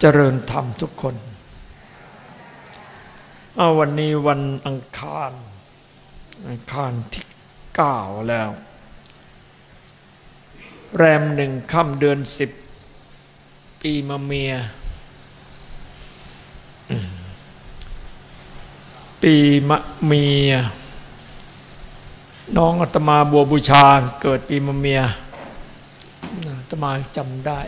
เจริญธรรมทุกคน เอาวันนี้วันอังคาร อังคารที่เก้าแล้ว แรมหนึ่งค่ำเดือนสิบปีมะเมีย ปีมะเมีย น้องอาตมาบัวบูชาเกิดปีมะเมียอาตมาจำได้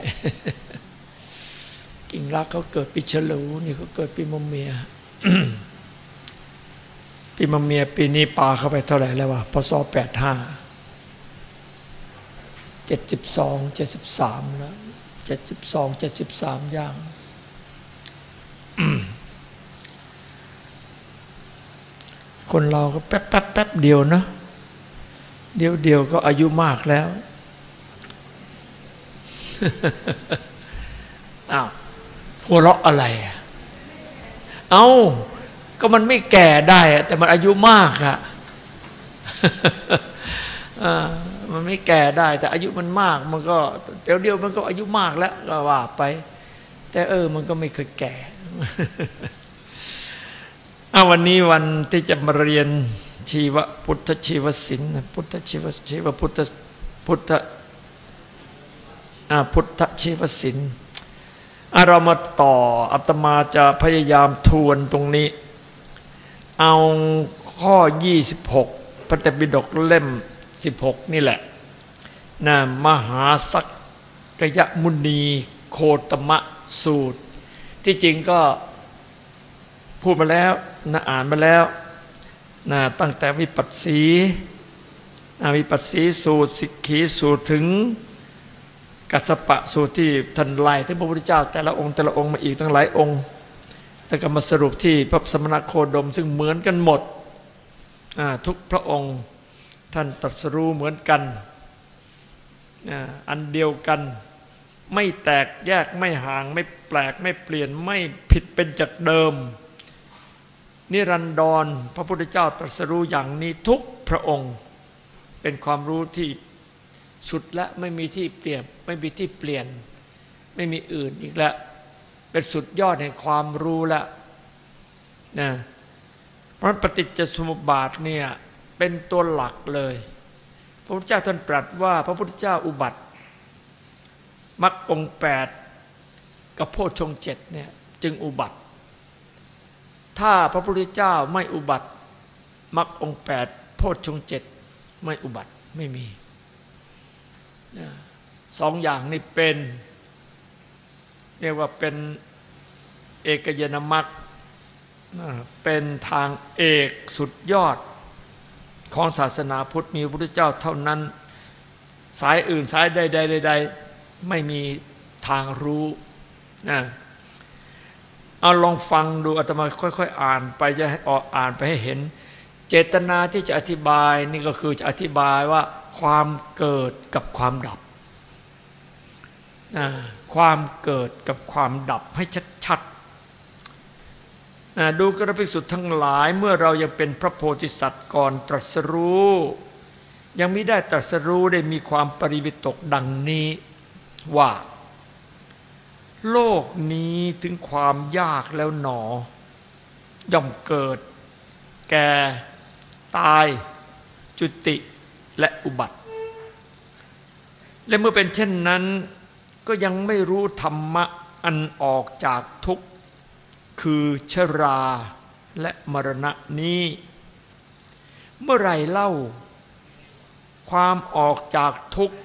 กิ่งรักเขาเกิดปีฉลูนี่เขาเกิดปีมะเมียปีมะเมียปีนี้ปาเข้าไปเท่าไหร่แล้ววะพศแปดห้าเจ็ดสิบสองเจ็ดสิบสามแล้วเจ็ดสิบสองเจ็ดสิบสามย่างคนเราก็แป๊บแป๊บแป๊บเดียวนะเดียวเดียวก็อายุมากแล้ว อ้าว หัวเราะอะไรอะเอาก็มันไม่แก่ได้ แต่มันอายุมากอะมันไม่แก่ได้ แต่อายุมันมาก มันก็เดี๋ยวเดียวมันก็อายุมากแล้วก็ว่าไป แต่เออ มันก็ไม่เคยแก่อาวันนี้วันที่จะมาเรียนชีวพุทธชีวศิลป์พุทธชีวชีวพุทธพุทธอ่าพุทธชีวศิลป์ อะเรามาต่ออาตมาจะพยายามทวนตรงนี้ เอาข้อ 26 พระเตปิฎกเล่ม 16 นี่แหละนะมหาสักกยมุนีโคตมะสูตร ที่จริงก็พูดมาแล้วนะอ่านมาแล้วนะตั้งแต่วิปัสสีนะวิปัสสีสูตรสิกขีสูตรถึง กัสปะสูตรที่ท่านไล่ที่พระพุทธเจ้า แต่ละองค์แต่ละองค์มาอีกตั้งหลายองค์ แล้วก็มาสรุปที่พระสมณโคดมซึ่งเหมือนกันหมดทุกพระองค์ท่านตรัสรู้เหมือนกันอันเดียวกันไม่แตกแยกไม่ห่างไม่แปลกไม่เปลี่ยนไม่ผิดเป็นจากเดิม นิรันดรพระพุทธเจ้าตรัสรู้อย่างนี้ทุกพระองค์ เป็นความรู้ที่สุดและไม่มีที่เปลี่ยน ไม่มีที่เปลี่ยน ไม่มีอื่นอีกแล้วเป็นสุดยอดแห่งความรู้ละนะเพราะปฏิจจสมุปบาทเนี่ยเป็นตัวหลักเลย พระพุทธเจ้าท่านตรัสว่า พระพุทธเจ้าอุบัติมรรคองแปดกับโพชฌงเจ็ดเนี่ยจึงอุบัติ ถ้าพระพุทธเจ้าไม่อุบัติมรรคองแปดโพชฌงเจ็ดไม่อุบัติไม่มี สองอย่างนี้เป็นเรียกว่าเป็นเอกยนมัคเป็นทางเอกสุดยอดของศาสนาพุทธมีพระพุทธเจ้าเท่านั้น สายอื่นสายใดๆใดไม่มีทางรู้นะเอาลองฟังดูอาตมาค่อยๆ อ่านไปจะให้อ่านไปให้เห็น เจตนาที่จะอธิบายนี่ก็คือจะอธิบายว่าความเกิดกับความดับ ความเกิดกับความดับให้ชัดๆดูกระพิสุทธ์ทั้งหลายเมื่อเรายังเป็นพระโพธิสัตว์ก่อนตรัสรู้ ยังไม่ได้ตรัสรู้ได้มีความปริวิตกดังนี้ว่า โลกนี้ถึงความยากแล้วหนอย่อมเกิด แก่ ตาย จุติและอุบัติ และเมื่อเป็นเช่นนั้น ก็ยังไม่รู้ธรรมะอันออกจากทุกข์คือชราและมรณะนี้ เมื่อไรเล่า ความออกจากทุกข์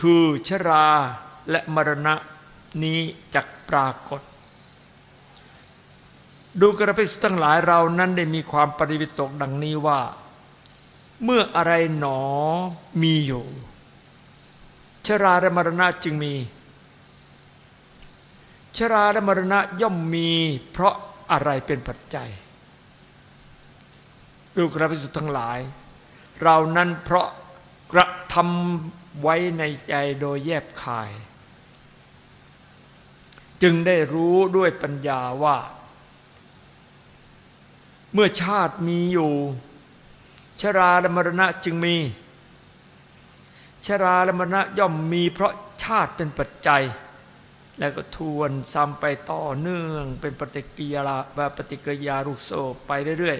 คือชราและมรณะนี้จักปรากฏ ดูกระพิสุทั้งหลายเรานั้นได้มีความปริวิตกดังนี้ว่า เมื่ออะไรหนอมีอยู่ ชราและมรณะจึงมี ชราและมรณะย่อมมี เพราะอะไรเป็นปัจจัยดูกระพิสุทธ์ทั้งหลาย เรานั้นเพราะกระทำไว้ในใจโดยแยบคาย จึงได้รู้ด้วยปัญญาว่า เมื่อชาติมีอยู่ ชราและมรณะจึงมี ชราและมรณะย่อมมีเพราะชาติเป็นปัจจัย แล้วก็ทวนซ้ำไปต่อเนื่อง เป็นปฏิกิริยาปฏิกิริยาลูกโซ่ไปเรื่อย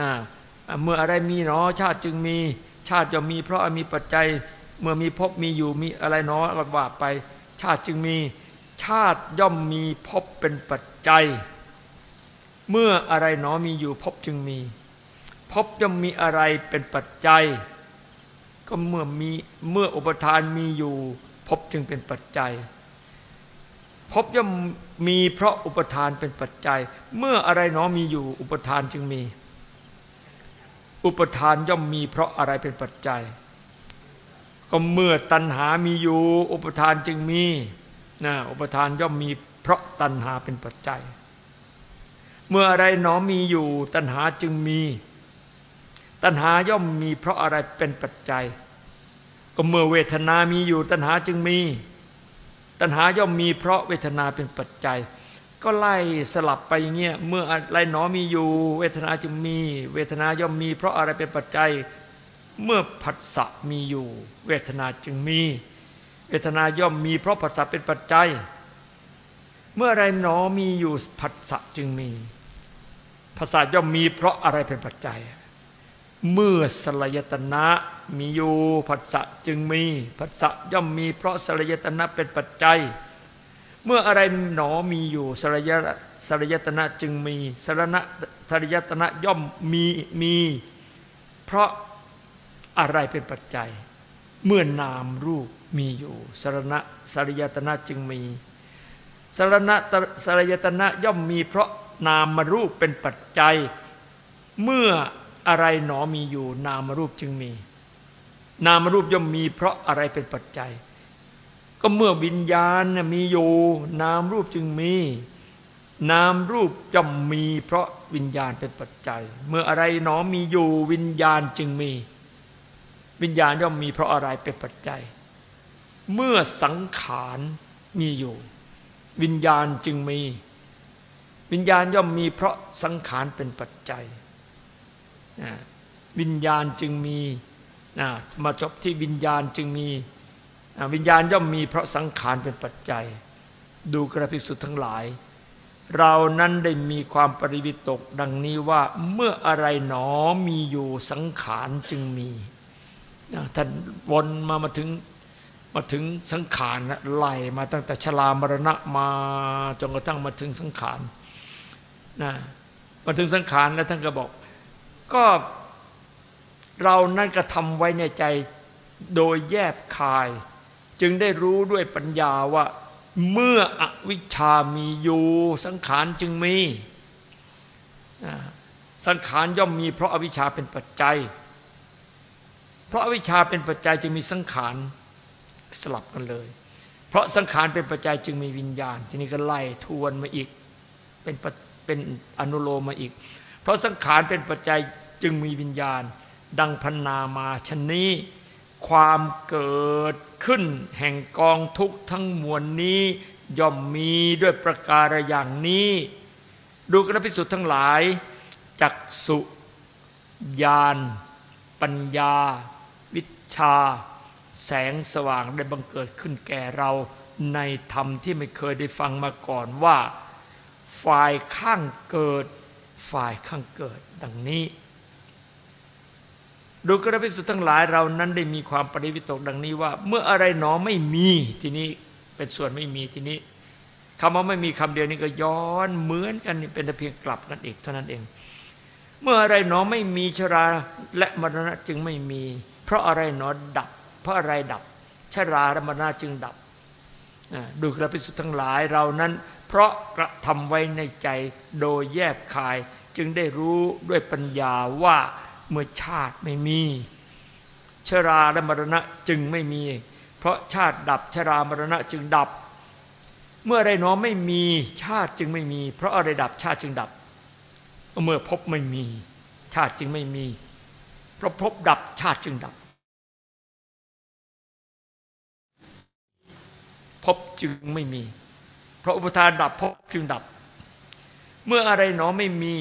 ๆเมื่ออะไรมีหนอชาติจึงมีชาติจะมีเพราะมีปัจจัย เมื่อมีภพมีอยู่มีอะไรหนอว่าไป ชาติจึงมีชาติย่อมมีภพเป็นปัจจัย เมื่ออะไรหนอมีอยู่ภพจึงมีภพย่อมมีอะไรเป็นปัจจัย ก็เมื่อมีเมื่ออุปทานมีอยู่ภพจึงเป็นปัจจัยภพย่อมมีเพราะอุปทานเป็นปัจจัย เมื่ออะไรหนอมีอยู่ อุปทานจึงมี อุปทานย่อมมีเพราะอะไรเป็นปัจจัย ก็เมื่อตัณหามีอยู่ อุปทานจึงมีนะอุปทานย่อมมีเพราะตัณหาเป็นปัจจัย เมื่ออะไรหนอมีอยู่ ตัณหาจึงมี ตัณหาย่อมมีเพราะอะไรเป็นปัจจัย ก็เมื่อเวทนามีอยู่ตัณหาจึงมี ตัณหาย่อมมีเพราะเวทนาเป็นปัจจัย ก็ไล่สลับไปอย่างเงี้ยเมื่ออะไรหนอมีอยู่ เวทนาจึงมี เวทนาย่อมมี เพราะอะไรเป็นปัจจัย เมื่อผัสสะมีอยู่ เวทนาจึงมี เวทนาย่อมมี เพราะผัสสะเป็นปัจจัย เมื่ออะไรหนอมีอยู่ผัสสะจึงมีผัสสะย่อมมี เพราะอะไรเป็นปัจจัย เมื่อสลายตนะ มีอยู่ผัสสะจึงมีผัสสะย่อมมีเพราะสลายตนะเป็นปัจจัย เมื่ออะไรหนอมีอยู่สลายสลายตนะจึงมีสรณะสลายตนะย่อมมีมี เพราะอะไรเป็นปัจจัย เมื่อนามรูปมีอยู่สรณะสลายตนะจึงมีสรณะสลายตนะย่อมมี เพราะนามรูปเป็นปัจจัย เมื่ออะไรหนอมีอยู่นามรูปจึงมี นามรูปย่อมมีเพราะอะไรเป็นปัจจัย ก็เมื่อวิญญาณมีอยู่ นามรูปจึงมี นามรูปย่อมมีเพราะวิญญาณเป็นปัจจัย เมื่ออะไรหนอมีอยู่ วิญญาณจึงมี วิญญาณย่อมมีเพราะอะไรเป็นปัจจัย เมื่อสังขารมีอยู่ วิญญาณจึงมี วิญญาณย่อมมีเพราะสังขารเป็นปัจจัย วิญญาณจึงมี มาจบที่วิญญาณจึงมีวิญญาณย่อมมีเพราะสังขารเป็นปัจจัย ดูกระพิสุทธ์ทั้งหลาย เรานั้นได้มีความปริวิตกดังนี้ว่าเมื่ออะไรหนอมีอยู่สังขารจึงมีท่านวนมามาถึงมาถึงสังขารไล่มาตั้งแต่ชรามรณะมาจนกระทั่งมาถึงสังขารนะมาถึงสังขารแล้วท่านก็บอก ก็ เรานั้นกระทำไว้ในใจโดยแยบคาย จึงได้รู้ด้วยปัญญาว่า เมื่ออวิชามีอยู่สังขารจึงมี สังขารย่อมมีเพราะอาวิชชาเป็นปัจจัย เพราะอาวิชชาเป็นปัจจัยจึงมีสังขารสลับกันเลย เพราะสังขารเป็นปัจจัยจึงมีวิญญาณ ทีนี้ก็ไล่ทวนมาอีกเป็นเป็นอนุโลมมาอีก เพราะสังขารเป็นปัจจัยจึงมีวิญญาณ ดังพันนามาชนนี้ ความเกิดขึ้นแห่งกองทุกทั้งมวลนี้ ย่อมมีด้วยประการอย่างนี้ ดูกระพิสุทธ์ทั้งหลาย จักสุญาณปัญญา วิชา แสงสว่างได้บังเกิดขึ้นแก่เราในธรรมที่ไม่เคยได้ฟังมาก่อนว่า ฝ่ายข้างเกิด ฝ่ายข้างเกิดดังนี้ ดูกระพิสุทธ์ทั้งหลายเรานั้นได้มีความปริวิตกดังนี้ว่า เมื่ออะไรหนอไม่มีทีนี้เป็นส่วนไม่มีทีนี้คำว่าไม่มีคำเดียวนี้ก็ย้อนเหมือนกันเป็นแต่เพียงกลับกันอีกเท่านั้นเอง เมื่ออะไรหนอไม่มีชราและมรณะจึงไม่มี เพราะอะไรหนอดับ เพราะอะไรดับ ชราและมรณะจึงดับดูกระพิสุทธ์ทั้งหลายเรานั้น เพราะกระทำไว้ในใจโดยแยบคาย จึงได้รู้ด้วยปัญญาว่า เมื่อชาติไม่มี ชราและมรณะจึงไม่มี เพราะชาติดับชรามรณะจึงดับ เมื่ออะไรน้อไม่มีชาติจึงไม่มี เพราะอะไรดับชาติจึงดับ เมื่อพบไม่มี ชาติจึงไม่มี เพราะพบดับชาติจึงดับ พบจึงไม่มี เพราะอุปทานดับพบจึงดับ เมื่ออะไรหนอไม่มี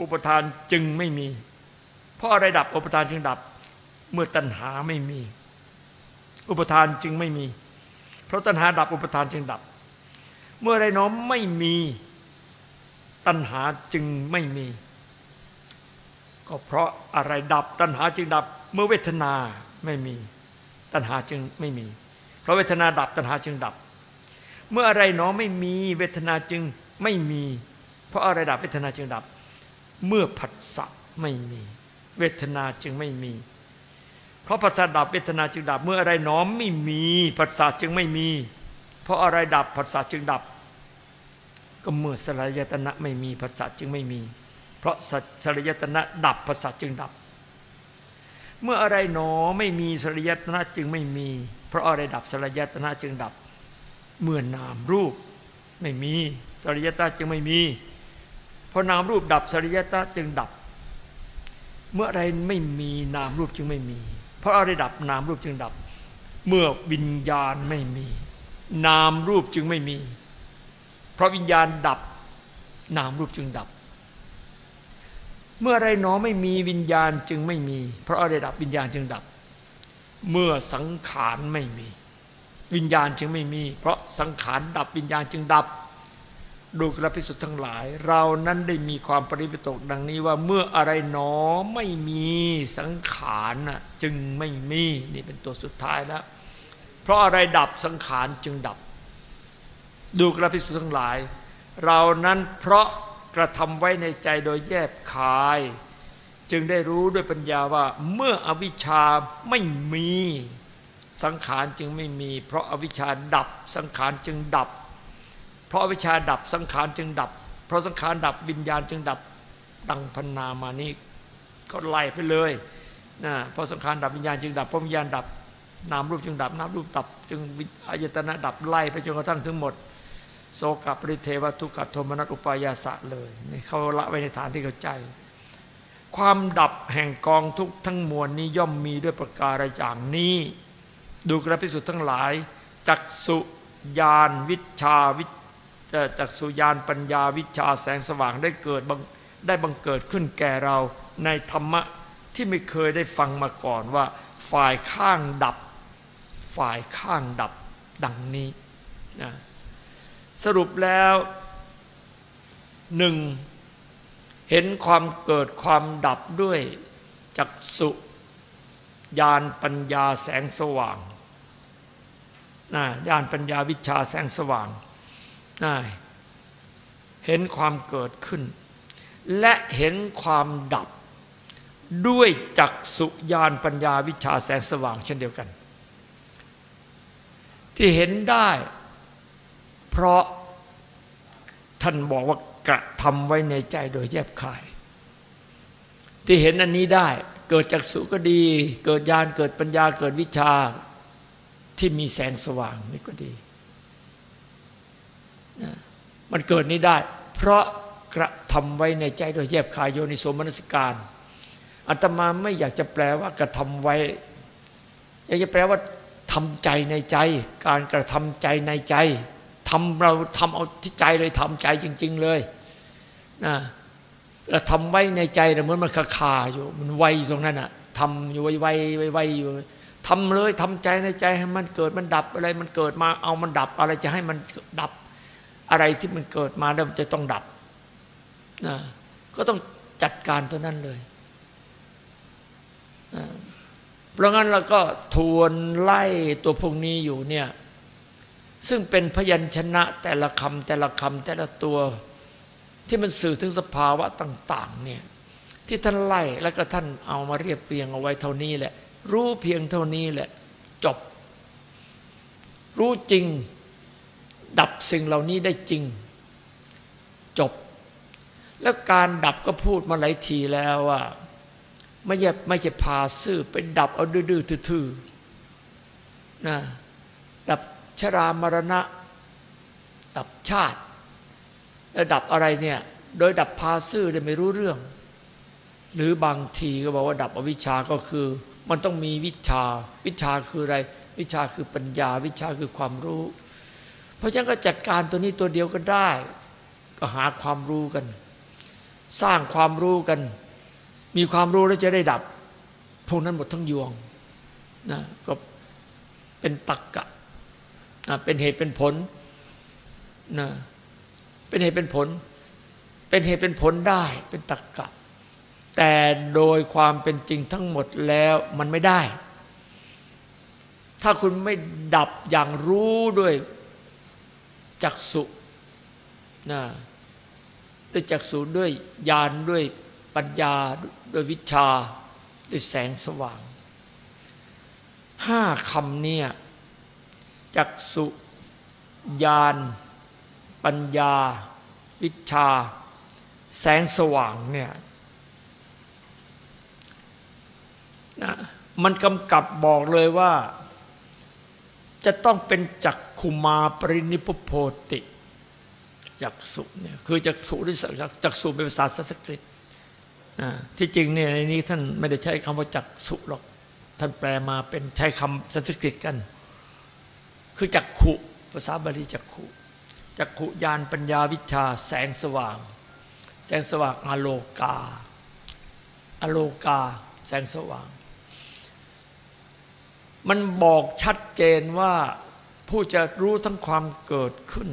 อุปทานจึงไม่มี เพราะอะไรดับอุปทานจึงดับ เมื่อตัณหาไม่มี อุปทานจึงไม่มี เพราะตัณหาดับอุปทานจึงดับ เมื่อไรหนอไม่มีตัณหาจึงไม่มี ก็เพราะอะไรดับ ตัณหาจึงดับ เมื่อเวทนาไม่มี ตัณหาจึงไม่มี เพราะเวทนาดับตัณหาจึงดับ เมื่ออะไรหนอไม่มีเวทนาจึงไม่มี เพราะอะไรดับเวทนาจึงดับ เมื่อผัสสะไม่มี เวทนาจึงไม่มี เพราะผัสสะดับเวทนาจึงดับเมื่ออะไรหนอไม่มีผัสสะจึงไม่มี เพราะอะไรดับผัสสะจึงดับ ก็เมื่อสลายตนะไม่มีผัสสะจึงไม่มี เพราะสลายตนะดับผัสสะจึงดับ เมื่ออะไรหนอไม่มีสลายตนะจึงไม่มี เพราะอะไรดับสลายตนะจึงดับ เมื่อนามรูปไม่มีสลายตนะจึงไม่มี เพราะนามรูปดับสลายยตนะจึงดับ เมื่ออะไรไม่มีนามรูปจึงไม่มี เพราะอะไรดับนามรูปจึงดับ เมื่อวิญญาณไม่มี นามรูปจึงไม่มี เพราะวิญญาณดับ นามรูปจึงดับ เมื่ออะไรหนอไม่มีวิญญาณจึงไม่มี เพราะอะไรดับวิญญาณจึงดับ เมื่อสังขารไม่มี วิญญาณจึงไม่มี เพราะสังขารดับวิญญาณจึงดับ ดูกระพิสุทธ์ทั้งหลาย เรานั้นได้มีความปริปิตกดังนี้ว่าเมื่ออะไรหนอไม่มีสังขารจึงไม่มีนี่เป็นตัวสุดท้ายแล้ว เพราะอะไรดับสังขารจึงดับ ดูกระพิสุทธ์ทั้งหลาย เรานั้นเพราะกระทำไว้ในใจโดยแยบคาย จึงได้รู้ด้วยปัญญาว่าเมื่ออวิชชาไม่มีสังขารจึงไม่มี เพราะอวิชชาดับสังขารจึงดับ เพราะวิชาดับสังขารจึงดับ เพราะสังขารดับวิญญาณจึงดับดังพันนามานี้ก็ไล่ไปเลยนะเพราะสังขารดับวิญญาณจึงดับเพราะวิญญาณดับนามรูปจึงดับนามรูปดับ จึงอายตนะดับไล่ไปจนกระทั่งถึงหมด โสกปริเทวทุกขโทมนัสอุปายาสะเลยนี่เขาละไว้ในฐานที่เข้าใจ ความดับแห่งกองทุกทั้งมวลนี้ย่อมมีด้วยประการอย่างนี้ ดูกระพิสุทธ์ทั้งหลายจักสุญาณวิชาวิ จักสุญาณปัญญาวิชาแสงสว่างได้เกิดได้บังเกิดขึ้นแก่เราในธรรมะที่ไม่เคยได้ฟังมาก่อนว่า ฝ่ายข้างดับ ฝ่ายข้างดับดังนี้นะสรุปแล้วหนึ่งเห็นความเกิดความดับด้วยจักสุญาณปัญญาแสงสว่างนะญาณปัญญาวิชาแสงสว่าง นะเห็นความเกิดขึ้น และเห็นความดับ ด้วยจักสุญาณปัญญาวิชาแสงสว่างเช่นเดียวกัน ที่เห็นได้ เพราะท่านบอกว่ากระทำไว้ในใจโดยแยบคาย ที่เห็นอันนี้ได้เกิดจากสุก็ดี เกิดญาณเกิดปัญญาเกิดวิชาที่มีแสงสว่างนี่ก็ดี มันเกิดนี้ได้ เพราะกระทำไว้ในใจโดยแยบคายโยนิโสมนสิการอัตมาไม่อยากจะแปลว่ากระทำไว้ อยากจะแปลว่าทำใจในใจ การกระทำใจในใจทำเราทำเอาที่ใจเลยทำใจจริง ๆเลยนะเราทำไว้ในใจนะเหมือนมันคาคาอยู่ มันไวอยู่ตรงนั้นอะทำอยู่ไวไวไวอยู่ทำเลยทำใจในใจให้มันเกิดมันดับอะไร มันเกิดมาเอามันดับอะไรจะให้มันดับ อะไรที่มันเกิดมาแล้วมันจะต้องดับนะก็ต้องจัดการตัวนั้นเลยเพราะงั้นเราก็ทวนไล่ตัวพวกนี้อยู่เนี่ย ซึ่งเป็นพยัญชนะแต่ละคำแต่ละคำแต่ละตัว ที่มันสื่อถึงสภาวะต่าง ๆ เนี่ย ที่ท่านไล่แล้วก็ท่านเอามาเรียบเรียงเอาไว้เท่านี้แหละ รู้เพียงเท่านี้แหละ จบ รู้จริง ดับสิ่งเหล่านี้ได้จริง จบ แล้วการดับก็พูดมาหลายทีแล้วว่าไม่ใช่ไม่ใช่พาซื่อไปดับเอาดื้อๆทื่อๆนะดับชรามรณะ ดับชาติระดับอะไรเนี่ยโดยดับพาซื่อได้ไม่รู้เรื่อง หรือบางทีก็บอกว่าดับอวิชาก็คือ มันต้องมีวิชา วิชาคืออะไร วิชาคือปัญญา วิชาคือความรู้ เพราะฉะนั้นก็จัดการตัวนี้ตัวเดียวก็ได้ ก็หาความรู้กัน สร้างความรู้กัน มีความรู้แล้วจะได้ดับ พวกนั้นหมดทั้งยวงนะก็เป็นตักกะเป็นเหตุเป็นผลนะเป็นเหตุเป็นผล เป็นเหตุเป็นผลได้ เป็นตรรกะ แต่โดยความเป็นจริงทั้งหมดแล้วมันไม่ได้ ถ้าคุณไม่ดับอย่างรู้ด้วย จักสุนะด้วยจักสุด้วยญาณด้วยปัญญาด้วยวิชา ด้วยแสงสว่างห้าคำเนี่ยจักสุญาณปัญญา วิชา แสงสว่างเนี่ยนะมันกำกับบอกเลยว่า จะต้องเป็นจักคุมาปรินิพโพติจักสุเนี่ยคือจักสุที่จักสุเป็นภาษาสันสกฤตที่จริงเนี่ยในนี้ท่านไม่ได้ใช้คำว่าจักสุหรอก ท่านแปลมาเป็นใช้คำสันสกฤตกัน คือจักขุภาษาบาลีจักขุจักขุญาณปัญญาวิชาแสงสว่าง แสงสว่างอโลกา อโลกา แสงสว่าง มันบอกชัดเจนว่าผู้จะรู้ทั้งความเกิดขึ้น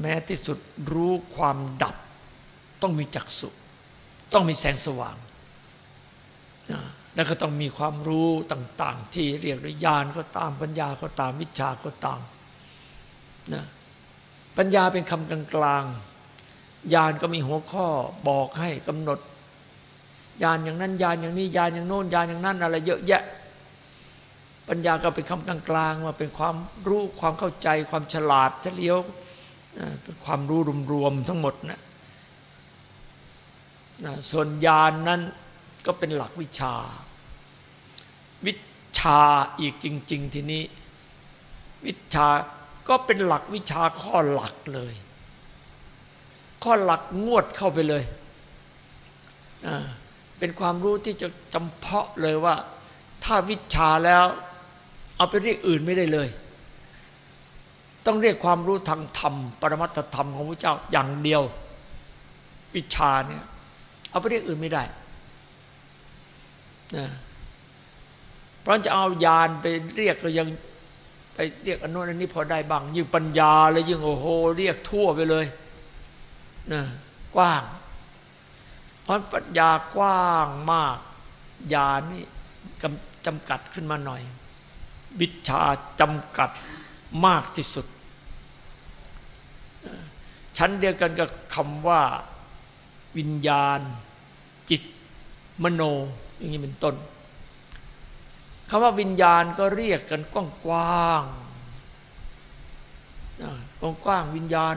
แม้ที่สุดรู้ความดับ ต้องมีจักสุต้องมีแสงสว่าง แล้วก็ต้องมีความรู้ต่าง ๆ ที่เรียกด้วยญาณก็ตามปัญญาก็ตามวิชาก็ตามนะปัญญาเป็นคำกลางๆญาณก็มีหัวข้อบอกให้กำหนดญาณอย่างนั้นญาณอย่างนี้ญาณอย่างโน้นญาณอย่างนั้นอะไรเยอะแยะ ปัญญาก็เป็นคำกลางๆว่าเป็นความรู้ความเข้าใจ ความฉลาดเฉลียวเป็นความรู้รวมๆทั้งหมดนะนะส่วนญาณนนั้นก็เป็นหลักวิชา วิชาอีกจริง ๆ ทีนี้ วิชาก็เป็นหลักวิชาข้อหลักเลย ข้อหลักงวดเข้าไปเลยเป็นความรู้ที่จะจำเพาะเลยว่า ถ้าวิชาแล้ว เอาไปเรียกอื่นไม่ได้เลย ต้องเรียกความรู้ทางธรรม ปรมัตธรรมของพระเจ้าอย่างเดียว วิชาเนี่ย เอาไปเรียกอื่นไม่ได้นะเพราะจะเอายานไปเรียกก็ยังไปเรียกอนุนันนี้พอได้บ้าง ยิ่งปัญญาเลยยิ่งโอ้โห เรียกทั่วไปเลยนะกว้าง เพราะปัญญากว้างมากญาณนี่จำกัดขึ้นมาหน่อย วิชาจำกัดมากที่สุด ชั้นเดียวกันกับคำว่าวิญญาณ จิต มโน อย่างนี้เป็นต้นคำว่าวิญญาณก็เรียกกันกว้างๆกว้างๆวิญญาณ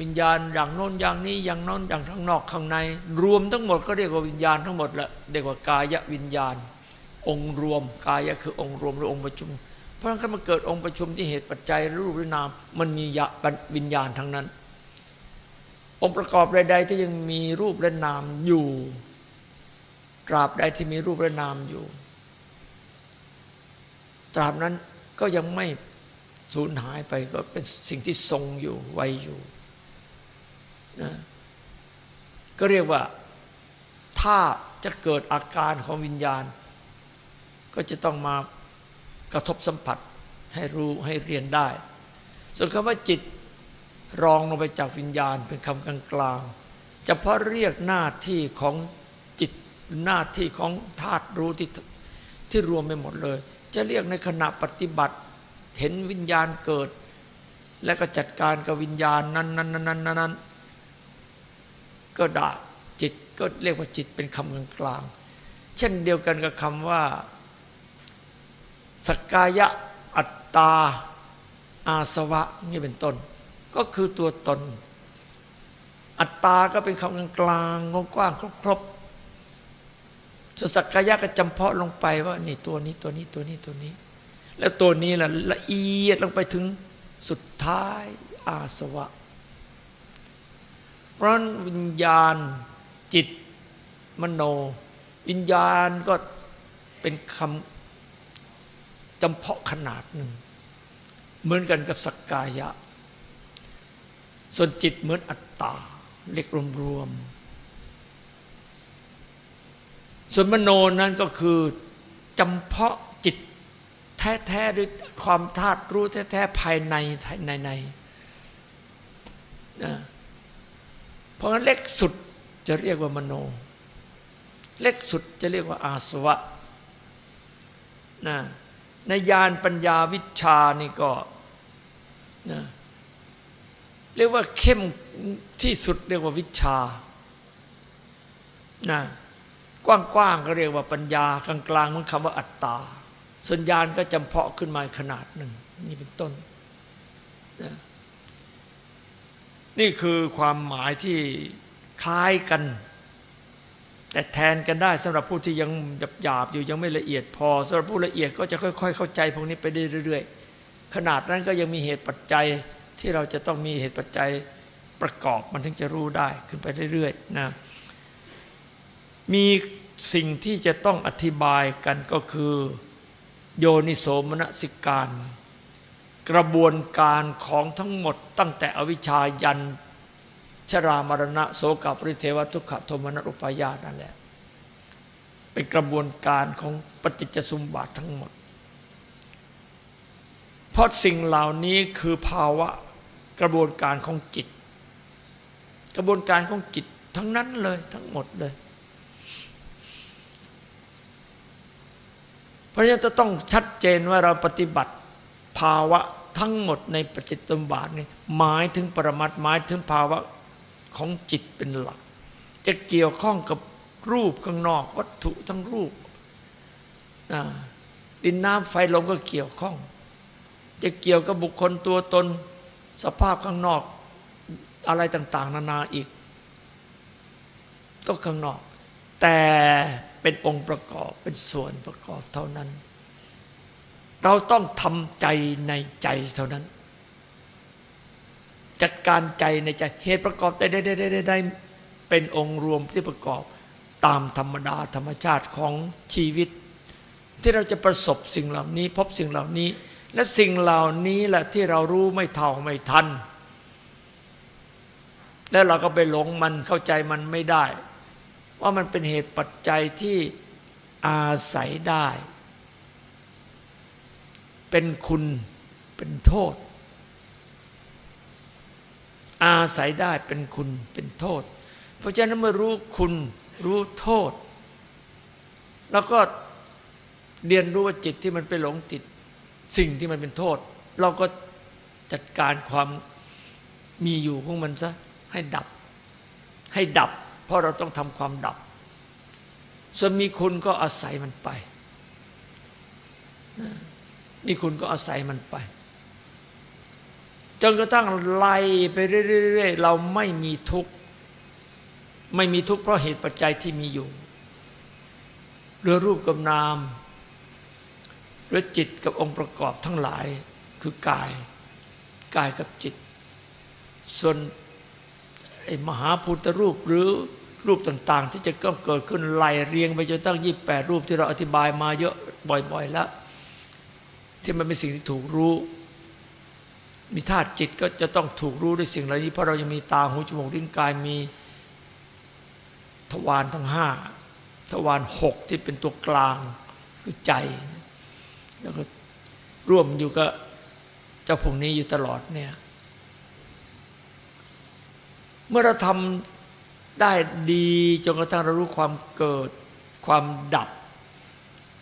วิญญาณอย่างโน้นอย่างนี้อย่างโน้นอย่างทั้งนอกข้างใน รวมทั้งหมดก็เรียกว่าวิญญาณทั้งหมดแหละเรียกว่ากายวิญญาณ องค์รวมกายคือองค์รวมหรือองค์ประชุม เพราะฉะนั้นมันเกิดองค์ประชุมที่เหตุปัจจัยรูปหรือนาม มันมีวิญญาณทั้งนั้น องค์ประกอบใดๆที่ยังมีรูปและนามอยู่ตราบใดที่มีรูปและนามอยู่ ตราบนั้นก็ยังไม่สูญหายไปก็เป็นสิ่งที่ทรงอยู่ไวอยู่นะก็เรียกว่าถ้าจะเกิดอาการของวิญญาณ ก็จะต้องมากระทบสัมผัสให้รู้ให้เรียนได้ ส่วนคำว่าจิตรองลงไปจากวิญญาณเป็นคำกลางๆเฉพาะเรียกหน้าที่ของจิตหน้าที่ของธาตุรู้ที่ที่รวมไปหมดเลย จะเรียกในขณะปฏิบัติเห็นวิญญาณเกิด และก็จัดการกับวิญญาณนั้นนั้นนั้นนั้นก็ด่าจิตก็เรียกว่าจิตเป็นคำกลางเช่นเดียวกันกับคำว่า สกกายะอัตตา อาสวะนี่เป็นต้น ก็คือตัวตน อัตตาก็เป็นคำกลางกว้างครบๆสสักกายะก็จำเพาะลงไปว่านี่ตัวนี้ตัวนี้ตัวนี้ตัวนี้ แล้วตัวนี้ล่ะละเอียดลงไปถึงสุดท้ายอาสวะ เพราะวิญญาณจิตมโน วิญญาณก็เป็นคำ จำเพาะขนาดหนึ่ง เหมือนกันกับสักกายะ ส่วนจิตเหมือนอัตตา เล็กรวมๆส่วนมโนนั้นก็คือจำเพาะจิตแท้ๆด้วยความธาตุรู้แท้ๆภายในในในนะเพราะงั้นเล็กสุดจะเรียกว่ามโน เล็กสุดจะเรียกว่าอาสวะนะ ในญาณปัญญาวิชานี่ก็นะเรียกว่าเข้มที่สุดเรียกว่าวิชานะกว้างๆก็เรียกว่าปัญญากลางๆมันคำว่าอัตตา ส่วนญาณก็จำเพาะขึ้นมาขนาดหนึ่งนี่เป็นต้นนะนี่คือความหมายที่คล้ายกัน แต่แทนกันได้สำหรับผู้ที่ยังหยาบๆอยู่ยังไม่ละเอียดพอสำหรับผู้ละเอียดก็จะค่อย ๆ เข้าใจพวกนี้ไปเรื่อยๆ ขนาดนั้นก็ยังมีเหตุปัจจัยที่เราจะต้องมีเหตุปัจจัยประกอบมันถึงจะรู้ได้ขึ้นไปเรื่อยๆนะมีสิ่งที่จะต้องอธิบายกันก็คือ โยนิโสมนสิการ กระบวนการของทั้งหมดตั้งแต่อวิชชายัน ชรามรณะโสกปริเทวทุกขโทมนัสอุปายาตนั่นแหละ เป็นกระบวนการของปฏิจจสมบัติทั้งหมด เพราะสิ่งเหล่านี้คือภาวะกระบวนการของจิต กระบวนการของจิตทั้งนั้นเลยทั้งหมดเลย เพราะฉะนั้นจะต้องชัดเจนว่าเราปฏิบัติภาวะทั้งหมดในปฏิจจสมบัตินี่หมายถึงปรมัตหมายถึงภาวะ ของจิตเป็นหลัก จะเกี่ยวข้องกับรูปข้างนอกวัตถุทั้งรูปดินน้ำไฟลมก็เกี่ยวข้อง จะเกี่ยวกับบุคคลตัวตนสภาพข้างนอกอะไรต่าง ๆ นานาอีก ก็ข้างนอก แต่เป็นองค์ประกอบเป็นส่วนประกอบเท่านั้น เราต้องทำใจในใจเท่านั้น จัดการใจในใจเหตุประกอบได้ได้ได้ได้ได้เป็นองค์รวมที่ประกอบตามธรรมดาธรรมชาติของชีวิต ที่เราจะประสบสิ่งเหล่านี้ พบสิ่งเหล่านี้ และสิ่งเหล่านี้แหละที่เรารู้ไม่เท่าไม่ทัน แล้วเราก็ไปหลงมันเข้าใจมันไม่ได้ ว่ามันเป็นเหตุปัจจัยที่อาศัยได้ เป็นคุณเป็นโทษ อาศัยได้เป็นคุณเป็นโทษ เพราะฉะนั้นเมื่อรู้คุณรู้โทษ แล้วก็เรียนรู้ว่าจิตที่มันไปหลงติดสิ่งที่มันเป็นโทษ เราก็จัดการความมีอยู่ของมันซะให้ดับ ให้ดับ เพราะเราต้องทำความดับ ส่วนมีคุณก็อาศัยมันไป มีคุณก็อาศัยมันไป จนกระทั่งไล่ไปเรื่อยๆเราไม่มีทุกข์ไม่มีทุกข์เพราะเหตุปัจจัยที่มีอยู่เรือรูปกับนามหรือจิตกับองค์ประกอบทั้งหลายคือกาย กายกับจิต ส่วนไอ้มหาพุทธรูปหรือรูปต่างๆ ที่จะก็เกิดขึ้นไล่เรียงไปจนตั้งยี่แปดรูปที่เราอธิบายมาเยอะบ่อยๆแล้ว ที่มันเป็นสิ่งที่ถูกรู้ มีธาตุจิตก็จะต้องถูกรู้ด้วยสิ่งเหล่านี้เพราะเรายังมีตาหูจมูกลิ้นกายมีทวารทั้งห้าทวารหกที่เป็นตัวกลางคือใจ แล้วก็ร่วมอยู่กับเจ้าพวกนี้อยู่ตลอดเนี่ย เมื่อเราทำได้ดีจนกระทั่งเรารู้ความเกิดความดับ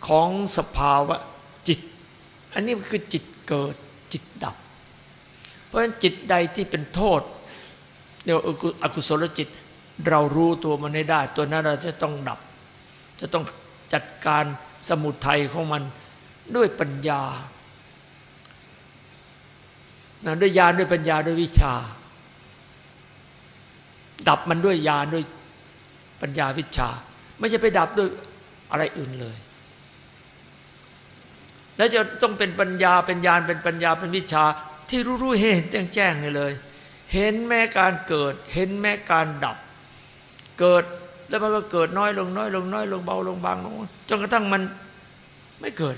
ของสภาวะจิต อันนี้คือจิตเกิดจิตดับ ราะฉะนั้นจิตใดที่เป็นโทษเรียกว่าอกุศลจิต เรารู้ตัวมันให้ได้ ตัวนั้นเราจะต้องดับ จะต้องจัดการสมุทัยของมันด้วยปัญญาด้วยญาณด้วยปัญญาด้วยวิชา ดับมันด้วยญาณด้วยปัญญาวิชา ไม่ใช่ไปดับด้วยอะไรอื่นเลย แล้วจะต้องเป็นปัญญาเป็นญาณเป็นปัญญาเป็นวิชา ที่รู้ๆเห็นแจ้งแจ้งเลย เห็นแม้การเกิด เห็นแม้การดับ เกิดแล้วมันก็เกิดน้อยลงน้อยลงน้อยลงเบาลงบางลงจนกระทั่งมันไม่เกิด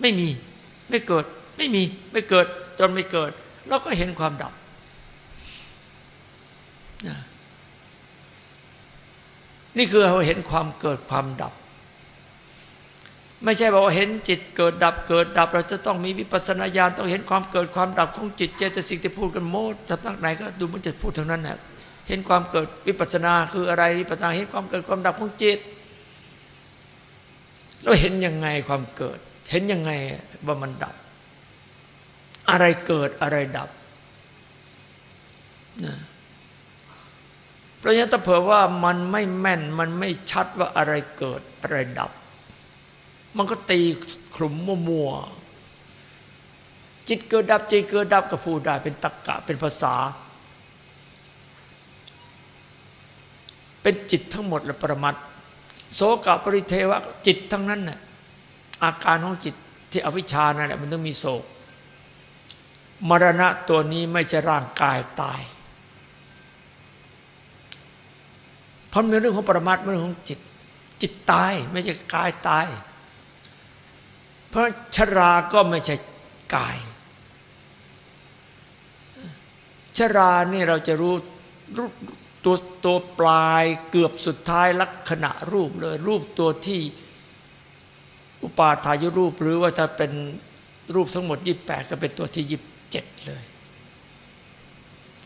ไม่มี ไม่เกิด ไม่มี ไม่เกิด จนไม่เกิด เราก็เห็นความดับนี่คือเราเห็นความเกิดความดับ ไม่ใช่บอกว่าเห็นจิตเกิดดับเกิดดับ เราจะต้องมีวิปัสสนาญาณต้องเห็นความเกิดความดับของจิตเจตสิกที่พูดกันโมดสำนักไหนก็ดูมันจะพูดทั้งนั้นแหละเห็นความเกิดวิปัสสนาคืออะไรวิปัสสนาเห็นความเกิดความดับของจิตเราเห็นยังไงความเกิด เห็นยังไงว่ามันดับ อะไรเกิดอะไรดับนะเพราะฉะนั้นถ้าเผื่อว่ามันไม่แม่นมันไม่ชัดว่าอะไรเกิดอะไรดับ มันก็ตีขลุ่มมัวๆจิตเกิดดับจิตเกิดดับก็พูดได้เป็นตรกกะเป็นภาษา เป็นจิตทั้งหมดและประมัดโสกปริเทวะจิตทั้งนั้นน่ะอาการของจิตที่อวิชชานั่นแหละมันต้องมีโศก มรณะตัวนี้ไม่ใช่ร่างกายตายเพราะเป็นเรื่องของปรมัตถ์เรื่องของจิต จิตตายไม่ใช่กายตาย เพราะชราก็ไม่ใช่กาย ชรานี่เราจะรู้ตัวตัวปลายเกือบสุดท้ายลักษณะรูปเลย รูปตัวที่อุปาทายรูปหรือว่าถ้าเป็นรูปทั้งหมดยี่แปดก็เป็นตัวที่ยี่เจ็ดเลย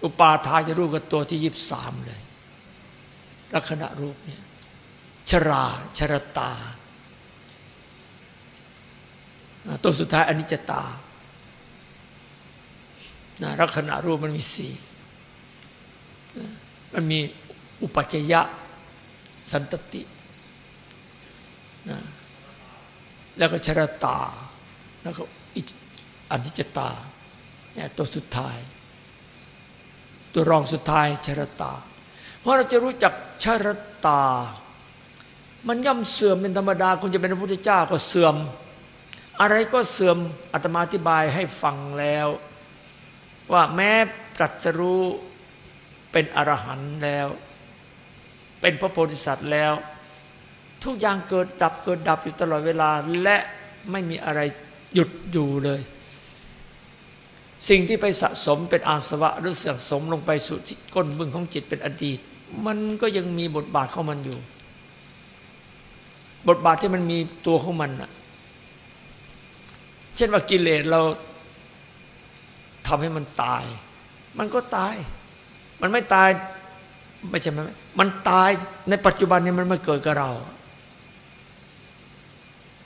อุปาทายรูปก็ตัวที่ยี่สามเลย ลักษณะรูปเนี่ยชราชรตา ตัวสุดท้ายอนิจจตาลักษณะรูปมันมีสี่มันมีอุปัจจยะสันตตินะแล้วก็ชรตา แล้วก็อนิจจตาเนี่ยตัวสุดท้าย ตัวรองสุดท้ายชรตา เพราะเราจะรู้จักชรตา มันย่อมเสื่อมเป็นธรรมดาคุณจะเป็นพระพุทธเจ้าก็เสื่อม อะไรก็เสื่อมอาตมาอธิบายให้ฟังแล้ว ว่าแม้ตรัสรู้เป็นอรหันต์แล้ว เป็นพระโพธิสัตว์แล้ว ทุกอย่างเกิดดับเกิดดับอยู่ตลอดเวลาและไม่มีอะไรหยุดอยู่เลย สิ่งที่ไปสะสมเป็นอาสวะหรือสะสมลงไปสู่ที่ก้นบึ้งของจิตเป็นอดีต มันก็ยังมีบทบาทของมันอยู่ บทบาทที่มันมีตัวของมันอะ เช่นว่ากิเลสเราทำให้มันตาย มันก็ตาย มันไม่ตายไม่ใช่ไหมมันตายในปัจจุบันนี้มันไม่เกิดกับเรา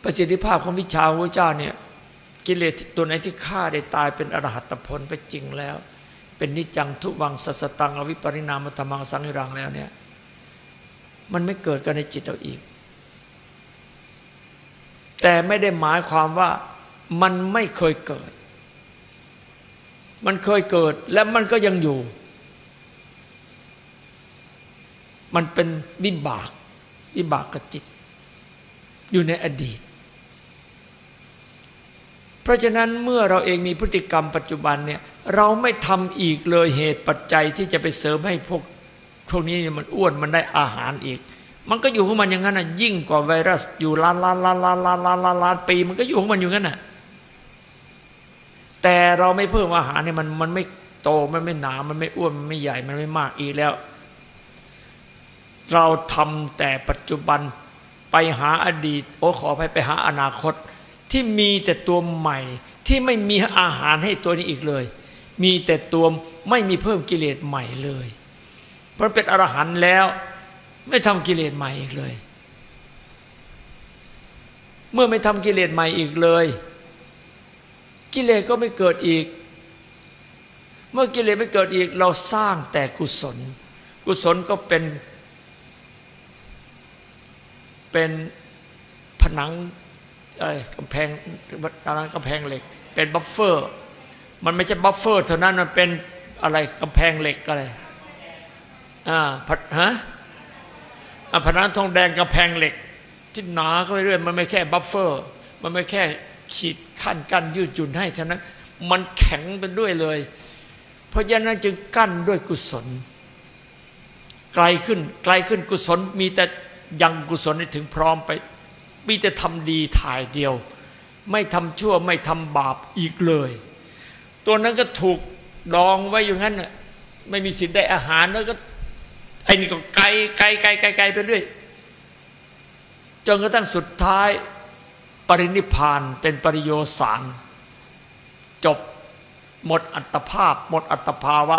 ประสิทธิภาพของวิชาพระเจ้าเนี่ยกิเลสตัวไหนที่ฆ่าได้ตายเป็นอรหัตผลไปจริงแล้ว เป็นนิจังทุวังสัสตังอวิปริณามธรรมังสังหิรังแล้วเนี่ยมันไม่เกิดกันในจิตเราอีก แต่ไม่ได้หมายความว่า มันไม่เคยเกิด มันเคยเกิดและมันก็ยังอยู่ มันเป็นวิบาก วิบากกับจิต อยู่ในอดีต เพราะฉะนั้นเมื่อเราเองมีพฤติกรรมปัจจุบันเนี่ยเราไม่ทำอีกเลยเหตุปัจจัยที่จะไปเสริมให้พวกพวกนี้มันอ้วนมันได้อาหารอีก มันก็อยู่ของมันอย่างนั้นน่ะยิ่งกว่าไวรัสอยู่ล้านล้านล้านล้านล้านล้านล้านปี มันก็อยู่ของมันอยู่งั้นน่ะ แต่เราไม่เพิ่มอาหารเนี่ยมันมันไม่โตมันไม่หนามันไม่อ้วนมันไม่ใหญ่มันไม่มากอีกแล้ว เราทำแต่ปัจจุบันไปหาอดีต โอ้ขอไปไปหาอนาคต ที่มีแต่ตัวใหม่ที่ไม่มีอาหารให้ตัวนี้อีกเลย มีแต่ตัวไม่มีเพิ่มกิเลสใหม่เลยเพราะเป็นอรหันต์แล้ว ไม่ทำกิเลสใหม่อีกเลย เมื่อไม่ทำกิเลสใหม่อีกเลย กิเลสก็ไม่เกิดอีก เมื่อกิเลสไม่เกิดอีก เราสร้างแต่กุศล กุศลก็เป็น เป็นผนังกำแพงอะไรกำแพงเหล็ก เป็น buffer มันไม่ใช่ buffer เท่านั้นมันเป็นอะไรกำแพงเหล็กอะไรอ่าผัดฮะผนังทองแดงกำแพงเหล็ก ที่หนาก็ไปเรื่อยมันไม่แค่บัฟเฟอร์ มันไม่แค่ ขีดขั้นกั้นยืดหยุ่นให้เท่านั้น มันแข็งไปด้วยเลย เพราะฉะนั้นจึงกั้นด้วยกุศล ไกลขึ้นไกลขึ้นกุศลมีแต่ยังกุศลให้ถึงพร้อมไป มีแต่ทำดีถ่ายเดียว ไม่ทำชั่วไม่ทำบาปอีกเลย ตัวนั้นก็ถูกดองไว้อย่างนั้นไม่มีสิทธิ์ได้อาหารแล้วก็ไอ้นี่ก็ไกลไกลไกลไกลไกลไปเรื่อยจนกระทั่งสุดท้าย ปรินิพานเป็นปริโยสารจบหมดอัตภาพ หมดอัตภาวะ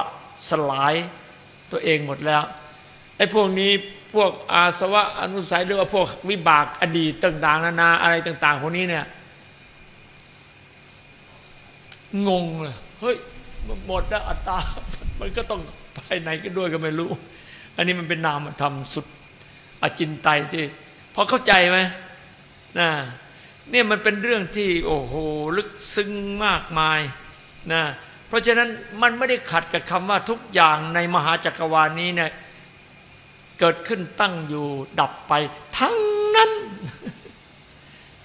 สลายตัวเองหมดแล้วไอ้พวกนี้พวกอาสวะอนุสัยหรือว่าพวกวิบากอดีตต่าง ๆ นานาอะไรต่าง ๆ พวกนี้เนี่ยงงเลยเฮ้ยหมดแล้วอัตตา มันก็ต้องไปไหนกันด้วยก็ไม่รู้ อันนี้มันเป็นนามธรรมสุดอจินไตยที่พอเข้าใจไหมนะ เนี่ยมันเป็นเรื่องที่โอ้โหลึกซึ้งมากมายนะเพราะฉะนั้นมันไม่ได้ขัดกับคำว่าทุกอย่างในมหาจักรวาลนี้เนี่ยเกิดขึ้นตั้งอยู่ดับไป ทั้งนั้น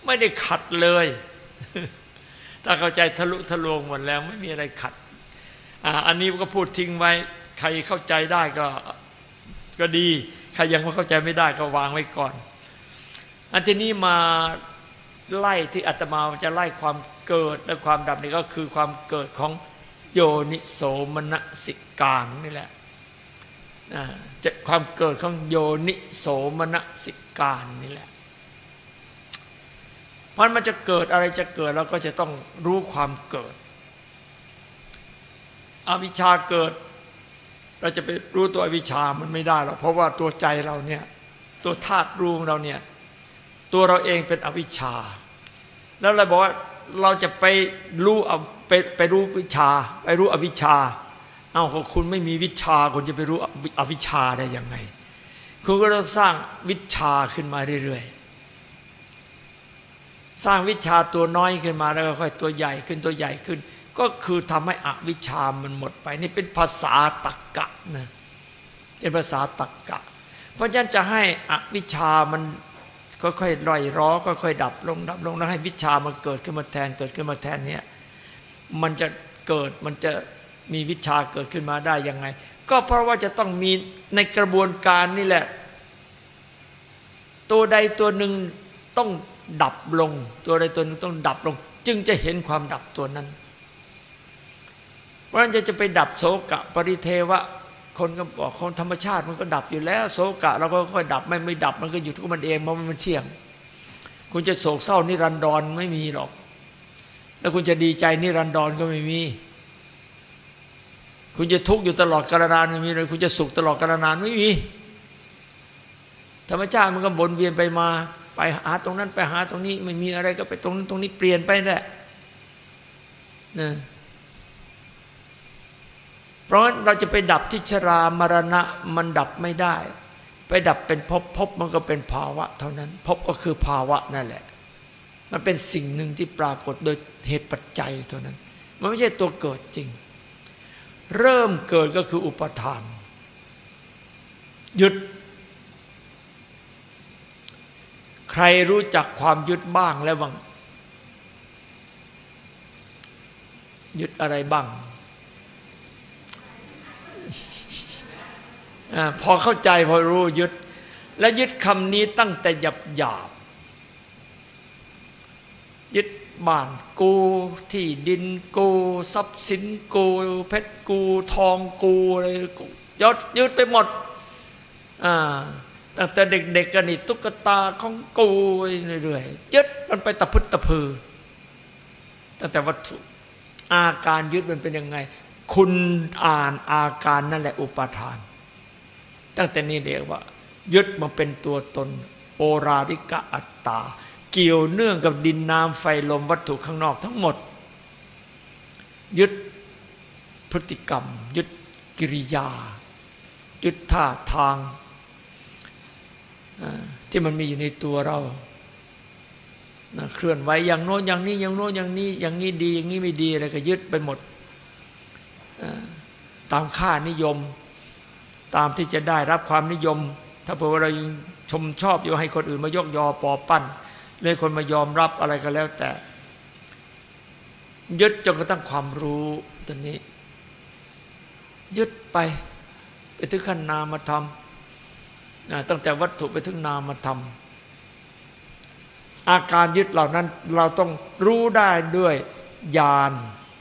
ไม่ได้ขัดเลย ถ้าเข้าใจทะลุทะลวงหมดแล้วไม่มีอะไรขัดอ,อันนี้ก็พูดทิ้งไว้ ใครเข้าใจได้ก็ก็ดี ใครยังไม่เข้าใจไม่ได้ก็วางไว้ก่อน อันที่นี้มา ไล่ที่อาตมาจะไล่ความเกิดและความดับนี่ก็คือความเกิดของโยนิโสมนสิการนี่แหละจะความเกิดของโยนิโสมนสิการนี่แหละเพราะมันจะเกิดอะไรจะเกิดเราก็จะต้องรู้ความเกิด อวิชชาเกิด เราจะไปรู้ตัวอวิชชามันไม่ได้หรอกเพราะว่าตัวใจเราเนี่ยตัวธาตุรู้ของเราเนี่ย ตัวเราเองเป็นอวิชชา แล้วเราบอกว่าเราจะไปรู้เอาไปไปรู้วิชา ไปรู้อวิชชา เอ้าคุณไม่มีวิชาคุณจะไปรู้อวิชชาได้ยังไง คุณก็ต้องสร้างวิชาขึ้นมาเรื่อยๆ สร้างวิชาตัวน้อยขึ้นมาแล้วค่อยตัวใหญ่ขึ้นตัวใหญ่ขึ้น ก็คือทำให้อวิชามันหมดไป นี่เป็นภาษาตักกะนะเป็นภาษาตักกะ เพราะฉะนั้นจะให้อวิชามัน ค่อยๆร่อยร้อค่อยๆดับลงดับลงแล้วให้วิชามันเกิดขึ้นมาแทนเกิดขึ้นมาแทนเนี่ยมันจะเกิดมันจะมีวิชาเกิดขึ้นมาได้ยังไง ก็เพราะว่าจะต้องมีในกระบวนการนี่แหละ ตัวใดตัวหนึ่งต้องดับลง ตัวใดตัวหนึ่งต้องดับลง จึงจะเห็นความดับตัวนั้น เพราะฉะนั้นจะจะไปดับโสกะปริเทวะ คนก็บอกคนธรรมชาติมันก็ดับอยู่แล้ว โศกะเราก็ค่อยดับไม่ไม่ดับมันก็หยุดของมันเองเพราะมันเที่ยง คุณจะโศกเศร้านิรันดรไม่มีหรอก แล้วคุณจะดีใจนิรันดรก็ไม่มี คุณจะทุกข์อยู่ตลอดกาลนานไม่มีเลยคุณจะสุขตลอดกาลนานไม่มี ธรรมชาติมันก็วนเวียนไปมา ไปหาตรงนั้นไปหาตรงนี้ ไม่มีอะไรก็ไปตรงนั้นตรงนี้เปลี่ยนไปแหละนะ เพราะเราจะไปดับที่ชรามรณะมันดับไม่ได้ ไปดับเป็นภพภพมันก็เป็นภาวะ เท่านั้นภพก็คือภาวะนั่นแหละ มันเป็นสิ่งหนึ่งที่ปรากฏโดยเหตุปัจจัยเท่านั้น มันไม่ใช่ตัวเกิดจริง เริ่มเกิดก็คืออุปทานยึด ใครรู้จักความยึดบ้างแล้วบ้างยึดอะไรบ้าง พอเข้าใจพอรู้ยึด และยึดคำนี้ตั้งแต่หยับหยาบยึดบ้านกูที่ดินกูทรัพย์สินกูเพชรกูทองกูอะไรยดยึดไปหมดตั้งแต่เด็กๆกันนี่ตุ๊กตาของกูเรื่อยๆยึดมันไปตะพึดตะพือตั้งแต่วัตถุอาการยึดมันเป็นยังไง คุณอ่านอาการนั่นแหละอุปทาน ตั้งแต่นี้เรียกว่า ยึดมาเป็นตัวตน โอราริกะอัตตา เกี่ยวเนื่องกับดินน้ำไฟลมวัตถุข้างนอกทั้งหมด ยึดพฤติกรรม ยึดกิริยา ยึดท่าทาง ที่มันมีอยู่ในตัวเราเคลื่อนไหวอย่างโน้นอย่างนี้อย่างโน้นอย่างนี้ อย่างนี้ดี อย่างนี้ไม่ดีอะไรก็ยึดไปหมดตามค่านิยม ตามที่จะได้รับความนิยม ถ้าเผื่อเราชมชอบอยู่ให้คนอื่นมายกยอปอปั้นเลยคนมายอมรับอะไรก็แล้วแต่ ยึดจนกระทั่งความรู้ตัวนี้ ยึดไปไปถึงขั้นนามธรรมตั้งแต่วัตถุไปถึงนามธรรมอาการยึดเหล่านั้นเราต้องรู้ได้ด้วยญาณ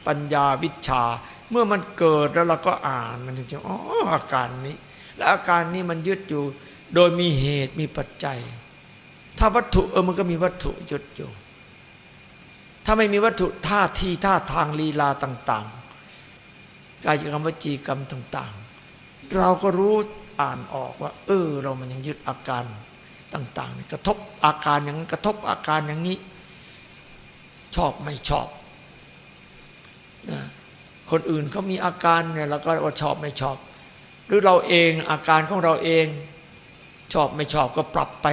ปัญญาวิชา เมื่อมันเกิดแล้วเราก็อ่านมันถึงจะอ๋ออาการนี้ และอาการนี้มันยึดอยู่ โดยมีเหตุมีปัจจัย ถ้าวัตถุเออมันก็มีวัตถุยึดอยู่ ถ้าไม่มีวัตถุท่าทีท่าทางลีลาต่าง ๆ กายกรรมวจีกรรมต่าง ๆ เราก็รู้อ่านออกว่า เออ เรามันยังยึดอาการต่างๆกระทบอาการอย่างนั้นกระทบอาการอย่างนี้ ชอบไม่ชอบนะ คนอื่นเขามีอาการเนี่ยเราก็ว่าชอบไม่ชอบ หรือเราเองอาการของเราเอง ชอบไม่ชอบก็ปรับไป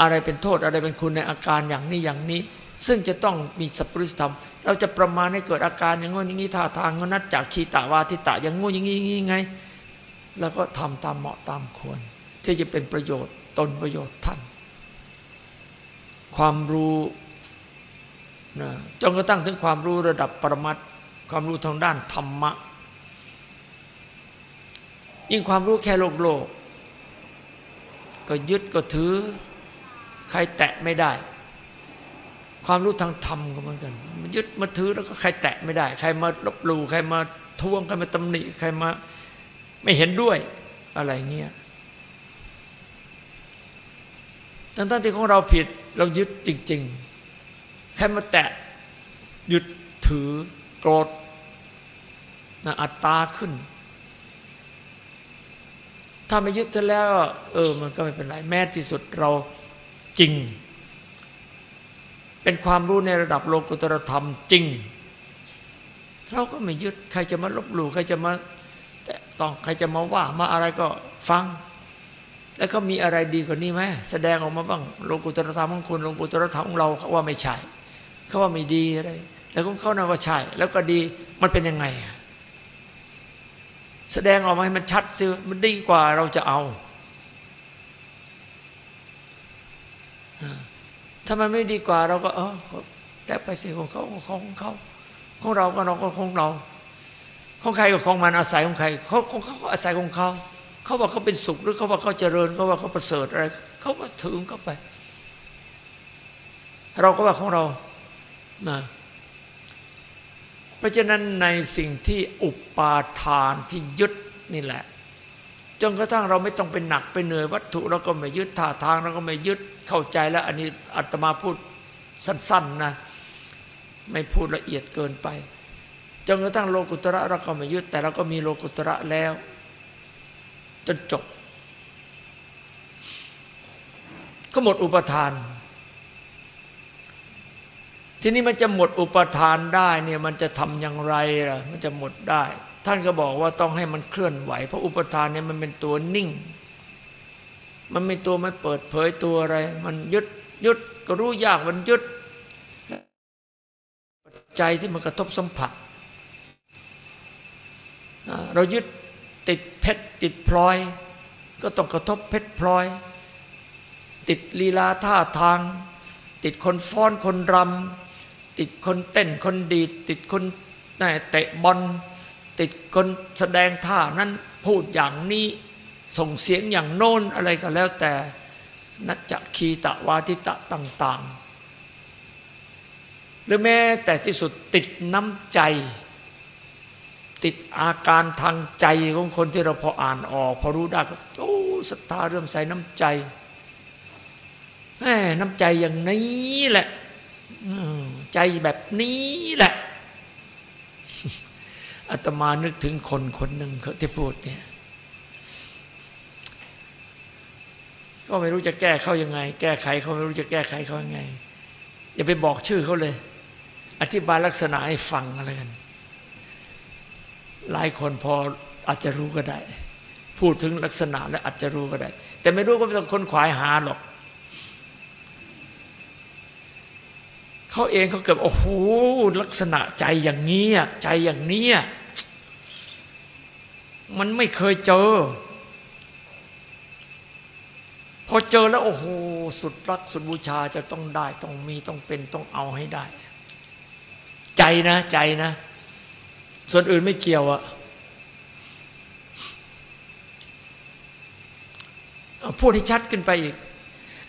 อะไรเป็นโทษอะไรเป็นคุณในอาการอย่างนี้อย่างนี้ ซึ่งจะต้องมีสัพพุริสธรรม เราจะประมาณให้เกิดอาการอย่างงู้นอย่างนี้ท่าทางงนัดจากขีตาวาทิตะอย่างงู้นอย่างนี้อย่างนี้ไงแล้วก็ทำตามเหมาะตามควร ที่จะเป็นประโยชน์ตนประโยชน์ท่าน ความรู้นะจนกระทั่งถึงความรู้ระดับปรมัต ความรู้ทางด้านธรรมะ ยิ่งความรู้แค่โลกโลก ก็ยึดก็ถือ ใครแตะไม่ได้ ความรู้ทางธรรมก็เหมือนกันมันยึดมาถือแล้วก็ใครแตะไม่ได้ ใครมาลบหลู่ใครมาทวงใครมาตำหนิใครมาไม่เห็นด้วยอะไรเงี้ยทั้งที่ของเราผิดเรายึดจริง ๆ แค่มาแตะหยุดถือ โกรธนะอัตตาขึ้น ถ้าไม่ยึดซะแล้ว เออ มันก็ไม่เป็นไร แม้ที่สุดเราจริง เป็นความรู้ในระดับโลกุตรธรรมจริง เราก็ไม่ยึด ใครจะมาลบหลู่ใครจะมาแต่ต้องใครจะมาว่ามาอะไรก็ฟัง แล้วก็มีอะไรดีกว่านี้ไหมแสดงออกมาบ้างโลกุตรธรรมของคุณโลกุตรธรรมของเราเขาว่าไม่ใช่เขาว่าไม่ดีอะไร แล้วของเขานะว่าใช่ แล้วก็ดีมันเป็นยังไง แสดงออกมาให้มันชัดซิมันดีกว่าเราจะเอา ถ้ามันไม่ดีกว่าเราก็ เออแต่ไปสิของเขาของเขาของเราก็เราก็ของเรา ของใครก็ของมันอาศัยของใครเขาของเขาก็อาศัยของเขาเขาว่าเขาเป็นสุขหรือเขาว่าเขาเจริญเขาว่าเขาประเสริฐอะไรเขาก็ถึงเข้าไป เราก็ว่าของเรานะ เพราะฉะนั้นในสิ่งที่อุปาทานที่ยึดนี่แหละ จนกระทั่งเราไม่ต้องเป็นหนักไปเหนื่อยวัตถุเราก็ไม่ยึดท่าทางเราก็ไม่ยึดเข้าใจแล้ว อันนี้อาตมาพูดสั้นๆนะไม่พูดละเอียดเกินไปจนกระทั่งโลกุตระเราก็ไม่ยึดแต่เราก็มีโลกุตระแล้ว จนจบ ก็หมดอุปทาน ทีนี้มันจะหมดอุปทานได้เนี่ยมันจะทำอย่างไรล่ะมันจะหมดได้ ท่านก็บอกว่าต้องให้มันเคลื่อนไหว เพราะอุปทานเนี่ยมันเป็นตัวนิ่ง มันไม่ตัวไม่เปิดเผยตัวอะไร มันยึดยึดก็รู้ยากมันยึดใจที่มันกระทบสัมผัส เรายึดติดเพชรติดพลอย ก็ต้องกระทบเพชรพลอย ติดลีลาท่าทาง ติดคนฟ้อนคนรำ ติดคนเต้นคนดี ติดคนเตะบอลติดคนแสดงท่านั้นพูดอย่างนี้ส่งเสียงอย่างโน้นอะไรก็แล้วแต่นัจจคีตะวาทิตะต่าง ๆ หรือแม้แต่ที่สุดติดน้ำใจ ติดอาการทางใจของคนที่เราพออ่านออก พอรู้ได้ก็โอ้ศรัทธาเริ่มใส่น้ำใจแหมน้ำใจอย่างนี้แหละ ใจแบบนี้แหละอาตมานึกถึงคนคนหนึ่งที่พูดเนี่ยก็ไม่รู้จะแก้เขายังไง แก้ไขเขาไม่รู้จะแก้ไขเขายังไง อย่าไปบอกชื่อเขาเลย อธิบายลักษณะให้ฟังอะไรกัน หลายคนพออาจจะรู้ก็ได้ พูดถึงลักษณะแล้วอาจจะรู้ก็ได้ แต่ไม่รู้ก็ไม่ต้องค้นขวายหาหรอก เขาเองเขาเกิดโอ้โหลักษณะใจอย่างนี้ใจอย่างนี้มันไม่เคยเจอ พอเจอแล้วโอ้โหสุดรักสุดบูชาจะต้องได้ต้องมีต้องเป็นต้องเอาให้ได้ ใจนะใจนะ ส่วนอื่นไม่เกี่ยวอะพูดให้ชัดขึ้นไปอีก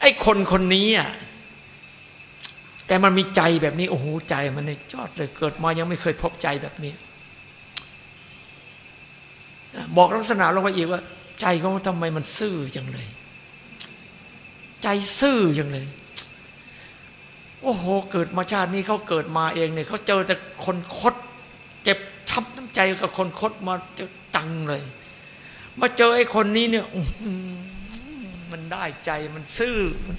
ไอ้คนคนนี้อะ แต่มันมีใจแบบนี้โอ้โหใจมันในจอดเลยเกิดมายังไม่เคยพบใจแบบนี้ บอกลักษณะลงไปอีกว่า ใจของทำไมมันซื่อจังเลย ใจซื่อจังเลยโอ้โห เกิดมาชาตินี้เขาเกิดมาเองเนี่ยเขาเจอแต่คนคด เจ็บช้ำน้ำใจกับคนคดมาจะจังเลย มาเจอไอ้คนนี้เนี่ยมันได้ใจมันซื่อมัน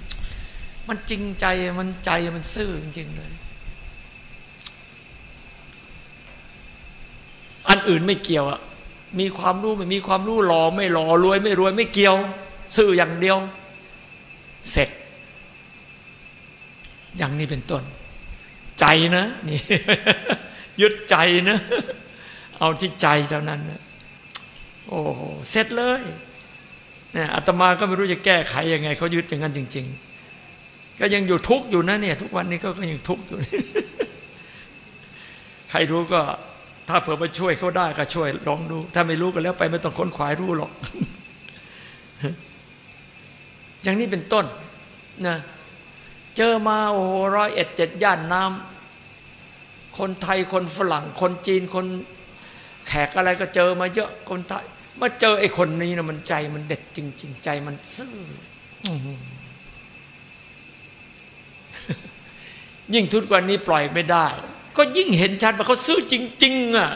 มันจริงใจมันใจมันซื่อจริงๆเลย อันอื่นไม่เกี่ยวอะมีความรู้ไม่มีความรู้หล่อไม่หล่อรวย ไม่รวยไม่เกี่ยว ซื่ออย่างเดียว เสร็จ อย่างนี้เป็นต้น ใจนะนี่ยึดใจนะ เอาที่ใจเท่านั้นนะโอ้โหเสร็จเลยเนี่ยอาตมาก็ไม่รู้จะแก้ไขยังไงเขายึดอย่างนั้นจริง ๆ ก็ยังอยู่ทุกข์อยู่นะเนี่ย ทุกวันนี้ก็ยังทุกข์อยู่ ใครรู้ก็ ถ้าเผื่อมาช่วยเขาได้ก็ช่วยลองดู ถ้าไม่รู้ก็แล้วไปไม่ต้องค้นขวายรู้หรอก อย่างนี้เป็นต้นนะเจอมาโอ้โหร้อยเอ็ดเจ็ดย่านน้ำคนไทยคนฝรั่ง คนจีนคนแขกอะไรก็เจอมาเยอะคนไทยมาเจอไอ้คนนี้นะมันใจมันเด็ดจริง ๆ ใจมันซื่อ ยิ่งทุกวันนี้ปล่อยไม่ได้ ก็ยิ่งเห็นชัดว่าเขาซื่อจริง ๆอะ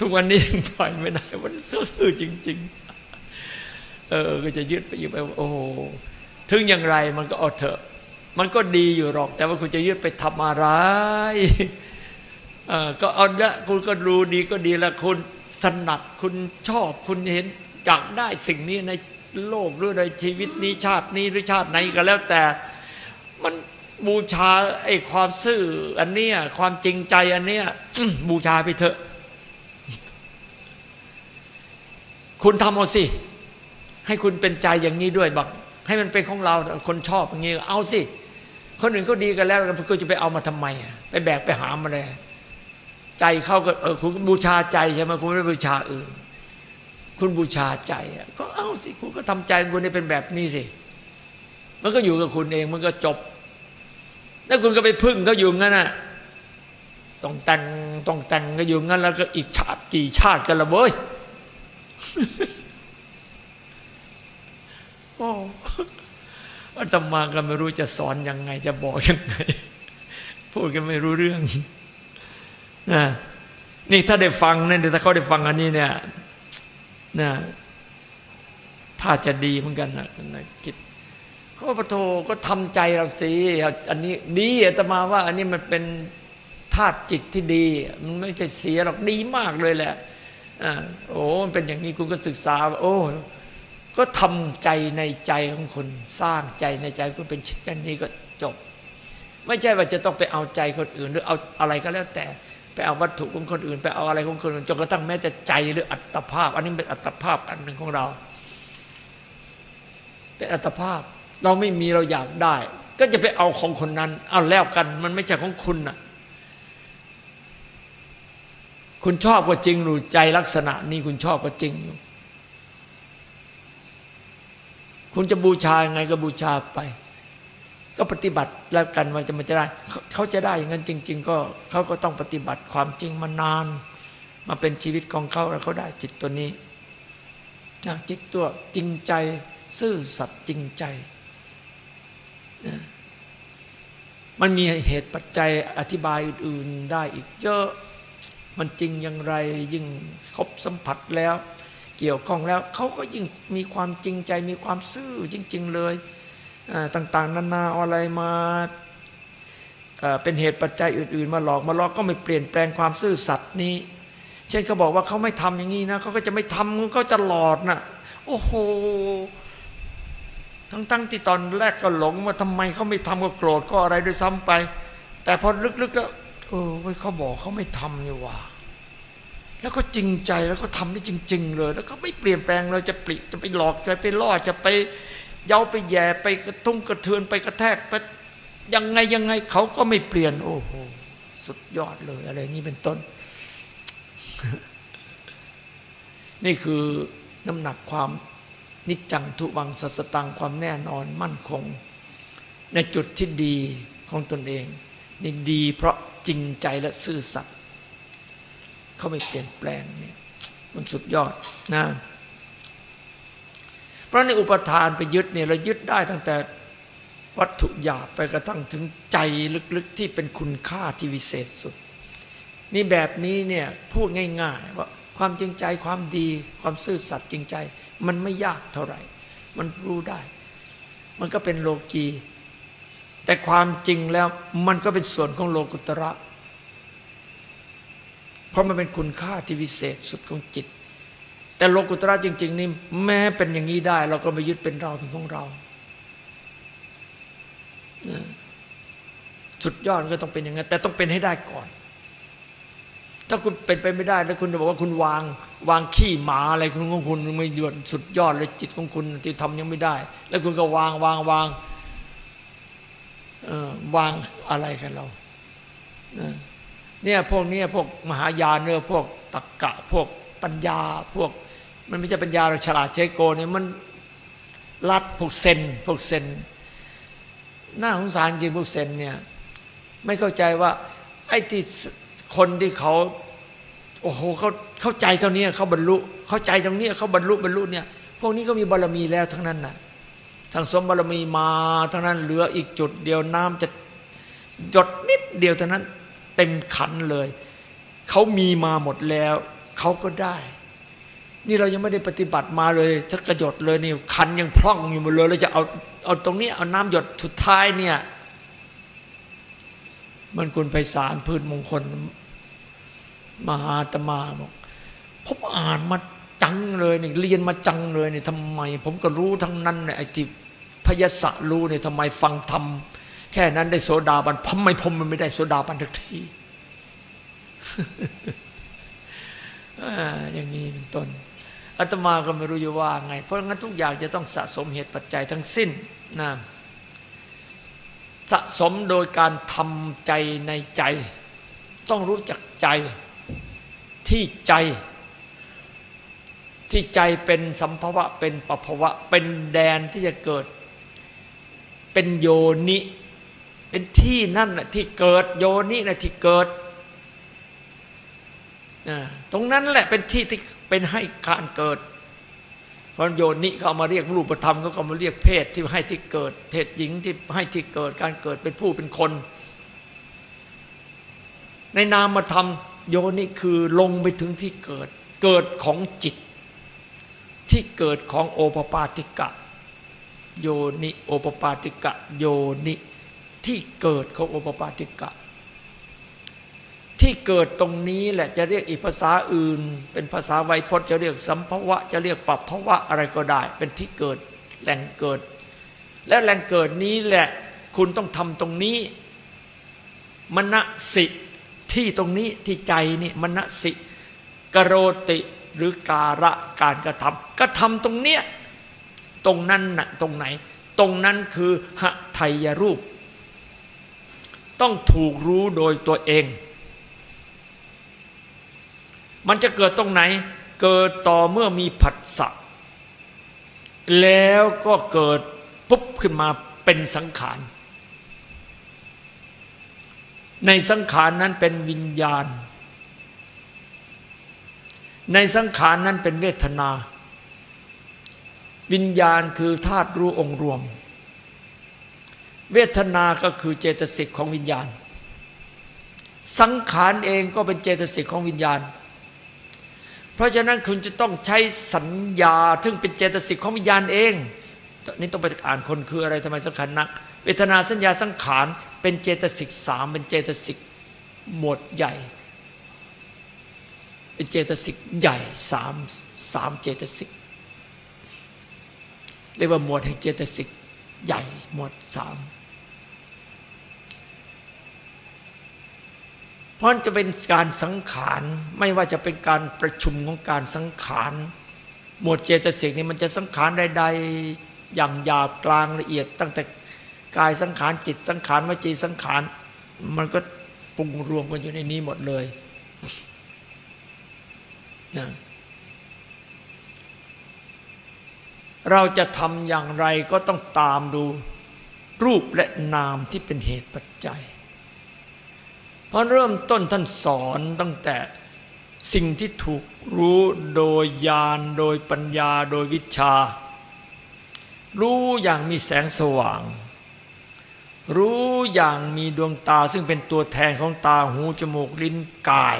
ทุกวันนี้ยังปล่อยไม่ได้มันซื่อจริง ๆ เออ ก็จะยึดไปยู่ไปโอ้ถึงอย่างไรมันก็เอาเถอะ มันก็ดีอยู่หรอก แต่ว่าคุณจะยึดไปทำอะไรก็เอาละคุณก็รู้ดีก็ดีล้วคุณถนัดคุณชอบคุณเห็นอยากได้สิ่งนี้ใน โลกหรือในชีวิตนี้ชาตินี้หรือชาติไหนก็แล้วแต่ มันบูชาไอ้ความซื่ออันเนี้ยความจริงใจอันเนี้ยบูชาไปเถอะ คุณทำเอาสิ ให้คุณเป็นใจอย่างนี้ด้วยบังให้มันเป็นของเราคนชอบอย่างนี้เอาสิ คนอื่นเขาดีกันแล้วคุณจะไปเอามาทำไม ไปแบกไปหามาเลยใจเขาก็เออคุณบูชาใจใช่ไหมคุณไม่บูชาอื่น คุณบูชาใจก็เอาสิคุณก็ทำใจคุณให้เป็นแบบนี้สิมันก็อยู่กับคุณเองมันก็จบแล้วคุณก็ไปพึ่งเขาอยู่งั้นน่ะต้องแต่งต้องแต่งก็อยู่งั้น แล้วก็อีกชาติกี่ชาติกันละเว้ยโอ้อาตมาก็ไม่รู้จะสอนยังไง จะบอกยังไง พูดกันไม่รู้เรื่องนะนี่ถ้าได้ฟังเนี่ยถ้าเขาได้ฟังอันนี้เนี่ย นะถ้าจะดีเหมือนกันนะนะคิดเขาปะโทก็ทำใจเราสิอันนี้ดีอาตมาว่า อันนี้มันเป็นธาตุจิตที่ดี มันไม่ใช่เสียหรอกดีมากเลยแหละอ่าโอ้มันเป็นอย่างนี้คุณก็ศึกษา โอ้ก็ทำใจในใจของคุณสร้างใจในใจคุณเป็นชิดกันนี้ก็จบ ไม่ใช่ว่าจะต้องไปเอาใจคนอื่น หรือเอาอะไรก็แล้วแต่ ไปเอาวัตถุของคนอื่น ไปเอาอะไรของคนอื่นจนกระทั่งแม้จะใจหรืออัตภาพ อันนี้เป็นอัตภาพอันหนึ่งของเรา เป็นอัตภาพเราไม่มีเราอยากได้ ก็จะไปเอาของคนนั้น เอาแล้วกัน มันไม่ใช่ของคุณน่ะ คุณชอบก็จริงหรือใจลักษณะนี้คุณชอบก็จริงอยู่คุณจะบูชายังไงก็บูชาไป ก็ปฏิบัติแล้วกันว่าจะมันจะได้เขาจะได้อย่างนั้นจริง ๆ ก็เขาก็ต้องปฏิบัติความจริงมานาน มาเป็นชีวิตของเขาแล้วเขาได้จิตตัวนี้นะจิตตัวจริงใจ ซื่อสัตย์จริงใจนะมันมีเหตุปัจจัยอธิบายอื่นๆได้อีกเยอะมันจริงอย่างไรยิ่งคบสัมผัสแล้ว เกี่ยวข้องแล้วเขาก็ยิ่งมีความจริงใจมีความซื่อจริง ๆ เลย ต่างๆ นานาอะไรมาเป็นเหตุปัจจัยอื่น ๆ มาหลอกมาหลอกก็ไม่เปลี่ยนแปลงความซื่อสัตย์นี้ เช่นเขาบอกว่าเขาไม่ทำอย่างนี้นะเขาก็จะไม่ทำก็จะหลอดนะโอ้โหทั้งๆที่ตอนแรกก็หลงว่าทำไมเขาไม่ทำก็โกรธก็อะไรด้วยซ้ำไป แต่พอลึกๆก็เออเขาบอกเขาไม่ทำนี่ว่า แล้วก็จริงใจแล้วก็ทำได้จริง ๆ เลย แล้วก็ไม่เปลี่ยนแปลงเลยจะปลิจะไปหลอกจะไปล่อจะไป เย้าไปแย่ไปกระตุ้งกระเทือนไปกระแทกไปยังไงยังไงเขาก็ไม่เปลี่ยน โอ้โหสุดยอดเลยอะไรอย่างนี้เป็นต้น นี่คือน้ำหนักความนิจจังทุวังสัสตังความแน่นอนมั่นคง ในจุดที่ดีของตนเองนี่ดีเพราะจริงใจและซื่อสัตย์เขาไม่เปลี่ยนแปลงเนี่ยมันสุดยอดนะ ราะในอุปทานไปยึดเนี่ยเรายึดได้ตั้งแต่วัตถุหยาบไปกระทั่งถึงใจลึกๆที่เป็นคุณค่าที่วิเศษสุด นี่แบบนี้เนี่ยพูดง่าย ๆ ว่าความจริงใจความดีความซื่อสัตย์จริงใจ มันไม่ยากเท่าไหร่ มันรู้ได้ มันก็เป็นโลกี แต่ความจริงแล้วมันก็เป็นส่วนของโลกุตระ เพราะมันเป็นคุณค่าที่วิเศษสุดของจิต แต่โลกุตระจริง ๆ นี่แม้เป็นอย่างนี้ได้ เราก็ไม่ยึดเป็นเราเป็นของเราสุดยอดก็ต้องเป็นอย่างนั้นแต่ต้องเป็นให้ได้ก่อน ถ้าคุณเป็นไปไม่ได้แล้วคุณจะบอกว่าคุณวาง วางขี้หมาอะไรของคุณไม่หยุดสุดยอดเลยจิตของคุณที่ทำยังไม่ได้ แล้วคุณก็วางวางวางวางอะไรกันเราเนี่ยพวกนี้พวกมหายานเนอพวกตักกะพวกปัญญาพวก มันไม่ใช่ปัญญาเราฉลาดเชโกเนี่ยมันรัดพวกเซนพวกเซนหน้าสงสารจริงพวกเซนเนี่ยไม่เข้าใจว่า ไอ้ที่คนที่เขาโอ้โหเขาเข้าใจเท่านี้เขาบรรลุเข้าใจตรงนี้เขาบรรลุบรรลุเนี่ยพวกนี้ก็มีบารรมีแล้วทั้งนั้นน่ะทั้งสมบารมีมาทั้งนั้นเหลืออีกจุดเดียวน้ำจะหยดนิดเดียวเท่านั้น เต็มขันเลย เขามีมาหมดแล้ว เขาก็ได้ นี่เรายังไม่ได้ปฏิบัติมาเลยถ้ากระหยดเลยนี่คันยังพร่องอยู่หมดเลยเราจะเอาเอาตรงนี้เอาน้ำหยดสุดท้ายเนี่ย มันคุณไปสารพืชมงคล มหาตมาบอกผมอ่านมาจังเลยนี่เรียนมาจังเลยนี่ทำไม ผมก็รู้ทั้งนั้นเนี่ยไอ้ที่พยศรู้เนี่ยทำไมฟังธรรมแค่นั้นได้โสดาบันพมไม่พมมันไม่ได้โสดาบันทักทีอย่างนี้เป็นต้น อาตมาก็ไม่รู้จะว่าไง เพราะงั้นทุกอย่างจะต้องสะสมเหตุปัจจัยทั้งสิ้นนะสะสมโดยการทำใจในใจ ต้องรู้จักใจที่ใจ ที่ใจเป็นสัมภวะเป็นปภวะ เป็นแดนที่จะเกิด เป็นโยนิ เป็นที่นั่นแหละที่เกิดโยนินะที่เกิด ตรงนั้นแหละเป็นที่ที่เป็นให้การเกิดพระโยนิเขามาเรียกรูปธรรมเขาก็มาเรียกเพศที่ให้ที่เกิดเพศหญิงที่ให้ที่เกิดการเกิดเป็นผู้เป็นคน ในนามธรรมโยนิคือลงไปถึงที่เกิด เกิดของจิต ที่เกิดของโอปปาติกะ โยนิโอปปาติกะ โยนิที่เกิดของโอปปาติกะ ที่เกิดตรงนี้แหละจะเรียกอีกภาษาอื่น เป็นภาษาไวยพจน์จะเรียกสัมภวะ จะเรียกปัปภวะอะไรก็ได้ เป็นที่เกิดแหล่งเกิด และแหล่งเกิดนี้แหละคุณต้องทำตรงนี้มณสิที่ตรงนี้ที่ใจนี่มณสิกโรติหรือการะการกระทำกระทำตรงเนี้ยตรงนั้นน่ะตรงไหน ตรงนั้นคือหไทยรูป ต้องถูกรู้โดยตัวเอง มันจะเกิดตรงไหน เกิดต่อเมื่อมีผัสสะแล้วก็เกิดปุ๊บขึ้นมาเป็นสังขาร ในสังขารนั้นเป็นวิญญาณ ในสังขารนั้นเป็นเวทนา วิญญาณคือธาตุรู้องค์รวม เวทนาก็คือเจตสิกของวิญญาณ สังขารเองก็เป็นเจตสิกของวิญญาณ เพราะฉะนั้นคุณจะต้องใช้สัญญา ซึ่งเป็นเจตสิกของวิญญาณเอง นี่ต้องไปอ่านคนคืออะไรทำไมสำคัญนัก เวทนาสัญญาสังขารเป็นเจตสิกสามเป็นเจตสิกหมวดใหญ่ เป็นเจตสิกใหญ่สามสามเจตสิกเรียกว่าหมวดแห่งเจตสิกใหญ่หมวดสาม เพราะจะเป็นการสังขารไม่ว่าจะเป็นการประชุมของการสังขารหมวดเจตสิกนี่มันจะสังขารใดๆอย่างหยาบกลางละเอียด ตั้งแต่กายสังขารจิตสังขารวจีสังขาร มันก็ปรุงรวมกันอยู่ในนี้หมดเลยนะเราจะทำอย่างไรก็ต้องตามดูรูปและนามที่เป็นเหตุปัจจัย ราะเริ่มต้นท่านสอนตั้งแต่สิ่งที่ถูกรู้โดยญาณโดยปัญญาโดยวิชา รู้อย่างมีแสงสว่าง รู้อย่างมีดวงตาซึ่งเป็นตัวแทนของตาหูจมูกลิ้นกาย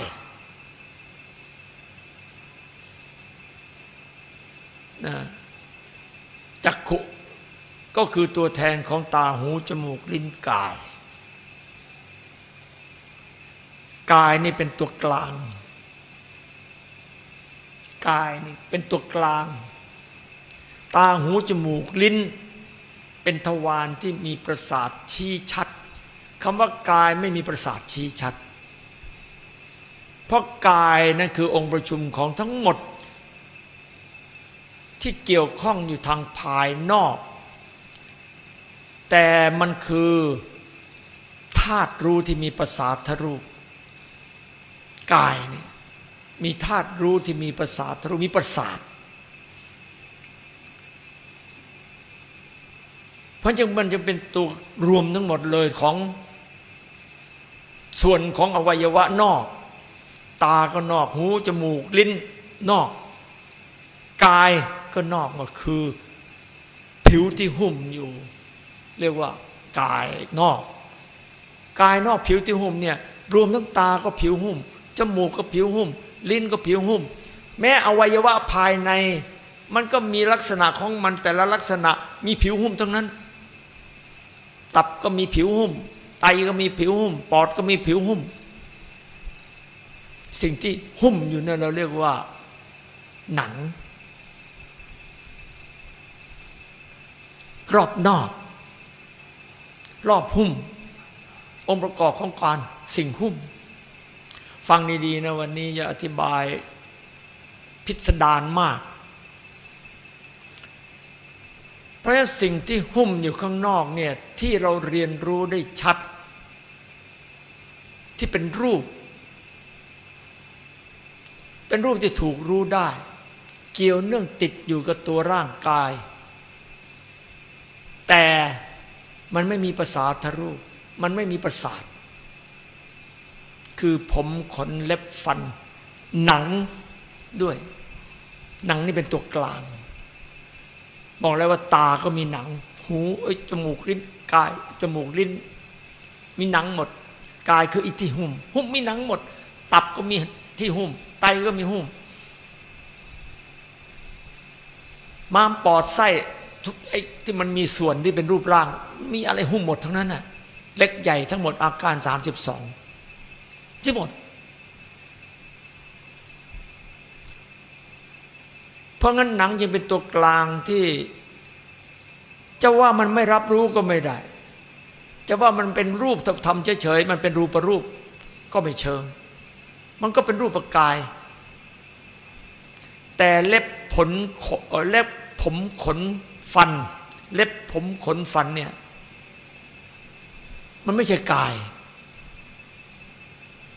จักขุก็คือตัวแทนของตาหูจมูกลิ้นกาย กายนี่เป็นตัวกลาง กายนี่เป็นตัวกลาง ตาหูจมูกลิ้น เป็นทวารที่มีประสาทชี้ชัดคำว่ากายไม่มีประสาทชี้ชัด เพราะกายนั่นคือองค์ประชุมของทั้งหมด ที่เกี่ยวข้องอยู่ทางภายนอก แต่มันคือธาตุรู้ที่มีประสาทรูป กายนี่มีธาตุรู้ที่มีประสาทรู้มีประสาทเพราะจึงมันจะเป็นตัวรวมทั้งหมดเลยของส่วนของอวัยวะนอก ตาก็นอกหูจมูกลิ้นนอก กายก็นอกหมดคือ ผิวที่หุ้มอยู่ เรียกว่ากายนอก กายนอกผิวที่หุ้มเนี่ยรวมทั้งตาก็ผิวหุ้ม จมูกก็ผิวหุ้ม ลิ้นก็ผิวหุ้ม แม้อวัยวะภายใน มันก็มีลักษณะของมันแต่ละลักษณะมีผิวหุ้มทั้งนั้น ตับก็มีผิวหุ้ม ไตก็มีผิวหุ้ม ปอดก็มีผิวหุ้ม สิ่งที่หุ้มอยู่นั่นเราเรียกว่าหนังรอบนอก รอบหุ้ม องค์ประกอบของการสิ่งหุ้ม ฟังดีๆนะวันนี้จะอธิบายพิสดารมาก เพราะสิ่งที่หุ้มอยู่ข้างนอกเนี่ยที่เราเรียนรู้ได้ชัด ที่เป็นรูป เป็นรูปที่ถูกรู้ได้ เกี่ยวเนื่องติดอยู่กับตัวร่างกาย แต่มันไม่มีประสาทรูป มันไม่มีประสาท คือผมขนเล็บฟัน หนังด้วย หนังนี่เป็นตัวกลาง บอกแล้วว่าตาก็มีหนัง หูเอ้ยจมูกลิ้นกายจมูกลิ้น มีหนังหมด กายคืออิทธิหุ่มหุ่มมีหนังหมด ตับก็มีที่หุ่มไตก็มีหุ่มม้ามปอดไส้ทุกไอ้ที่มันมีส่วนที่เป็นรูปร่าง มีอะไรหุ้มหมดทั้งนั้นน่ะเล็กใหญ่ทั้งหมดอาการสามสิบสอง ที่หมด เพราะงั้นหนังยังเป็นตัวกลางที่จะว่ามันไม่รับรู้ก็ไม่ได้ จะว่ามันเป็นรูปทำเฉยๆมันเป็นรูปรูปก็ไม่เชิง มันก็เป็นรูปกาย แต่เล็บผลเล็บผมขนฟัน เล็บผมขนฟันเนี่ย มันไม่ใช่กาย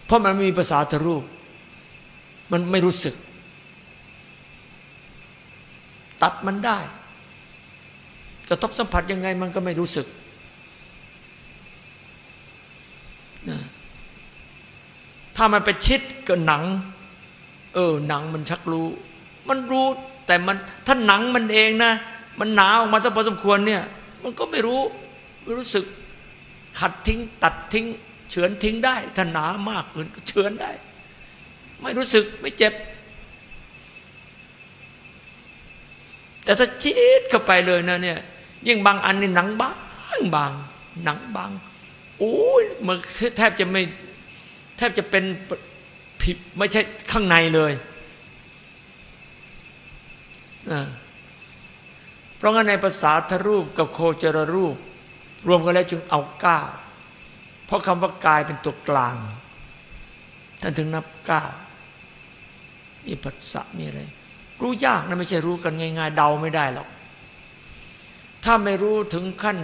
เพราะมันไม่มีภาษาทรูป มันไม่รู้สึก ตัดมันได้จะทบสัมผัสยังไงมันก็ไม่รู้สึกนะถ้ามันไปชิดกับหนัง เออหนังมันชักรู้ มันรู้แต่มันถ้าหนังมันเองนะ มันหนาออกมาสักพอสมควรเนี่ย มันก็ไม่รู้ไม่รู้สึก ขัดทิ้ง ตัดทิ้ง เฉือนทิ้งได้ถ้าหนามากเกินก็เฉือนได้ ไม่รู้สึกไม่เจ็บ แต่ถ้าชีดเข้าไปเลยนะเนี่ยยิ่งบางอันนี่หนังบางบางหนังบางโอ้ยมันแทบจะไม่แทบจะเป็นผิดไม่ใช่ข้างในเลยอ่าเพราะงั้นในภาษาทรูปกับโคจรรูป รวมกันแล้วจึงเอาเก้า เพราะคำว่ากายเป็นตัวกลาง ท่านถึงนับเก้ามีปัสสะมีอะไร รู้ยากนะไม่ใช่รู้กันง่าย ๆ เดาไม่ได้หรอก ถ้าไม่รู้ถึงขั้น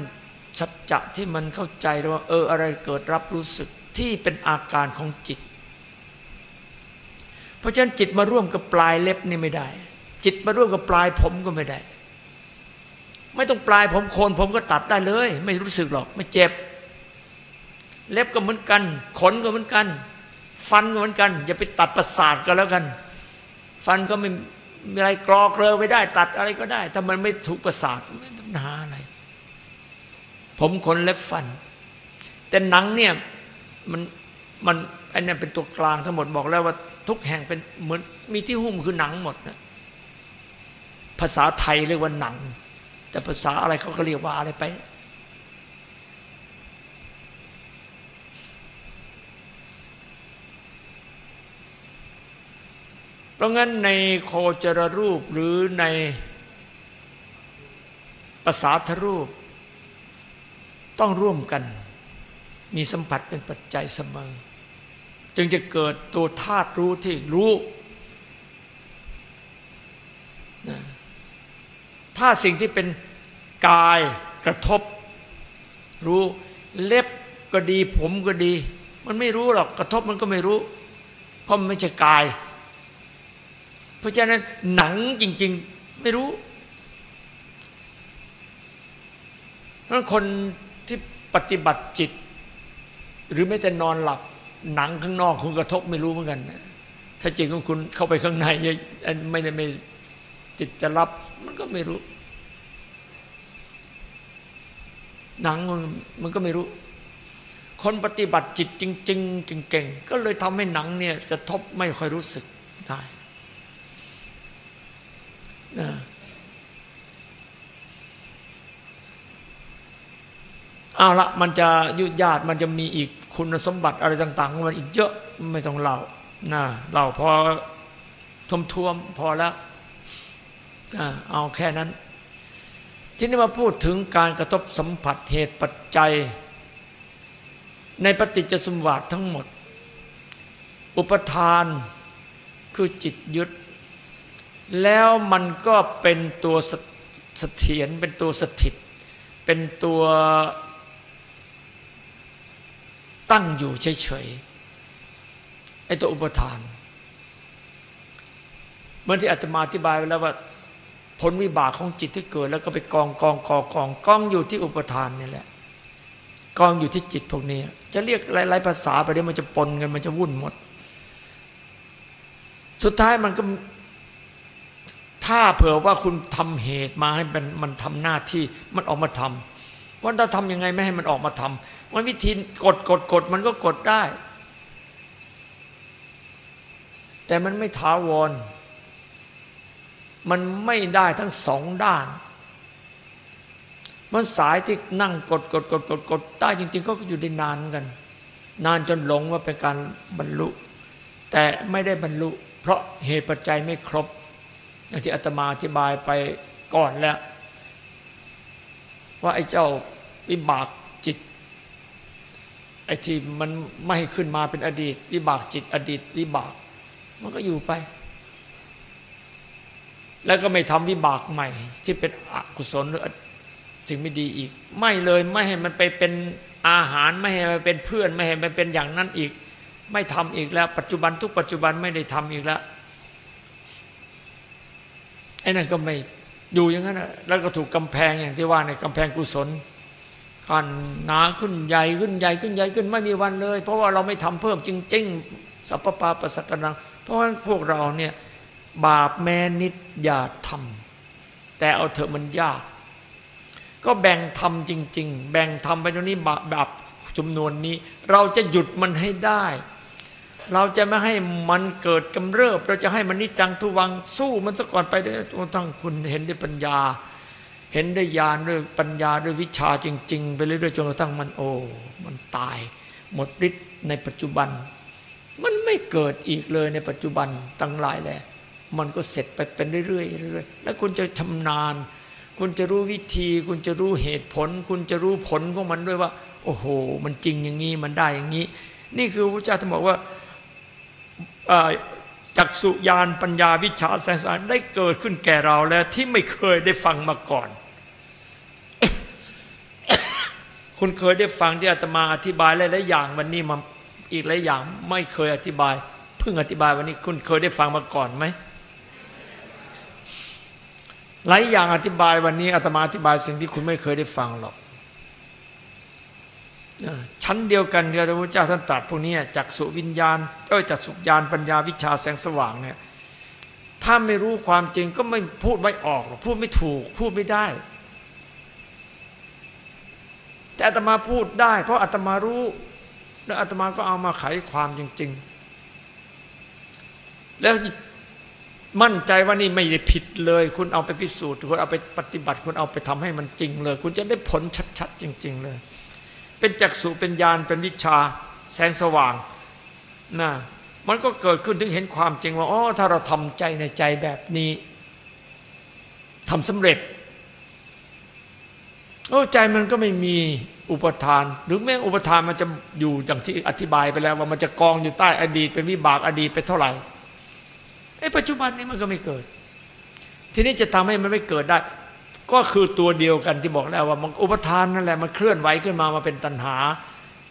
สัจจะที่มันเข้าใจว่า เอออะไรเกิดรับรู้สึกที่เป็นอาการของจิต เพราะฉะนั้นจิตมาร่วมกับปลายเล็บนี่ไม่ได้ จิตมาร่วมกับปลายผมก็ไม่ได้ ไม่ต้องปลายผมโคนผมก็ตัดได้เลย ไม่รู้สึกหรอก ไม่เจ็บ เล็บก็เหมือนกัน ขนก็เหมือนกัน ฟันก็เหมือนกัน อย่าไปตัดประสาทก็แล้วกัน ฟันก็ไม่มีอะไรกรอกเลอไปได้ ตัดอะไรก็ได้ ถ้ามันไม่ถูกประสาทไม่ปัญหาอะไร ผมขนเล็บฟัน แต่หนังเนี่ยมันมันอ้นี่เป็นตัวกลางทั้งหมดบอกแล้วว่าทุกแห่งเป็นเหมือนมีที่หุ้มคือหนังหมดนะภาษาไทยเรียกว่าหนัง แต่ภาษาอะไรเขาก็เรียกว่าอะไรไป ราะงั้นในโคจรรูปหรือในภาษาทรูป ต้องร่วมกัน มีสัมผัสเป็นปัจจัยเสมอ จึงจะเกิดตัวธาตุรู้ที่รู้นะถ้าสิ่งที่เป็นกายกระทบ รู้เล็บก็ดีผมก็ดี มันไม่รู้หรอกกระทบมันก็ไม่รู้ เพราะมันไม่ใช่กาย เพราะฉะนั้นหนังจริง ๆ ไม่รู้เพราะคนที่ปฏิบัติจิต หรือไม่แต่นอนหลับหนังข้างนอกคุณกระทบไม่รู้เหมือนกันถ้าจิตของคุณเข้าไปข้างในไม่ได้ไม่จิตจะรับ มันก็ไม่รู้ หนังมันมันก็ไม่รู้ คนปฏิบัติจิตจริง ๆ เก่งๆก็เลยทำให้หนังเนี่ยกระทบไม่ค่อยรู้สึกได้ นะเอาละมันจะยุยาดมันจะมีอีกคุณสมบัติอะไรต่างๆของมันอีกเยอะไม่ต้องเล่านะเล่าพอทมทวมพอแล้วเอาแค่นั้น ที่นี้มาพูดถึงการกระทบสัมผัสเหตุปัจจัย ในปฏิจจสมบัติทั้งหมด อุปทานคือจิตยึด แล้วมันก็เป็นตัวเสถียรเป็นตัวสถิต เป็นตัวตั้งอยู่เฉยๆไอ้ตัวอุปทานเมื่อที่อาตมาอธิบายไว้แล้วว่าผลวิบากของจิตที่เกิด แล้วก็ไปกองกองกองกองกองอยู่ที่อุปทานนี่แหละกองอยู่ที่จิตพวกนี้ จะเรียกหลาย ๆ ภาษาไปเดี๋ยวมันจะปนกันมันจะวุ่นหมด สุดท้ายมันก็ ถ้าเผื่อว่าคุณทำเหตุมาให้มันมันทำหน้าที่มันออกมาทำว่าเราทำยังไงไม่ให้มันออกมาทำมันวิธีกดกดกดมันก็กดได้ แต่มันไม่ท้าวร มันไม่ได้ทั้งสองด้าน มันสายที่นั่งกดกดกดกดกดได้จริง ๆ ก็อยู่ได้นานกัน นานจนหลงว่าเป็นการบรรลุ แต่ไม่ได้บรรลุ เพราะเหตุปัจจัยไม่ครบ อย่างที่อาตมาอธิบายไปก่อนแล้ว ว่าไอ้เจ้าวิบากจิต ไอ้ที่มันไม่ขึ้นมาเป็นอดีต วิบากจิต อดีต วิบาก มันก็อยู่ไป แล้วก็ไม่ทำวิบากใหม่ ที่เป็นอกุศลหรือสิ่งไม่ดีอีก ไม่เลยไม่ให้มันไปเป็นอาหารไม่ให้มันเป็นเพื่อน ไม่ให้มันเป็นอย่างนั้นอีก ไม่ทำอีกแล้ว ปัจจุบันทุกปัจจุบันไม่ได้ทำอีกแล้ว ไอ้นั่นก็ไม่อยู่อย่างนั้นแล้วก็ถูกกำแพงอย่างที่ว่าในกำแพงกุศลกันหนาขึ้นใหญ่ขึ้นใหญ่ขึ้นใหญ่ขึ้นไม่มีวันเลย เพราะว่าเราไม่ทำเพิ่มจริง ๆ สัพพะปสักกัง เพราะว่าพวกเราเนี่ยบาปแม้นิดอย่าทำแต่เอาเถอะมันยาก ก็แบ่งทำจริง ๆ แบ่งทำไปตรงนี้บาปจำนวนนี้ เราจะหยุดมันให้ได้ เราจะไม่ให้มันเกิดกำเริบ เราจะให้มันนิจังทุวังสู้มันซะก่อนไปด้วยทั้งคุณเห็นด้วยปัญญา เห็นด้วยญาณด้วยปัญญาด้วยวิชาจริง ๆ ไปเรื่อยๆจนกระทั่งมันโอ้มันตาย หมดฤทธิ์ในปัจจุบัน มันไม่เกิดอีกเลยในปัจจุบันตั้งหลายแหละมันก็เสร็จไปเป็นเรื่อยๆเรื่อยๆแล้วคุณจะชำนาญ คุณจะรู้วิธี คุณจะรู้เหตุผล คุณจะรู้ผลของมันด้วยว่า โอ้โห มันจริงอย่างนี้มันได้อย่างนี้ นี่คือพระเจ้าท่านบอกว่า จักสุญานปัญญาวิชาแสงสารได้เกิดขึ้นแก่เราแล้วที่ไม่เคยได้ฟังมาก่อน คุณเคยได้ฟังที่อาตมาอธิบายหลายๆอย่างวันนี้มาอีกหลายอย่างไม่เคยอธิบายเพิ่งอธิบายวันนี้คุณเคยได้ฟังมาก่อนไหมหลายอย่างอธิบายวันนี้อาตมาอธิบายสิ่งที่คุณไม่เคยได้ฟังหรอก ชั้นเดียวกันเดียวพระเจ้าท่านตรัสพวกนี้จักสุวิญญาณเอ้ยจักสุญานปัญญาวิชาแสงสว่างเนี่ยถ้าไม่รู้ความจริงก็ไม่พูดไม่ออกพูดไม่ถูกพูดไม่ได้ แต่อาตมาพูดได้ เพราะอาตมารู้แล้วอาตมาก็เอามาไขความจริง ๆ แล้วมั่นใจว่านี่ไม่ได้ผิดเลย คุณเอาไปพิสูจน์คุณเอาไปปฏิบัติ คุณเอาไปทำให้มันจริงเลย คุณจะได้ผลชัด ๆ จริง ๆ เลย เป็นจักษุเป็นญาณเป็นวิชาแสงสว่างนะมันก็เกิดขึ้นถึงเห็นความจริงว่าอ๋อถ้าเราทำใจในใจแบบนี้ทำสำเร็จโอ้ใจมันก็ไม่มีอุปทาน หรือแม้อุปทานมันจะอยู่อย่างที่อธิบายไปแล้ว ว่ามันจะกองอยู่ใต้อดีตเป็นวิบากอดีตไปเท่าไหร่ไอ้ปัจจุบันนี้มันก็ไม่เกิด ทีนี้จะทำให้มันไม่เกิดได้ ก็คือตัวเดียวกันที่บอกแล้วว่ามันอุปทานนั่นแหละมันเคลื่อนไหวขึ้นมามาเป็นตัณหา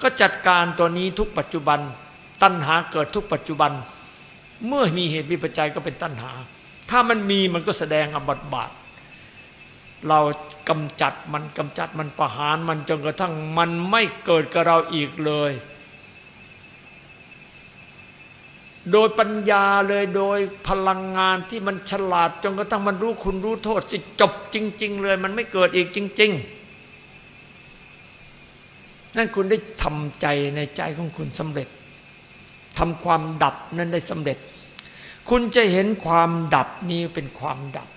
ก็จัดการตัวนี้ทุกปัจจุบัน ตัณหาเกิดทุกปัจจุบัน เมื่อมีเหตุมีปัจจัยก็เป็นตัณหา ถ้ามันมีมันก็แสดงอบัตบาท เรากำจัดมันกำจัดมันประหารมันจนกระทั่งมันไม่เกิดกับเราอีกเลย โดยปัญญาเลยโดยพลังงานที่มันฉลาดจนกระทั่งมันรู้คุณรู้โทษสิจบจริง ๆ เลย มันไม่เกิดอีกจริง ๆ นั่นคุณได้ทำใจในใจของคุณสำเร็จทำความดับนั้นได้สำเร็จ คุณจะเห็นความดับนี้เป็นความดับ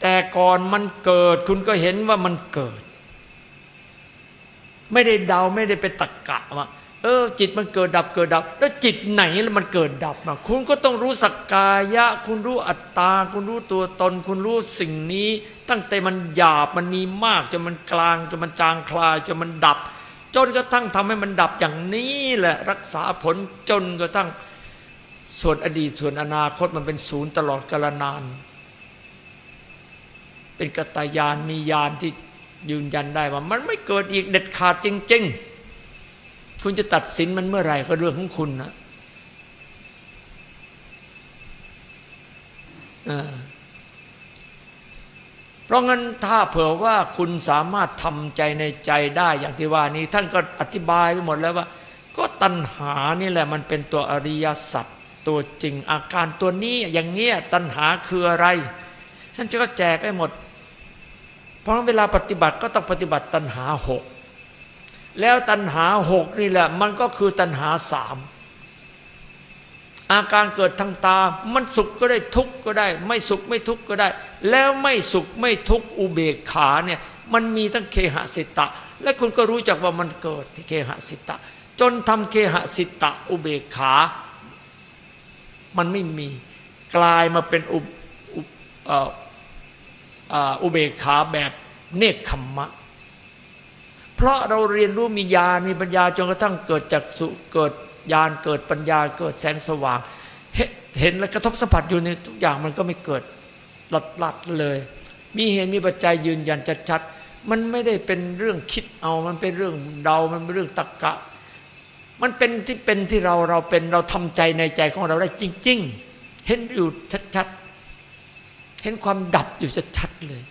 แต่ก่อนมันเกิด คุณก็เห็นว่ามันเกิด ไม่ได้เดาไม่ได้ไปตักกะว่า เออจิตมันเกิดดับเกิดดับ แล้วจิตไหนแล้วมันเกิดดับมาคุณก็ต้องรู้สักกายะ คุณรู้อัตตา คุณรู้ตัวตน คุณรู้สิ่งนี้ ตั้งแต่มันหยาบมันมีมากจนมันกลางจนมันจางคลายจนมันดับ จนกระทั่งทำให้มันดับอย่างนี้แหละรักษาผลจนกระทั่งส่วนอดีตส่วนอนาคตมันเป็นศูนย์ตลอดกาลนาน เป็นกตายานมียานที่ยืนยันได้ว่า มันไม่เกิดอีกเด็ดขาดจริง ๆ คุณจะตัดสินมันเมื่อไหร่ก็เรื่องของคุณนะเพราะงั้นถ้าเผื่อว่าคุณสามารถทำใจในใจได้อย่างที่ว่านี้ ท่านก็อธิบายไปหมดแล้วว่า ก็ตัณหานี่แหละมันเป็นตัวอริยสัจตัวจริงอาการตัวนี้อย่างเงี้ยตัณหาคืออะไร ท่านจะก็แจกให้หมด เพราะเวลาปฏิบัติก็ต้องปฏิบัติตัณหาหก แล้วตัณหาหกนี่แหละ มันก็คือตัณหาสามอาการเกิดทางตา มันสุขก็ได้ทุกข์ก็ได้ ไม่สุขไม่ทุกข์ก็ได้ แล้วไม่สุขไม่ทุกข์อุเบกขาเนี่ยมันมีทั้งเคหสิตะ และคุณก็รู้จักว่ามันเกิดที่เคหสิตะ จนทำเคหสิตะอุเบกขา มันไม่มีกลายมาเป็นอุอุเบกขาแบบเนคขมมะ เพราะเราเรียนรู้มีญาณมีปัญญาจนกระทั่งเกิดจากสุเกิดญาณเกิดปัญญาเกิดแสงสว่าง เห็นและกระทบสัมผัสอยู่ในทุกอย่างมันก็ไม่เกิดหลัดหลัดเลย มีเหตุมีปัจจัยยืนยันชัดๆมันไม่ได้เป็นเรื่องคิดเอามันเป็นเรื่องเดามันเป็นเรื่องตรกกะ มันเป็นที่เป็นที่เราเราเป็นเราทำใจในใจของเราได้จริง ๆ เห็นอยู่ชัดๆเห็นความดับอยู่ชัดๆเลย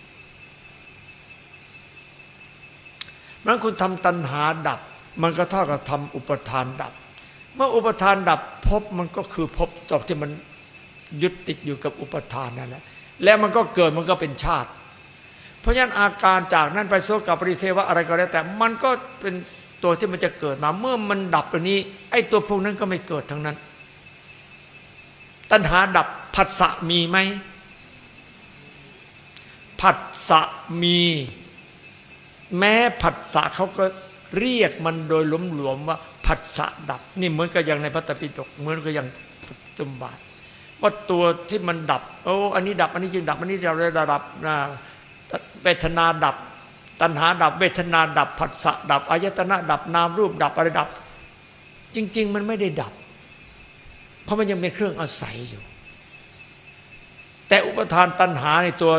มันคุณทำตัณหาดับ มันก็เท่ากับทำอุปทานดับ เมื่ออุปทานดับพบมันก็คือพบตอกที่มันยึดติดอยู่กับอุปทานนั่นแหละแล้วมันก็เกิดมันก็เป็นชาติ เพราะฉะนั้นอาการจากนั้นไปโซกับปริเทวะอะไรก็แล้วแต่มันก็เป็นตัวที่มันจะเกิดมา เมื่อมันดับตัวนี้ ไอ้ตัวพวกนั้นก็ไม่เกิดทั้งนั้น ตัณหาดับผัสสะมีไหมผัสสะมี แม้ผัสสะเขาก็เรียกมันโดยหลวมๆว่าผัสสะดับ นี่เหมือนกับอย่างในพระตปิฎกเหมือนกับอย่างจุมบาทว่าตัวที่มันดับโอ้อันนี้ดับอันนี้จึงดับอันนี้จะระดับนะเวทนาดับ ตัณหาดับ เวทนาดับผัสสะดับอายตนะดับนามรูปดับอะไรดับ จริง ๆ มันไม่ได้ดับ เพราะมันยังเป็นเครื่องอาศัยอยู่ แต่อุปทานตัณหาในตัว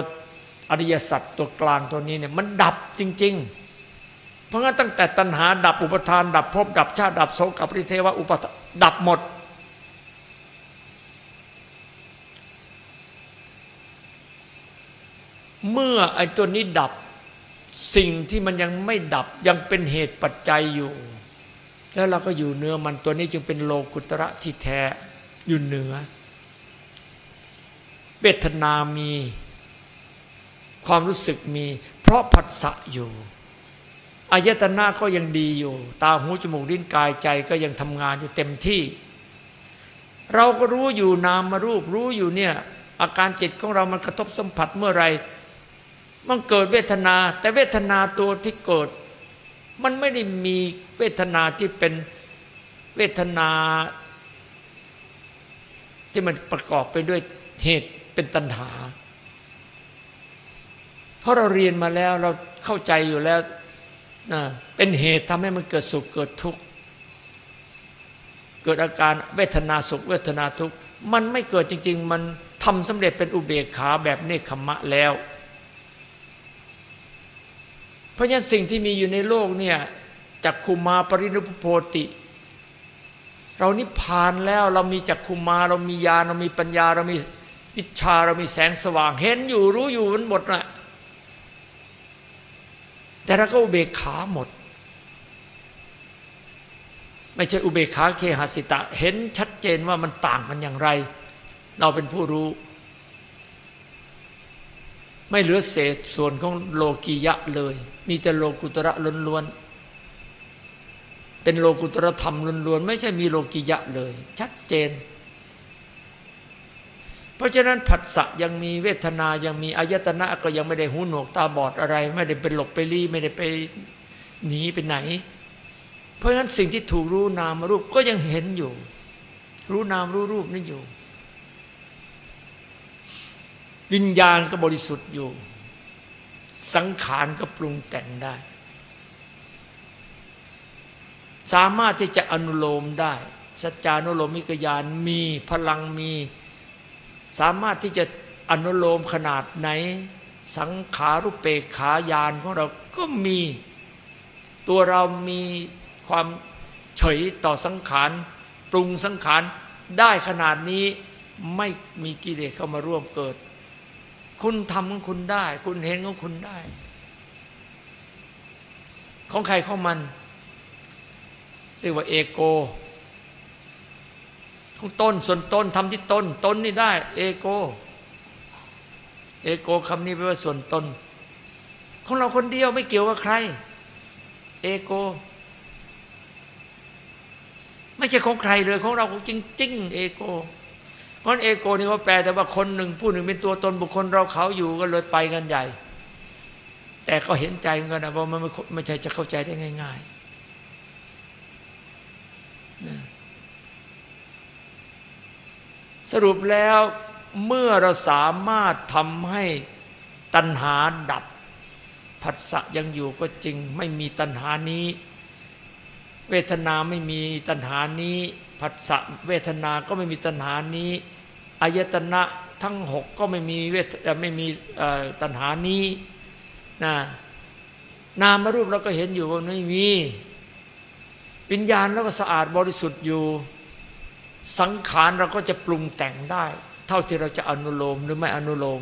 อริยสัจตัวกลางตัวนี้เนี่ยมันดับจริง ๆ เพราะงั้นตั้งแต่ตัณหาดับอุปทาน ดับภพดับชาติดับโสกับริเทวะอุปดับหมด เมื่อไอ้ตัวนี้ดับสิ่งที่มันยังไม่ดับยังเป็นเหตุปัจจัยอยู่ แล้วเราก็อยู่เนื้อมันตัวนี้จึงเป็นโลกุตระที่แท้อยู่เหนือเวทนามี ความรู้สึกมี เพราะผัสสะอยู่อายตนะก็ยังดีอยู่ ตาหูจมูกลิ้นกายใจก็ยังทำงานอยู่เต็มที่ เราก็รู้อยู่นามมารูปรู้อยู่เนี่ยอาการจิตของเรามันกระทบสัมผัสเมื่อไรมันเกิดเวทนา แต่เวทนาตัวที่เกิด มันไม่ได้มีเวทนาที่เป็นเวทนาที่มันประกอบไปด้วยเหตุเป็นตัณหา เพราะเราเรียนมาแล้วเราเข้าใจอยู่แล้วนะเป็นเหตุทำให้มันเกิดสุขเกิดทุกข์เกิดอาการเวทนาสุขเวทนาทุกข์มันไม่เกิดจริง ๆ มันทำสำเร็จเป็นอุเบกขาแบบเนคขมะแล้ว เพราะฉะนั้นสิ่งที่มีอยู่ในโลกเนี่ยจักคุมาปรินุปโพติ เรานิพพานแล้วเรามีจักคุมาเรามีญาเรามีปัญญาเรามีวิชาเรามีแสงสว่าง เห็นอยู่รู้อยู่มันหมดนะ แต่เราก็อุเบกขาหมด ไม่ใช่อุเบกขาเคหสิตะ เห็นชัดเจนว่ามันต่างกันอย่างไร เราเป็นผู้รู้ ไม่เหลือเศษส่วนของโลกียะเลย มีแต่โลกุตระล้วนๆเป็นโลกุตระธรรมล้วนๆไม่ใช่มีโลกียะเลย ชัดเจน เพราะฉะนั้นผัสสะยังมีเวทนายังมีอายตนะก็ยังไม่ได้หูหนวกตาบอดอะไร ไม่ได้เป็นหลบไปรีไม่ได้ไปหนีไปไหน เพราะฉะนั้นสิ่งที่ถูกรู้นามรูปก็ยังเห็นอยู่ รู้นามรู้รูปนี่อยู่ วิญญาณก็บริสุทธิ์อยู่ สังขารก็ปรุงแต่งได้ สามารถที่จะอนุโลมได้สัจจานุโลมิกญาณมีพลังมี สามารถที่จะอนุโลมขนาดไหน สังขารุเปกขายานของเราก็มีตัวเรามีความเฉยต่อสังขาร ปรุงสังขารได้ขนาดนี้ไม่มีกิเลสเข้ามาร่วมเกิด คุณทำของคุณได้ คุณเห็นของคุณได้ ของใครของมัน เรียกว่าเอโก ต้นส่วนต้นทำที่ต้นต้นนี่ได้ เอโก เอโกคำนี้แปลว่าส่วนตนของเราคนเดียวไม่เกี่ยวกับใคร เอโก ไม่ใช่ของใครเลยของเราจริงๆเอโก เพราะเอโกนี่เขาแปลแต่ว่าคนหนึ่งผู้หนึ่งเป็นตัวตนบุคคลเราเขาอยู่ก็เลยไปกันใหญ่ แต่ก็เห็นใจเหมือนกันนะว่ามันไม่ใช่จะเข้าใจได้ง่าย ๆ รุปแล้วเมื่อเราสามารถทำให้ตัณหาดับผัสสะยังอยู่ก็จริง ไม่มีตัณหานี้ เวทนาไม่มีตัณหานี้ผัสสะเวทนาก็ไม่มีตัณหานี้อายตนะทั้งหกก็ไม่มีเวทไม่มีตัณหานี้นะนามรูปเราก็เห็นอยู่ว่าไม่มี วิญญาณเราก็สะอาดบริสุทธิ์อยู่ สังขารเราก็จะปรุงแต่งได้ เท่าที่เราจะอนุโลมหรือไม่อนุโลม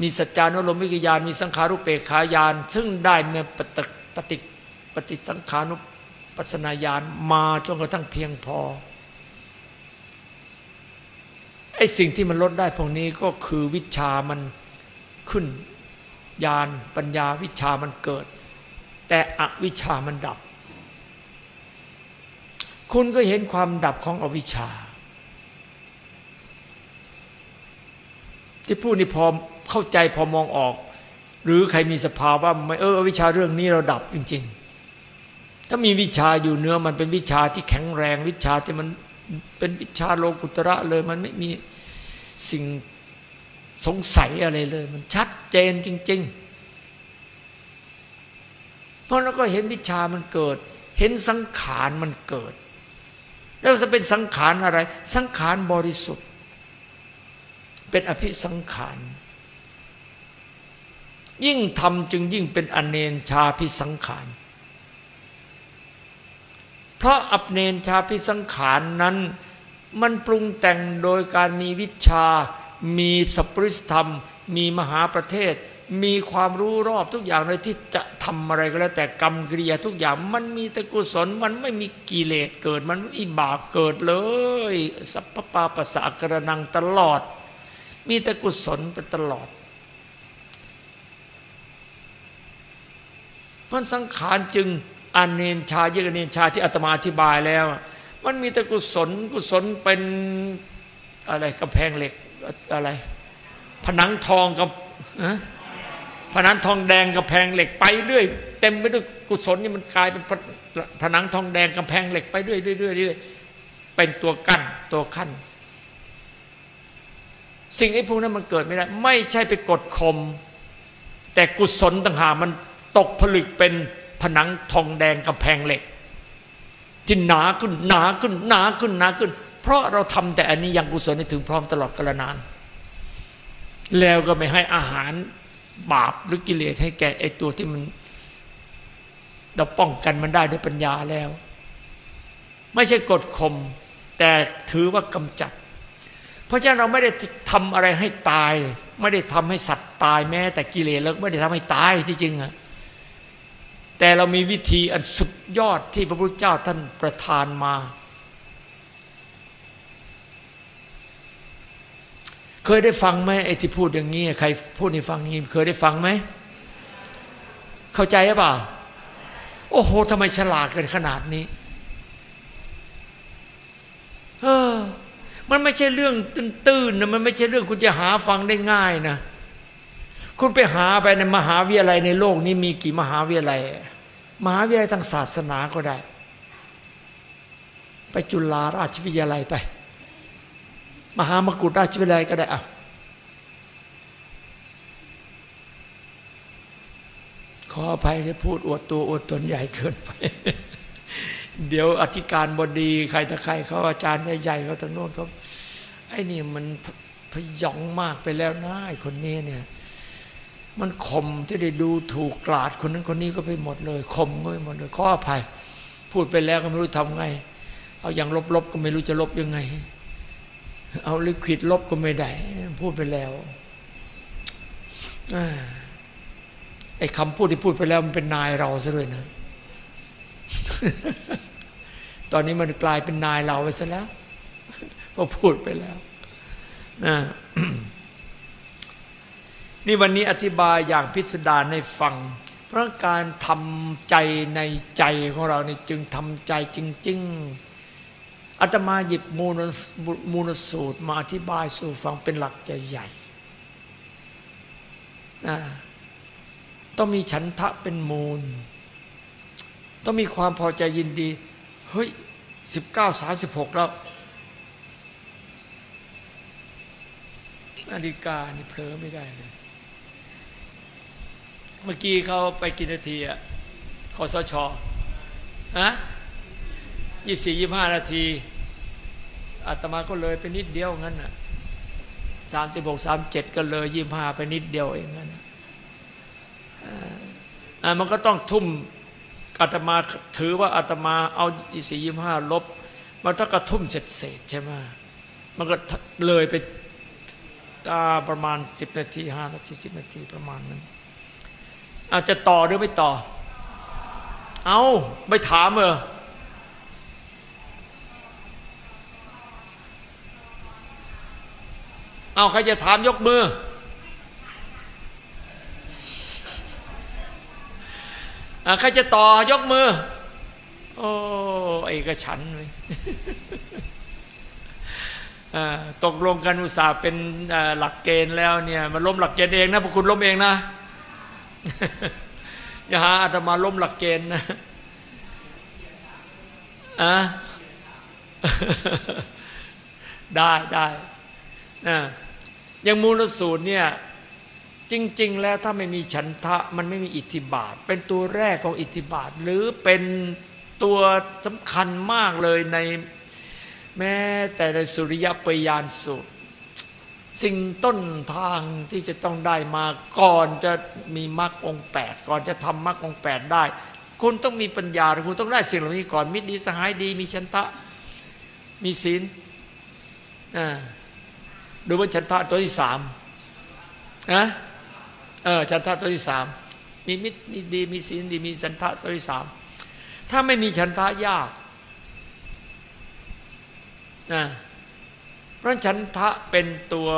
มีสัจจานุโลมวิกยานมีสังขารุเปขายาน ซึ่งได้เมื่อปฏิปฏิปฏิสังขานุปัสนาญาณมาจนกระทั่งเพียงพอไอ้สิ่งที่มันลดได้พวกนี้ก็คือวิชามันขึ้นญาณปัญญาวิชามันเกิด แต่อวิชามันดับ คุณก็เห็นความดับของอวิชชา ที่พูดนี่พอเข้าใจพอมองออก หรือใครมีสภาวะไม่เออวิชาเรื่องนี้เราดับจริง ๆ ถ้ามีวิชาอยู่เนื้อมันเป็นวิชาที่แข็งแรงวิชาที่มันเป็นวิชาโลกุตระเลยมันไม่มีสิ่งสงสัยอะไรเลย มันชัดเจนจริง ๆ เพราะเราก็เห็นวิชามันเกิด เห็นสังขารมันเกิด แล้วจะเป็นสังขารอะไร สังขารบริสุทธิ์ เป็นอภิสังขาร ยิ่งทำจึงยิ่งเป็นอเนนชาพิสังขาร เพราะอับเนนชาพิสังขารนั้น มันปรุงแต่งโดยการมีวิชา มีสัพริสธรรม มีมหาประเทศ มีความรู้รอบทุกอย่างเลยที่จะทำอะไรก็แล้ว แต่กรรมกิริยาทุกอย่างมันมีแต่กุศลมันไม่มีกิเลสเกิด มันไม่มีบาปเกิดเลย สัพพปาปัสสะกระนังตลอด มีแต่กุศลไปตลอดมันสังขารจึงอันเนนชาเยกเนนชาที่อาตมาอธิบายแล้ว มันมีแต่กุศลกุศลเป็นอะไรกำแพงเหล็กอะไร ผนังทองกับ ผนังทองแดงกำแพงเหล็กไปเรื่อยเต็มไปด้วยกุศลนี่มันกลายเป็นผนังทองแดงกำแพงเหล็กไปเรื่อยเรื่อยเรื่อยเป็นตัวกั้นตัวขั้น สิ่งไอ้พวกนั้นมันเกิดไม่ได้ ไม่ใช่ไปกดข่มแต่กุศลต่างหากมันตกผลึกเป็นผนังทองแดงกำแพงเหล็ก ที่หนาขึ้นหนาขึ้นหนาขึ้นหนาขึ้น เพราะเราทำแต่อันนี้ยังกุศลให้ถึงพร้อมตลอดกาลนาน แล้วก็ไม่ให้อาหาร บาปหรือกิเลสให้แก่ไอ้ตัวที่มัน เราป้องกันมันได้ด้วยปัญญาแล้ว ไม่ใช่กดข่มแต่ถือว่ากำจัด เพราะฉะนั้นเราไม่ได้ทำอะไรให้ตาย ไม่ได้ทำให้สัตว์ตายแม้ แต่กิเลสแล้วไม่ได้ทำให้ตายที่จริงอะแต่เรามีวิธีอันสุดยอดที่พระพุทธเจ้าท่านประทานมา เคยได้ฟังไหมไอ้ที่พูดอย่างนี้ใครพูดให้ฟังงี้เคยได้ฟังไหมเข้าใจหรือเปล่าโอ้โหทำไมฉลาดกันขนาดนี้เออมันไม่ใช่เรื่องตื้นๆนะมันไม่ใช่เรื่องคุณจะหาฟังได้ง่ายนะคุณไปหาไปในมหาวิทยาลัยในโลกนี้มีกี่มหาวิทยาลัย มหาวิทยาลัยทางศาสนาก็ได้ ไปจุฬาราชวิทยาลัยไป มหามกุฏราชวิทยาลัยก็ได้อะขออภัยที่พูดอวดตัวอวดตนใหญ่เกินไป เดี๋ยวอธิการบดีใครตะใครเขาอาจารย์ใหญ่ๆเขาทางโน้นเขาไอ้นี่มันพยองมากไปแล้วนะไอ้คนนี้เนี่ย มันข่มที่ได้ดูถูกกลาดคนนั้นคนนี้ก็ไปหมดเลยข่มก็ไปหมดเลยขออภัย พูดไปแล้วก็ไม่รู้ทำไง เอาอย่างลบๆก็ไม่รู้จะลบยังไง เอาลิควิดลบก็ไม่ได้ พูดไปแล้วไอ้คำพูดที่พูดไปแล้วมันเป็นนายเราซะเลยนะ ตอนนี้มันกลายเป็นนายเราไปซะแล้วพอพูดไปแล้วนะนี่วันนี้อธิบายอย่างพิสดารในฟัง เพราะการทำใจในใจของเราเนี่จึงทำใจจริง ๆ อาตมาหยิบมูลมูลสูตรมาอธิบายสู่ฟังเป็นหลักใหญ่ๆนะต้องมีฉันทะเป็นมูล ต้องมีความพอใจยินดี เฮ้ยสิบเก้าสามสิบหกแล้วนาฬิกานี่เผลอไม่ได้เลย เมื่อกี้เขาไปกินนาทีอะคอสชฮะยี่สี่ยี่ห้านาที อาตมาก็เลยไปนิดเดียวงั้นอะสามสิบหกสามเจ็ดก็เลยยี่ห้าไปนิดเดียวเองงั้นมันก็ต้องทุ่มอาตมาถือว่าอาตมาเอายี่สี่ยี่ห้าลบ มันถ้ากระทุ่มเสร็จเสร็จใช่ไหมมันก็เลยไปประมาณสิบนาทีห้านาทีสิบนาทีประมาณนั้น อาจจะต่อหรือไม่ต่อ เอาไม่ถามเออ เอาใครจะถามยกมือ ใครจะต่อยกมือ โอ้ไอ้กระฉันเลยตกลงกันอุตสาห์เป็นหลักเกณฑ์แล้วเนี่ยมันล้มหลักเกณฑ์เองนะพวกคุณล้มเองนะอย่าหาอาตมาล้มหลักเกณฑ์นะอะได้ได้ นะอย่างมูลสูตรเนี่ยจริง ๆ แล้วถ้าไม่มีฉันทะมันไม่มีอิทธิบาท เป็นตัวแรกของอิทธิบาท หรือเป็นตัวสำคัญมากเลยในแม้แต่ในสุริยปยานสูตร สิ่งต้นทางที่จะต้องได้มาก่อนจะมีมรรคองแปดก่อนจะทำมรรคองแปดได้ คุณต้องมีปัญญาคุณต้องได้สิ่งเหล่านี้ก่อนมิตรดีสหายดี มีชันทะมีศีล ดูว่าชันทะตัวที่สามนะเออฉันทะตัวที่สามมีมิตรมีดีมีศีลดีมีฉันทะตัวที่สามถ้าไม่มีฉันทะยากนะเพราะฉันทะเป็นตัว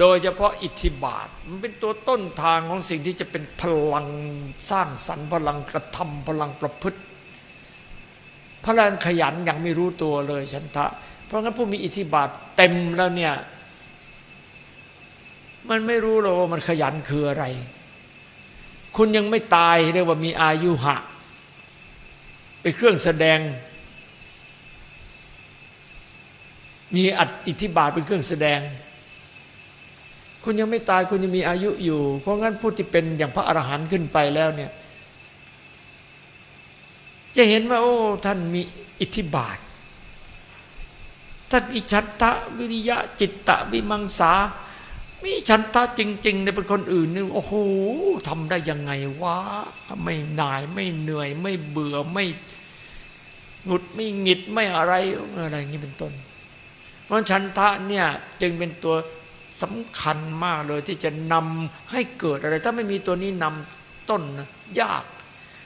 โดยเฉพาะอิทธิบาท มันเป็นตัวต้นทางของสิ่งที่จะเป็นพลังสร้างสรรค์พลังกระทำพลังประพฤติ พลังขยันอย่างไม่รู้ตัวเลยฉันทะ เพราะงั้นผู้มีอิทธิบาทเต็มแล้วเนี่ย มันไม่รู้หรอกว่ามันขยันคืออะไร คุณยังไม่ตายเรียกว่ามีอายุหะเป็นเครื่องแสดง มีอัตอิทธิบาทเป็นเครื่องแสดง คุณยังไม่ตายคุณยังมีอายุอยู่ เพราะงั้นผู้ที่เป็นอย่างพระอรหันต์ขึ้นไปแล้วเนี่ย จะเห็นว่าโอ้ท่านมีอิทธิบาทท่านมีชันตะวิริยะจิตตะวิมังสา มีชันตะจริง ๆ ในเป็นคนอื่นนี่โอ้โหทำได้ยังไงวะไม่หน่ายไม่เหนื่อย ไม่เบื่อไม่หงุดไม่หงิดไม่อะไรอะไรอย่างนี้เป็นต้น เพราะชันทะเนี่ยจึงเป็นตัวสำคัญมากเลยที่จะนำให้เกิดอะไร ถ้าไม่มีตัวนี้นำต้นนะยาก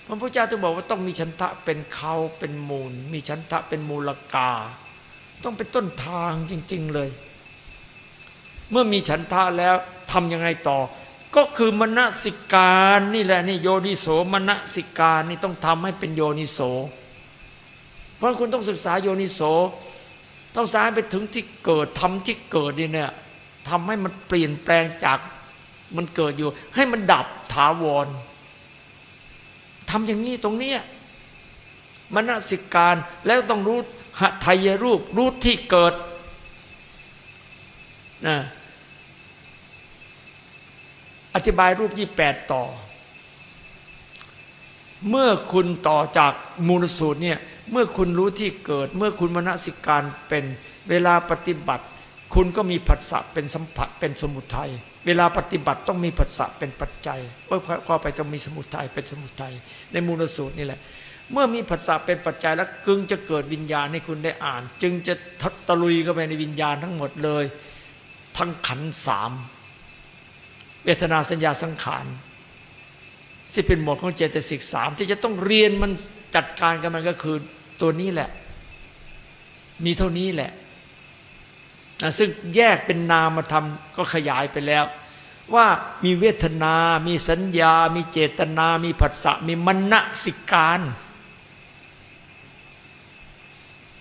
พระพุทธเจ้าจะบอกว่าต้องมีชันทะเป็นเขาเป็นมูล มีชันทะเป็นมูลกา ต้องเป็นต้นทางจริง ๆ เลย มื่อมีฉันทะแล้วทำยังไงต่อ ก็คือมณสิการนี่แหละนี่โยนิโสมณสิการนี่ต้องทำให้เป็นโยนิโส เพราะคุณต้องศึกษาโยนิโส ต้องสายไปถึงที่เกิดทำที่เกิดนี่เนี่ยทำให้มันเปลี่ยนแปลงจากมันเกิดอยู่ ให้มันดับถาวรทำอย่างนี้ตรงนี้มณสิการแล้วต้องรู้หทัยรูปรู้ที่เกิดนะ ธิบายรูปยี่แปดต่อ เมื่อคุณต่อจากมูลสูตรเนี่ยเมื่อคุณรู้ที่เกิด เมื่อคุณมณสิการเป็นเวลาปฏิบัติ คุณก็มีผัสสะเป็นสัมผัสเป็นสมุทัยเวลาปฏิบัติต้องมีผัสสะเป็นปัจจัยเมื่อเข้าไปต้องมีสมุทัยเป็นสมุทัยในมูลสูตรนี่แหละ เมื่อมีผัสสะเป็นปัจจัยแล้วกึงจะเกิดวิญญาณให้คุณได้อ่าน จึงจะทัตลุยเข้าไปในวิญญาณทั้งหมดเลย ทั้งขันสาม เวทนาสัญญาสังขารที่เป็นหมวดของเจตสิกสามที่จะต้องเรียนมันจัดการกันมันก็คือตัวนี้แหละ มีเท่านี้แหละนะซึ่งแยกเป็นนามธรรมก็ขยายไปแล้ว ว่ามีเวทนา มีสัญญา มีเจตนา มีผัสสะ มีมณสิการ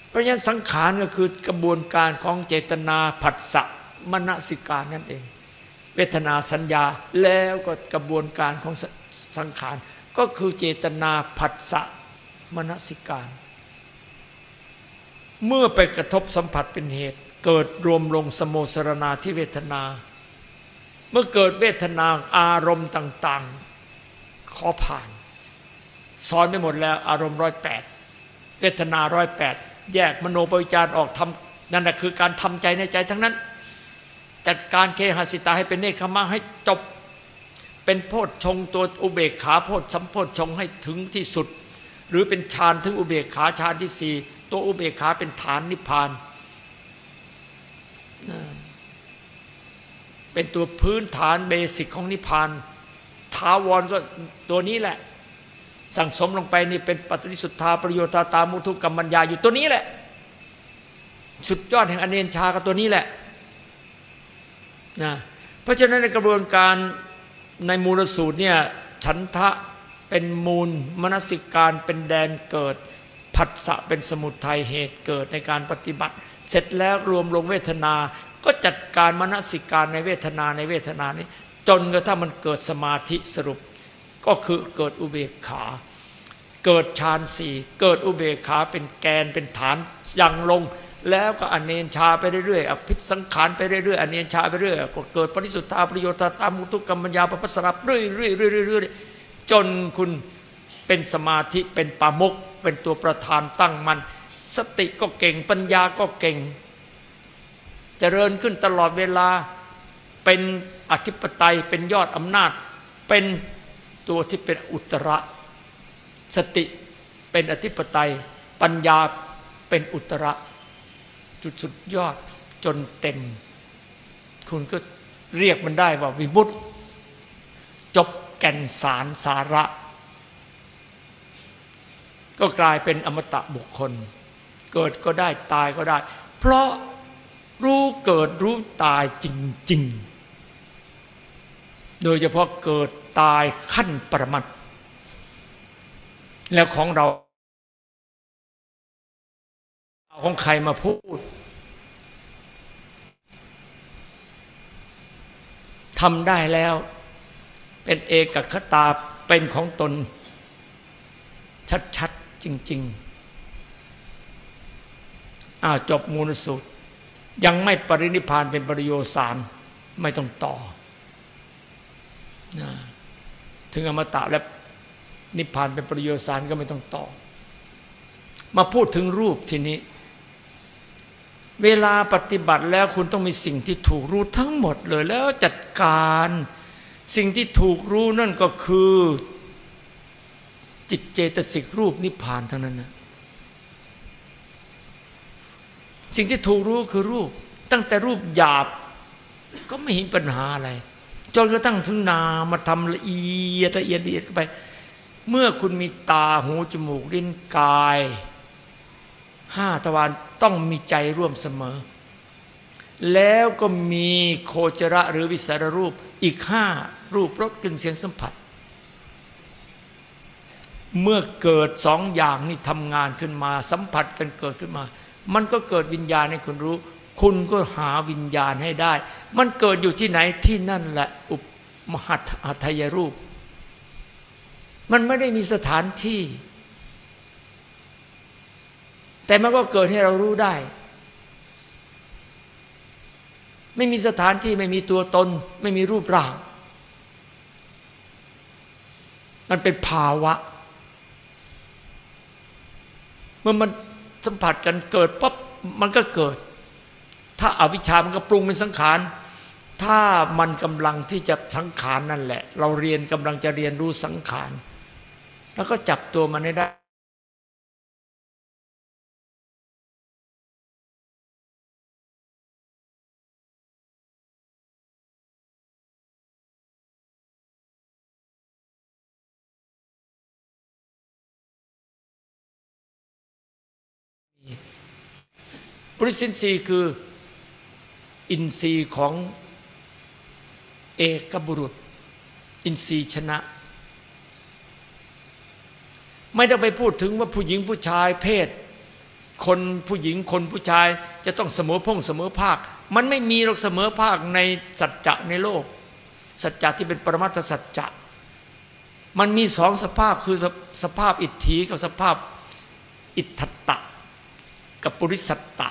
เพราะฉะนั้นสังขารก็คือกระบวนการของเจตนาผัสสะมณสิการนั่นเอง เวทนาสัญญาแล้วก็กระบวนการของสังขาร ก็คือเจตนาผัสสะมณสิการ เมื่อไปกระทบสัมผัสเป็นเหตุ เกิดรวมลงสโมสรณาที่เวทนา เมื่อเกิดเวทนาอารมณ์ต่าง ๆ ขอผ่านสอนไม่หมดแล้วอารมณ์ร้อยแปดเวทนาร้อยแปดแยกมโนปวิจารออกทำนั่นแหะคือการทำใจในใจทั้งนั้น จัดการเคหสิตาให้เป็นเนคขมาให้จบ เป็นโพชฌงตัวอุเบกขาโพชสัมโพชฌงให้ถึงที่สุด หรือเป็นฌานถึงอุเบกขาฌานที่สี่ตัวอุเบกขาเป็นฐานนิพพานเป็นตัวพื้นฐานเบสิกของนิพพานทาวรก็ตัวนี้แหละ สั่งสมลงไปนี่เป็นปัจจิสุทธาประโยชน์ตามุทุกรรมัญญาอยู่ตัวนี้แหละ สุดยอดแห่งอเนนชากับตัวนี้แหละ นะเพราะฉะนั้นในกระบวนการในมูลสูตรเนี่ยฉันทะเป็นมูลมนสิการเป็นแดนเกิดผัสสะเป็นสมุทัยเหตุเกิดในการปฏิบัติ เสร็จแล้วรวมลงเวทนา ก็จัดการมนสิการในเวทนาในเวทนานี้ จนกระทั่งมันเกิดสมาธิสรุป ก็คือเกิดอุเบกขา เกิดฌานสี่เกิดอุเบกขาเป็นแกนเป็นฐานยังลง แล้วก็อเนนชาไปเรื่อยๆอภิสังขารไปเรื่อยๆอเนนชาไปเรื่อยก็เกิดปริสุทธาประโยชน์ตามุตุกรรมัญญาปปัสสรับเรื่อยๆๆๆจนคุณเป็นสมาธิเป็นปามุกเป็นตัวประธานตั้งมัน สติก็เก่งปัญญาก็เก่งจเจริญขึ้นตลอดเวลาเป็นอธิปไตยเป็นยอดอำนาจ เป็นตัวที่เป็นอุตระ สติเป็นอธิปไตย ปัญญาเป็นอุตระ จุดสุดยอดจนเต็ม คุณก็เรียกมันได้ว่าวิมุตติจบแก่นสารสาระ ก็กลายเป็นอมตะบุคคล เกิดก็ได้ตายก็ได้ เพราะรู้เกิดรู้ตายจริง ๆ โดยเฉพาะเกิดตายขั้นประมัตถ์แล้วของเรา ของใครมาพูดทำได้แล้ว เป็นเอกคตาเป็นของตน ชัดๆ จริง ๆอาจบมูลสูตรยังไม่ปรินิพานเป็นปริโยสารไม่ต้องต่อ ถึงอมตะและนิพพานเป็นปริโยสารก็ไม่ต้องต่อ มาพูดถึงรูปทีนี้ เวลาปฏิบัติแล้วคุณต้องมีสิ่งที่ถูกรู้ทั้งหมดเลยแล้วจัดการ สิ่งที่ถูกรู้นั่นก็คือ จิตเจตสิกรูปนิพพานเท่านั้นนะสิ่งที่ถูกรู้คือรูป ตั้งแต่รูปหยาบ ก็ไม่เห็นปัญหาอะไรจนกระทั่งถึงนามาทำละเอียดละเอียดละเอียดไป เมื่อคุณมีตาหูจมูกลิ้นกาย ห้าทวารต้องมีใจร่วมเสมอ แล้วก็มีโคจระหรือวิสารรูปอีกห้ารูปรสกลิ่นเสียงสัมผัส เมื่อเกิดสองอย่างนี่ทำงานขึ้นมาสัมผัสกันเกิดขึ้นมา มันก็เกิดวิญญาณให้คุณรู้ คุณก็หาวิญญาณให้ได้ มันเกิดอยู่ที่ไหนที่นั่นแหละอุปมหัตอัทยรูป มันไม่ได้มีสถานที่ แต่มันก็เกิดให้เรารู้ได้ ไม่มีสถานที่ไม่มีตัวตน ไม่มีรูปร่าง มันเป็นภาวะ เมื่อมันสัมผัสกันเกิดปั๊บมันก็เกิด ถ้าอาวิชชามันก็ปรุงเป็นสังขารถ้ามันกำลังที่จะสังขารนั่นแหละ เราเรียนกำลังจะเรียนรู้สังขาร แล้วก็จับตัวมันได้ ปริสินทรีย์คืออินทรีย์ของเอกบุรุษ อินทรีย์ชนะ ไม่ต้องไปพูดถึงว่าผู้หญิงผู้ชายเพศ คนผู้หญิงคนผู้ชายจะต้องเสมอพงเสมอภาค มันไม่มีหรอกเสมอภาคในสัจจะในโลก สัจจะที่เป็นปรมัตถสัจจะมันมีสองสภาพคือสภาพอิทธิกับสภาพอิทธตะ กับปุริสัตตะ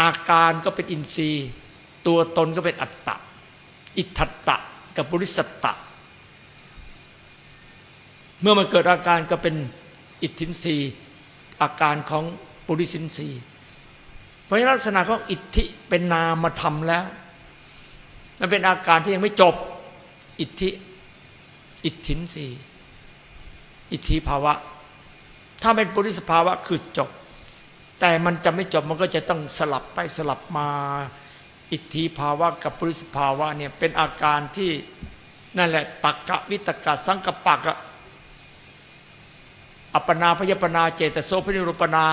อาการก็เป็นอินทรีย์ ตัวตนก็เป็นอัตตะ อิทัตตะกับบุริสตะ เมื่อมันเกิดอาการก็เป็นอิทธินรีอาการของปุริสินรีเพราะลักษณะของอิทธิเป็นนามธรรมแล้ว มันเป็นอาการที่ยังไม่จบ อิทธิ อิทธินรีอิทธิภาวะ ถ้าเป็นปุริสภาวะคือจบ แต่มันจะไม่จบมันก็จะต้องสลับไปสลับมา อิทธิภาวะกับปริสภาวะเนี่ยเป็นอาการที่นั่นแหละตักกะวิตกะสังกปะกะอัปปนาพยปนาเจตโสพินิโรปนา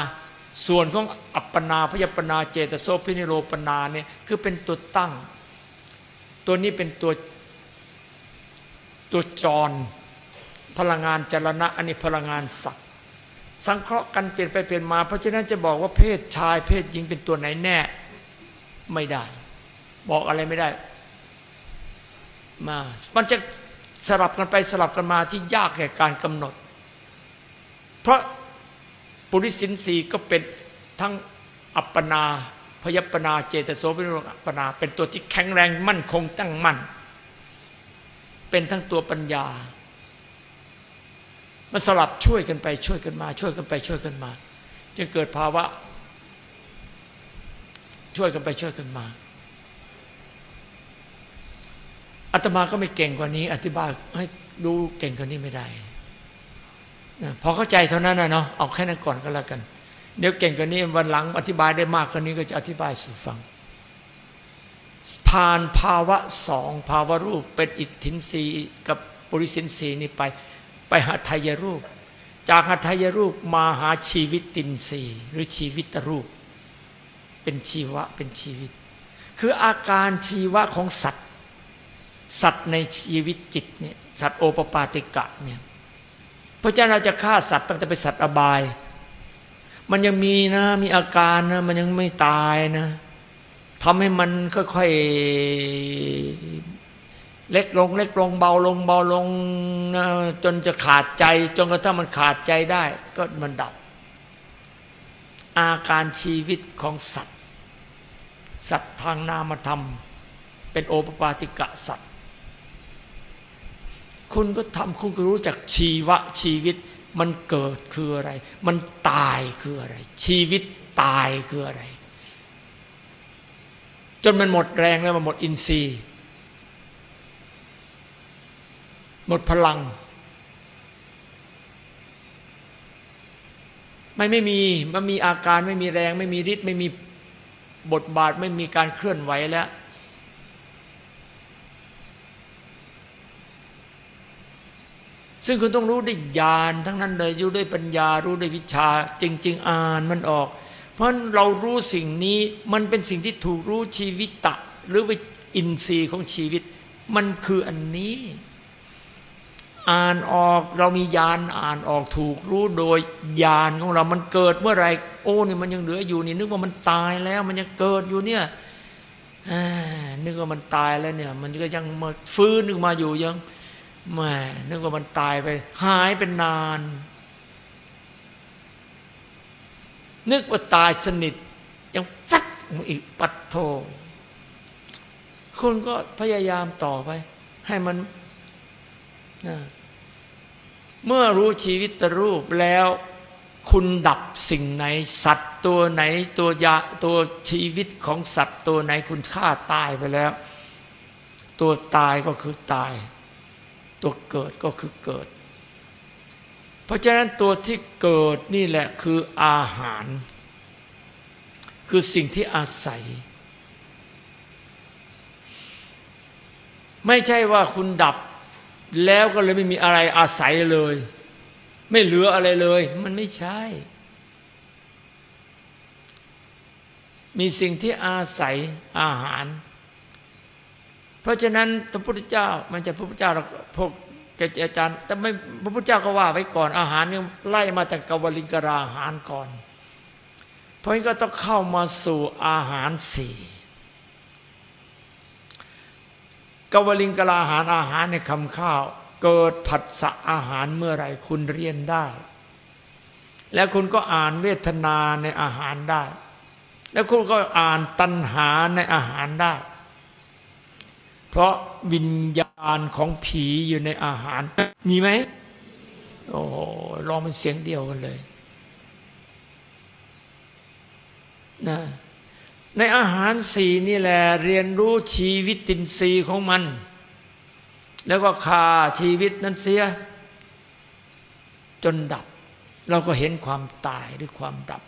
ส่วนของอัปปนาพยปนาเจตโสพินิโรปนาเนี่ยคือเป็นตัวตั้ง ตัวนี้เป็นตัวตัวจร พลังงานจรณะอันนี้พลังงานสัตว สังเคราะห์กันเปลี่ยนไปเปลี่ยนมา เพราะฉะนั้นจะบอกว่าเพศชายเพศหญิงเป็นตัวไหนแน่ ไม่ได้ บอกอะไรไม่ได้ มา มันจะสลับกันไปสลับกันมาที่ยากแก่การกำหนด เพราะปุริสินสีก็เป็นทั้งอัปปนาพยปนาเจตโสเป็นอัปปนา เป็นตัวที่แข็งแรงมั่นคงตั้งมั่น เป็นทั้งตัวปัญญา มันสลับช่วยกันไปช่วยกันมา ช่วยกันไปช่วยกันมาจึงเกิดภาวะ ช่วยกันไปช่วยกันมาอาตมาก็ไม่เก่งกว่านี้ อธิบายให้ดูเก่งกว่านี้ไม่ได้พอเข้าใจเท่านั้นนะเนาะเอาแค่นั้นก่อนก็แล้วกัน เดี๋ยวเก่งกว่านี้วันหลัง อธิบายได้มากกว่านี้ก็จะอธิบายสู่ฟังผ่านภาวะสองภาวะรูปเป็นอิทธินรีกับปุริสินรีนี้ไป ไปหาทายรูป จากหาทายรูปมาหาชีวิตตินสีหรือชีวิตรูป เป็นชีวะเป็นชีวิต คืออาการชีวะของสัตว์ สัตว์ในชีวิตจิตเนี่ยสัตว์โอปปาติกะเนี่ยพระเจ้าเราจะฆ่าสัตว์ตั้งแต่เป็นสัตว์อบาย มันยังมีนะมีอาการนะมันยังไม่ตายนะทำให้มันค่อยๆ เล็กลง เล็กลงเบาลงเบาลงจนจะขาดใจ จนกระทั่งมันขาดใจได้ ก็มันดับ อาการชีวิตของสัตว์ สัตว์ทางนามธรรม เป็นโอปปาติกะสัตว์ คุณก็ทำคุณก็รู้จักชีวะชีวิต มันเกิดคืออะไร มันตายคืออะไร ชีวิตตายคืออะไร จนมันหมดแรงแล้วมันหมดอินทรีย์ หมดพลัง ไม่ไม่มีมันมีอาการไม่มีแรง ไม่มีฤทธิ์ไม่มีบทบาทไม่มีการเคลื่อนไหวแล้วซึ่งคุณต้องรู้ด้วยญาณทั้งนั้นเลยรู้ด้วยปัญญารู้ด้วยวิชา จริง ๆ อ่านมันออก เพราะเรารู้สิ่งนี้มันเป็นสิ่งที่ถูกรู้ชีวิตตะ หรือวิอินทรีย์ของชีวิต มันคืออันนี้ อ่านออกเรามีญาณอ่านออกถูกรู้โดยญาณของเรา มันเกิดเมื่อไรโอ้นี่มันยังเหลืออยู่นี่นึกว่ามันตายแล้ว มันยังเกิดอยู่เนี่ยนึกว่ามันตายแล้วเนี่ย มันก็ยังมาฟื้นนึกมาอยู่ยังแม่นึกว่ามันตายไป หายเป็นนาน นึกว่าตายสนิท ยังฟัดมาอีกปัดโทคุณก็พยายามต่อไป ให้มันนะ เมื่อรู้ชีวิตรูปแล้ว คุณดับสิ่งไหน สัตว์ตัวไหนตัวยาตัวชีวิตของสัตว์ตัวไหนคุณฆ่าตายไปแล้ว ตัวตายก็คือตาย ตัวเกิดก็คือเกิด เพราะฉะนั้นตัวที่เกิดนี่แหละคืออาหาร คือสิ่งที่อาศัยไม่ใช่ว่าคุณดับ แล้วก็เลยไม่มีอะไรอาศัยเลย ไม่เหลืออะไรเลย มันไม่ใช่ มีสิ่งที่อาศัยอาหาร เพราะฉะนั้นพระพุทธเจ้ามันจะพระพุทธเจ้าพวกแกอาจารย์ แต่ไม่พระพุทธเจ้าก็ว่าไว้ก่อนอาหารเนี่ยไล่มาแต่กวลิงกราอาหารก่อน เพราะงั้นก็ต้องเข้ามาสู่อาหารสี่ กวลิงกลาอาหารอาหารในคำข้าว เกิดผัสสะอาหารเมื่อไรคุณเรียนได้ แล้วคุณก็อ่านเวทนาในอาหารได้ แล้วคุณก็อ่านตัณหาในอาหารได้ เพราะวิญญาณของผีอยู่ในอาหาร มีไหมโอ้ลองเป็นเสียงเดียวกันเลยนะ ในอาหารสี่นี่แหละเรียนรู้ชีวิตตินทรีย์ของมัน แล้วก็คาชีวิตนั้นเสีย จนดับ เราก็เห็นความตายหรือความดับ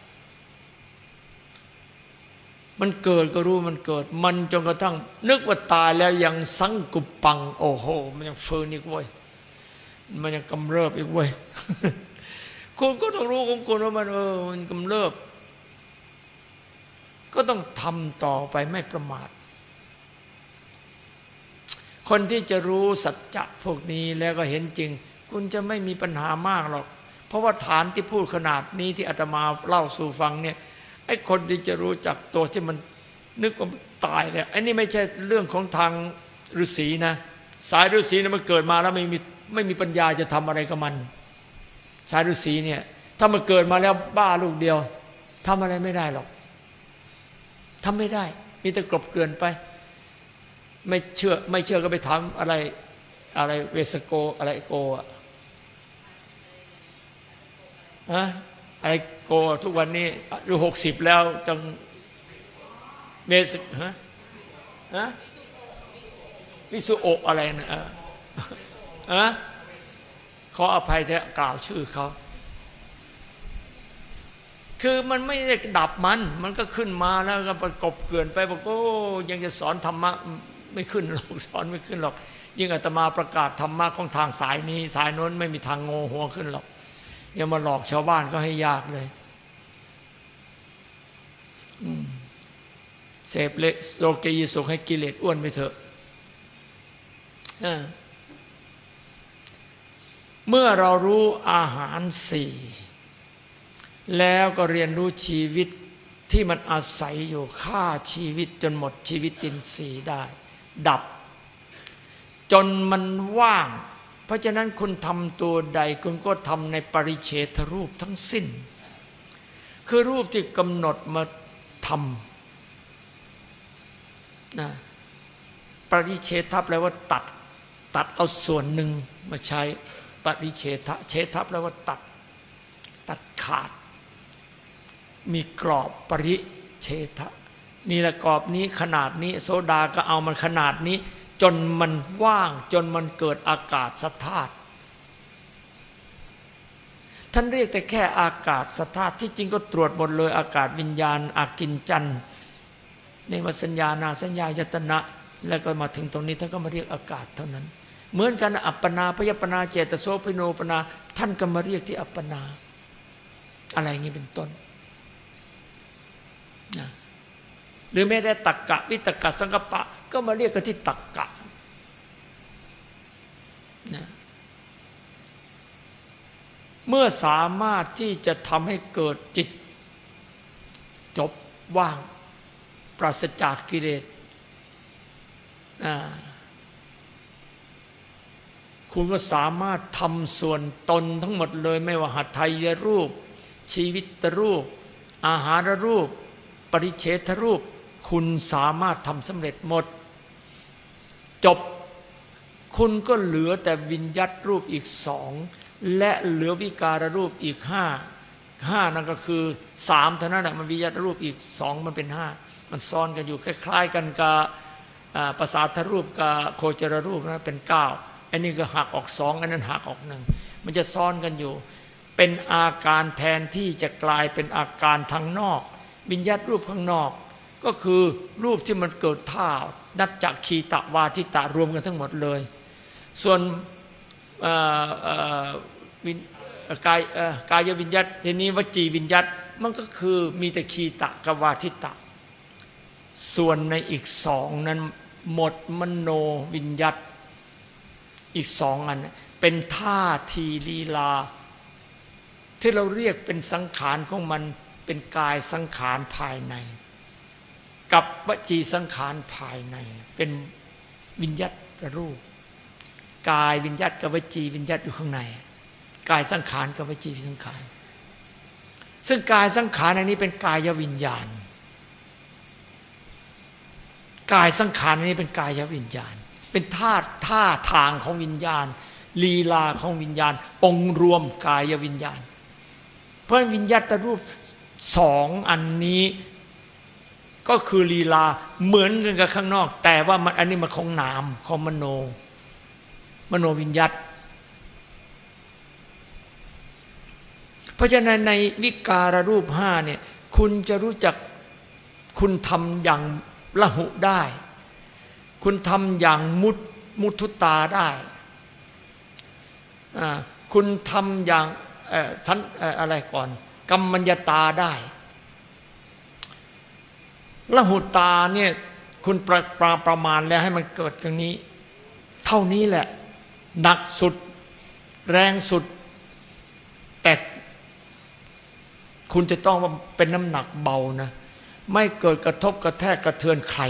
มันเกิดก็รู้มันเกิด มันจนกระทั่ง นึกว่าตายแล้วยังสังกุปปัง โอ้โห มันยังฟื้นอีกเว้ยมันยังกำเริบอีกเว้ยคุณก็ต้องรู้ของคุณว่ามันเออมันกำเริบ ก็ต้องทำต่อไปไม่ประมาท คนที่จะรู้สัจจะพวกนี้แล้วก็เห็นจริง คุณจะไม่มีปัญหามากหรอก เพราะว่าฐานที่พูดขนาดนี้ที่อาตมาเล่าสู่ฟังเนี่ยไอ้คนที่จะรู้จักตัวที่มันนึกว่าตายเนี่ยไอ้นี่ไม่ใช่เรื่องของทางฤาษีนะ สายฤาษีเนี่ยมันเกิดมาแล้วไม่มีไม่มีปัญญาจะทำอะไรกับมัน สายฤาษีเนี่ยถ้ามันเกิดมาแล้วบ้าลูกเดียวทำอะไรไม่ได้หรอก ทำไม่ได้ มีแต่กลบเกลื่อนไป ไม่เชื่อไม่เชื่อก็ไปทำอะไรอะไรเวสโกอะไรโกอะฮะอะไรโกทุกวันนี้อายุหกสิบแล้วจังเมสฮะฮะวิสุโออะไรนะฮะขออภัยที่กล่าวชื่อเขา คือมันไม่ได้ดับมัน มันก็ขึ้นมาแล้วก็ประกบเกลื่อนไปบอกโอ้ยังจะสอนธรรมะไม่ขึ้นหรอกสอนไม่ขึ้นหรอก ยิ่งอาตมาประกาศธรรมะของทางสายนี้ สายโน้นไม่มีทางโง่หัวขึ้นหรอกอย่ามาหลอกชาวบ้านก็ให้ยากเลยเสพเลโลกีสุขให้กิเลสอ้วนไปเถอะเมื่อเรารู้อาหารสี่ แล้วก็เรียนรู้ชีวิตที่มันอาศัยอยู่ฆ่าชีวิตจนหมดชีวิตจินสีได้ ดับ จนมันว่าง เพราะฉะนั้นคุณทำตัวใดคุณก็ทำในปริเฉทรูปทั้งสิ้น คือรูปที่กำหนดมาทำนะปริเฉทแปลว่าตัด ตัดเอาส่วนหนึ่งมาใช้ปริเฉทเฉทแปลว่าตัด ตัดขาด มีกรอบปริเชทะนี่แหละกรอบนี้ขนาดนี้ โซดาก็เอามันขนาดนี้ จนมันว่างจนมันเกิดอากาศสธาตุท่านเรียกแต่แค่อากาศสธาตุที่จริงก็ตรวจหมดเลย อากาศวิญญาณ อากินจันในวสัญญานาสัญญายตนะ แล้วก็มาถึงตรงนี้ท่านก็มาเรียกอากาศเท่านั้น เหมือนกันอัปปนาพยปนาเจตโสพิโนปนา ท่านก็มาเรียกที่อัปปนา อะไรอย่างนี้เป็นต้น หรือแม้แต่ตักกะวิตกะสังกปะ ก็มาเรียกกันที่ตักกะนะเมื่อสามารถที่จะทำให้เกิดจิต จบว่าง ปราศจากกิเลสคุณก็สามารถทำส่วนตนทั้งหมดเลย ไม่ว่าหัตถยรูป ชีวิตรูป อาหารรูป ปริเฉทรูป คุณสามารถทำสำเร็จหมด จบคุณก็เหลือแต่วิญญัตรูปอีกสอง และเหลือวิการรูปอีกห้าห้านั่นก็คือสามเท่านั้นแหะมันวิญญัตรูปอีกสองมันเป็นห้ามันซ้อนกันอยู่คล้าย ๆ กันกับภาษาทรูปกับโคจรรูปนะเป็นเก้าอันนี้ก็หักออกสองอันนั้นหักออกหนึ่งมันจะซ้อนกันอยู่ เป็นอาการแทนที่จะกลายเป็นอาการทางนอก วิญญาตรูปข้างนอก ก็คือรูปที่มันเกิดท่านัดจักขีตะวาทิตะรวมกันทั้งหมดเลย ส่วนกายกายวิญญาตทีนี้วจีวิญญาตมันก็คือมีแต่ขีตะกับวาทิตะ ส่วนในอีกสองนั้นหมดมโนวิญญาตอีกสองอันเป็นท่าทีลีลา ที่เราเรียกเป็นสังขารของมัน เป็นกายสังขารภายใน กับวจีสังขารภายใน เป็นวิญญาตรูป กายวิญญาตกับวจีวิญญาตอยู่ข้างใน กายสังขารกับวจีสังขารซึ่งกายสังขารในนี้เป็นกายวิญญาณ กายสังขารในนี้เป็นกายวิญญาณ เป็นท่าท่าทางของวิญญาณ ลีลาของวิญญาณ องรวมกายวิญญาณ เพราะวิญญาตรูป สองอันนี้ก็คือลีลาเหมือนกันกับข้างนอก แต่ว่ามันอันนี้มันของนามของมโน มโนวิญญัตเพราะฉะนั้นในวิการรูปห้าเนี่ยคุณจะรู้จักคุณทำอย่างละหุได้ คุณทำอย่างมุตมุทุตาได้คุณทำอย่างอะไรก่อน กรรมัญญาตาได้ละหุตาเนี่ยคุณประปราประมาณแล้วให้มันเกิดอย่างนี้ เท่านี้แหละ หนักสุดแรงสุด แต่คุณจะต้องเป็นน้ำหนักเบานะ ไม่เกิดกระทบกระแทกกระเทือนใคร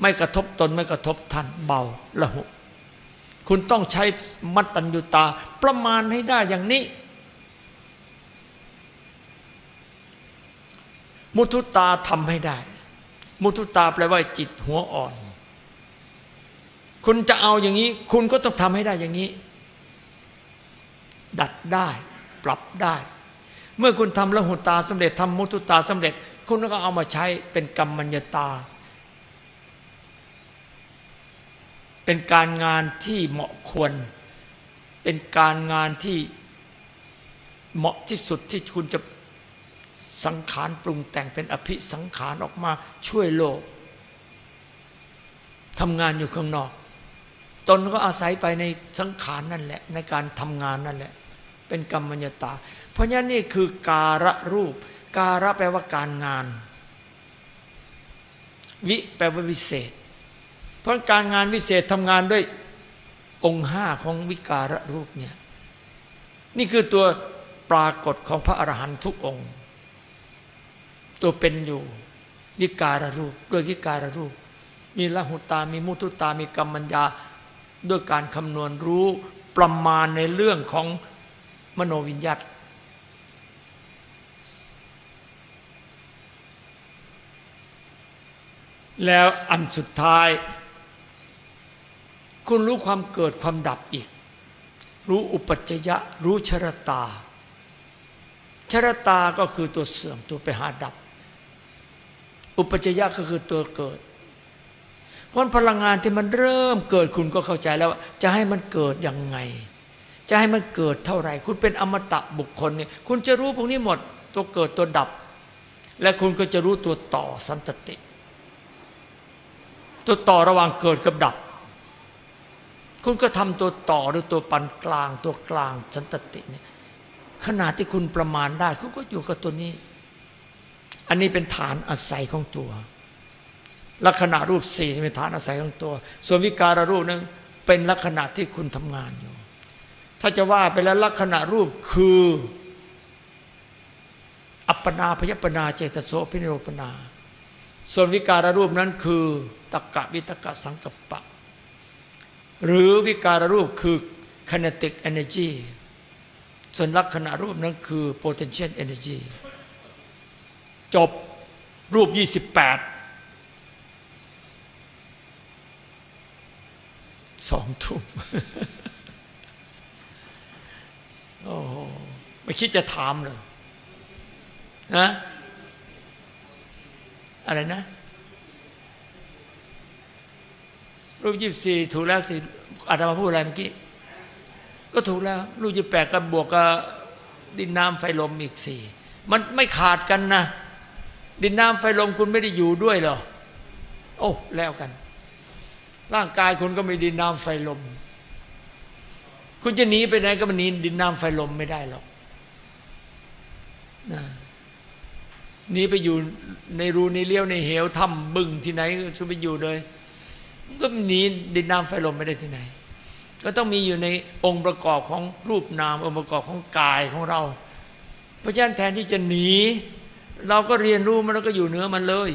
ไม่กระทบตนไม่กระทบท่านเบาละหุ คุณต้องใช้มัตตัญญุตาประมาณให้ได้อย่างนี้ มุทุตาทำให้ได้ มุทุตาแปลว่าจิตหัวอ่อน คุณจะเอาอย่างนี้ คุณก็ต้องทำให้ได้อย่างนี้ ดัดได้ ปรับได้ เมื่อคุณทำละหุตาสำเร็จทำมุทุตาสำเร็จ คุณก็เอามาใช้เป็นกรรมัญญาตา เป็นการงานที่เหมาะควร เป็นการงานที่เหมาะที่สุดที่คุณจะ สังขารปรุงแต่งเป็นอภิสังขารออกมาช่วยโลกทำงานอยู่ข้างนอก ตนก็อาศัยไปในสังขารนั่นแหละ ในการทำงานนั่นแหละ เป็นกรรมัญตา เพราะงั้นนี่คือการะรูป การะแปลว่าการงาน วิแปลว่าวิเศษ เพราะการงานวิเศษทำงานด้วยองค์ห้าของวิการะรูปเนี่ยนี่คือตัวปรากฏของพระอรหันตุกองค์ ตัวเป็นอยู่ วิการรูปด้วยวิการรูป มีละหุตา มีมุทุตา มีกรรมัญญาด้วยการคำนวณรู้ประมาณในเรื่องของมโนวิญญาตแล้วอันสุดท้าย คุณรู้ความเกิดความดับอีก รู้อุปัจจยะ รู้ชรตา ชรตาก็คือตัวเสื่อมตัวไปหาดับ อุปัจจยะก็คือตัวเกิด เพราะพลังงานที่มันเริ่มเกิดคุณก็เข้าใจแล้วจะให้มันเกิดยังไง จะให้มันเกิดเท่าไหร่ คุณเป็นอมตะบุคคลเนี่ยคุณจะรู้พวกนี้หมด ตัวเกิดตัวดับ และคุณก็จะรู้ตัวต่อสันตติ ตัวต่อระหว่างเกิดกับดับ คุณก็ทำตัวต่อหรือตัวปันกลาง ตัวกลางสันตติเนี่ยขนาดที่คุณประมาณได้ คุณก็อยู่กับตัวนี้ อันนี้เป็นฐานอาศัยของตัว ลักษณะรูปสี่เป็นฐานอาศัยของตัว ส่วนวิการรูปนึงเป็นลักษณะที่คุณทำงานอยู่ ถ้าจะว่าไปแล้วลักษณะรูปคือ อัปปนาพยปนาเจตโสพิโรปนา ส่วนวิการรูปนั้นคือตกะวิตกะสังกปะ หรือวิการรูปคือ kinetic energy ส่วนลักษณะรูปนั้นคือ potential energy จบรูป 28สองทุ่มโอ้ไม่คิดจะถามเลยนะอะไรนะ รูปยี่สี่ถูกแล้วสิอาตมาพูดอะไรเมื่อกี้ ก็ถูกแล้ว รูปยี่แปดกับบวกกับดินน้ำไฟลมอีกสี่มันไม่ขาดกันนะ ดินน้ำไฟลมคุณไม่ได้อยู่ด้วยหรอ โอ้แล้วกัน ร่างกายคุณก็มีดินน้ำไฟลม คุณจะหนีไปไหนก็มันหนีดินน้ำไฟลมไม่ได้หรอกนะหนีไปอยู่ในรูในเลี้ยวในเหวถ้ำบึงที่ไหนก็จะไปอยู่เลยก็หนีดินน้ำไฟลมไม่ได้ที่ไหน ก็ต้องมีอยู่ในองค์ประกอบของรูปนามองค์ประกอบของกายของเรา เพราะฉะนั้นแทนที่จะหนี เราก็เรียนรู้มันแล้วก็อยู่เหนือมันเลย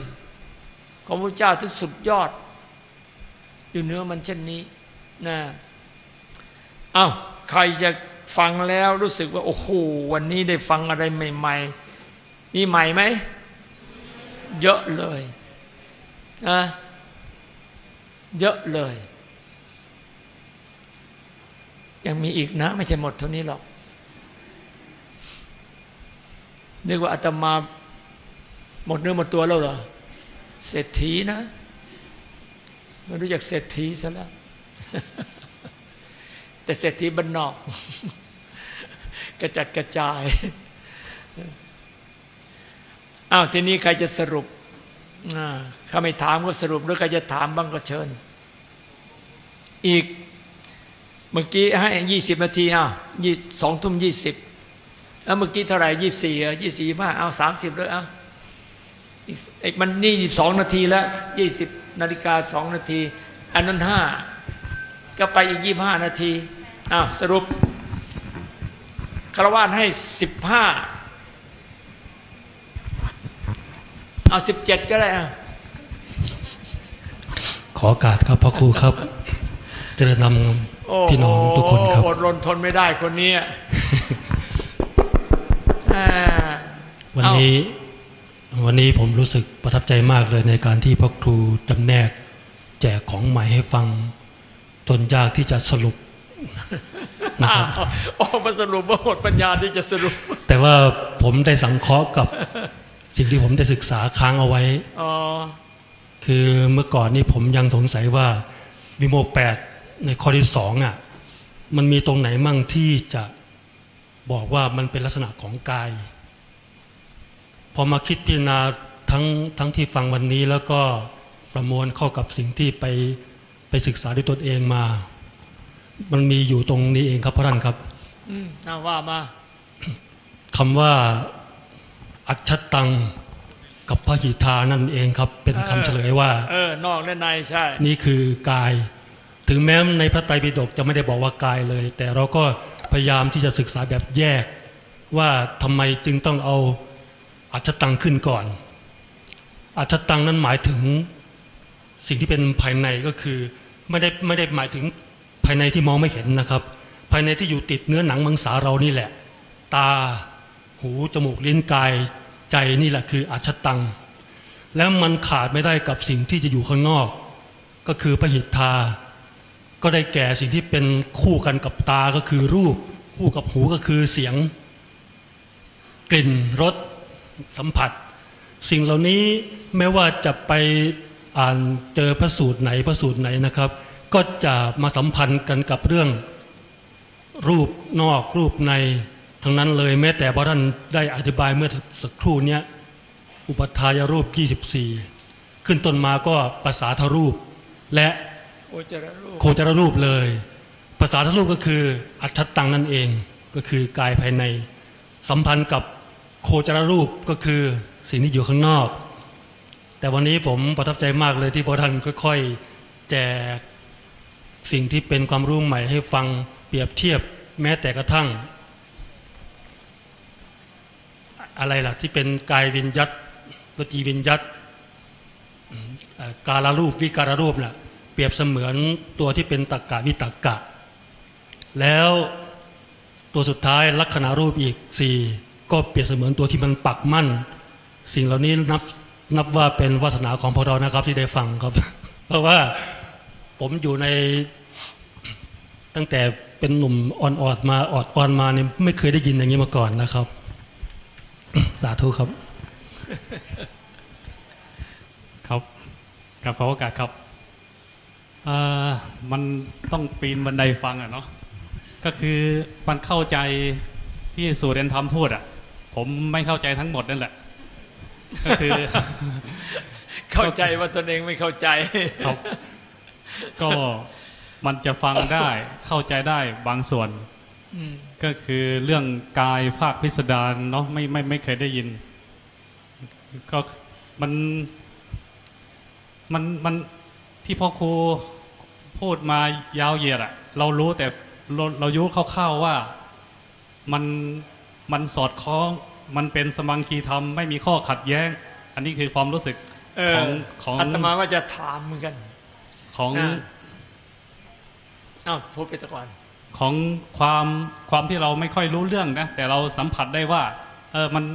ของพระเจ้าที่สุดยอด อยู่เหนือมันเช่นนี้นะเอา้าใครจะฟังแล้วรู้สึกว่า โอ้โหวันนี้ได้ฟังอะไรใหม่ ๆ มีใหม่ไหม เยอะเลยนะเยอะเลย ยังมีอีกนะ ไม่ใช่หมดเท่านี้หรอกนึกว่าอาตมา หมดเนื้อหมดตัวแล้วเหรอเศรษฐีนะไม่รู้จักเศรษฐีซะแล้วแต่เศรษฐีบ้านนอก กระจัดกระจายอ้าวทีนี้ใครจะสรุปถ้าไม่ถามก็สรุปหรือใครจะถามบ้างก็เชิญ อีกเมื่อกี้ให้ยี่สิบนาทีอ้าวสองทุ่มยี่สิบแล้วเมื่อกี้เท่าไหร่ยี่สี่ยี่สี่มาเอาสามสิบเลยเอา อีกมันนี่ยี่สองนาทีแล้วยี่สิบนาฬิกาสองนาที อันนั้นห้าก็ไปอีกยี่ห้านาทีอ้าวสรุปคารวานให้สิบห้าเอาสิบเจ็ดก็ได้อะขอโอกาสครับพ่อครูครับจะนำพี่น้องทุกคนครับอดรนทนไม่ได้คนนี้วันนี้ วันนี้ผมรู้สึกประทับใจมากเลยในการที่พ่อครูจำแนก แจกของใหม่ให้ฟังจนยากที่จะสรุปนะครับออกมาสรุปว่าหมดปัญญาที่จะสรุป แต่ว่าผมได้สังเคราะห์กับสิ่งที่ผมได้ศึกษาค้างเอาไว้อ๋อคือเมื่อก่อนนี้ผมยังสงสัยว่าวิโมกแปดในข้อที่สองอะมันมีตรงไหนมั่งที่จะบอกว่ามันเป็นลักษณะของกาย พอมาคิดพิจารณาทั้งทั้งที่ฟังวันนี้แล้วก็ประมวลเข้ากับสิ่งที่ไปไปศึกษาด้วยตนเองมา มันมีอยู่ตรงนี้เองครับพระท่านครับ อืมน่าว่ามาคำว่าอัจฉตังกับพระหิทานั่นเองครับ เป็นคำเฉลยว่า เออนอกและในใช่ นี่คือกาย ถึงแม้ในพระไตรปิฎกจะไม่ได้บอกว่ากายเลย แต่เราก็พยายามที่จะศึกษาแบบแยก ว่าทำไมจึงต้องเอา อัจฉตังขึ้นก่อน อัจฉตังนั้นหมายถึงสิ่งที่เป็นภายในก็คือไม่ได้ไม่ได้หมายถึงภายในที่มองไม่เห็นนะครับ ภายในที่อยู่ติดเนื้อหนังมังสาเรานี่แหละ ตาหูจมูกลิ้นกายใจนี่แหละคืออัจตัง แล้วมันขาดไม่ได้กับสิ่งที่จะอยู่ข้างนอก ก็คือพระหิทธา ก็ได้แก่สิ่งที่เป็นคู่กันกับตาก็คือรูป คู่กับหูก็คือเสียง กลิ่นรส สัมผัส สิ่งเหล่านี้แม้ว่าจะไปอ่านเจอพระสูตรไหนพระสูตรไหนนะครับ ก็จะมาสัมพันธ์กันกับเรื่อง รูปนอกรูปในทั้งนั้นเลยแม้แต่พระท่านได้อธิบายเมื่อสักครู่นี้อุปทายรูป 24 ขึ้นต้นมาก็ภาษาทรูป และโอจรรูปโคจรรูปเลย ภาษาทรูปก็คืออัจฉตังนั่นเองก็คือกายภายใน สัมพันธ์กับ โคจรรูปก็คือสิ่งที่อยู่ข้างนอก แต่วันนี้ผมประทับใจมากเลยที่พระท่านค่อยๆแจกสิ่งที่เป็นความรู้ใหม่ให้ฟังเปรียบเทียบแม้แต่กระทั่ง อะไรล่ะที่เป็นกายวิญยัตวจีวิญยัตการรูปวิการรูปน่ะเปรียบเสมือนตัวที่เป็นตักกะวิตักกะ แล้วตัวสุดท้ายลักษณะรูปอีกสี่ ก็เปรียบเสมือนตัวที่มันปักมั่น สิ่งเหล่านี้นับนับว่าเป็นวาสนาของพวกเรานะครับที่ได้ฟังครับ เพราะว่าผมอยู่ในตั้งแต่เป็นหนุ่มอ่อนๆมาออดอ่อนมาเนี่ยไม่เคยได้ยินอย่างนี้มาก่อนนะครับ สาธุครับ ครับกับขอโอกาสครับมันต้องปีนบันไดฟังอะเนาะก็คือมันเข้าใจที่สูเรนทำพูดอะ ผมไม่เข้าใจทั้งหมดนั่นแหละ ก็คือ เข้าใจว่าตนเองไม่เข้าใจครับก็มันจะฟังได้เข้าใจได้บางส่วนอืมก็คือเรื่องกายภาคพิสดารเนาะไม่ไม่ไม่เคยได้ยิน ก็มันมันมันที่พ่อครูพูดมายาวเหยียดอะเรารู้แต่เราเรายุคร่าวๆว่ามัน มันสอดคล้องมันเป็นสมังคีธรรมไม่มีข้อขัดแย้ง อันนี้คือความรู้สึกเอขอองของอาตมาว่าจะถามเหมือนกัน ของอ่าอ้าวพูดไปตะก่อนของความความที่เราไม่ค่อยรู้เรื่องนะแต่เราสัมผัสได้ว่า เออมัน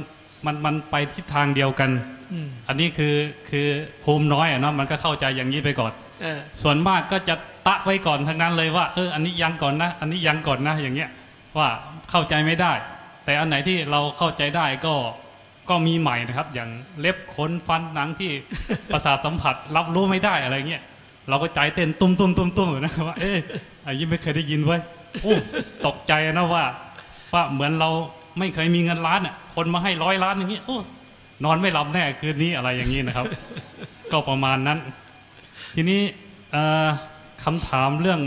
มันมันไปทิศทางเดียวกันอืมอันนี้คือคือภูมิน้อยอะเนาะมันก็เข้าใจอย่างนี้ไปก่อนเออส่วนมากก็จะตะไว้ก่อนทั้งนั้นเลยว่าเอออันนี้ยังก่อนนะ อันนี้ยังก่อนนะอย่างเงี้ยว่าเข้าใจไม่ได้ แต่อันไหนที่เราเข้าใจได้ก็ก็มีใหม่นะครับ อย่างเล็บขนฟันหนังที่ประสาทสัมผัส รับรู้ไม่ได้อะไรเงี้ยเราก็ใจเต้นตุ้มตุ้มตุ้มตุ้มนะว่าเอออันนี้ไม่เคยได้ยินไว้โอ้ตกใจนะว่าว่าเหมือนเราไม่เคยมีเงินล้านอะคนมาให้ร้อยล้านอย่างเงี้ยโอ้นอนไม่หลับแน่คืนนี้อะไรอย่างนี้นะครับ ก็ประมาณนั้น ทีนี้เอ่อคำถามเรื่อง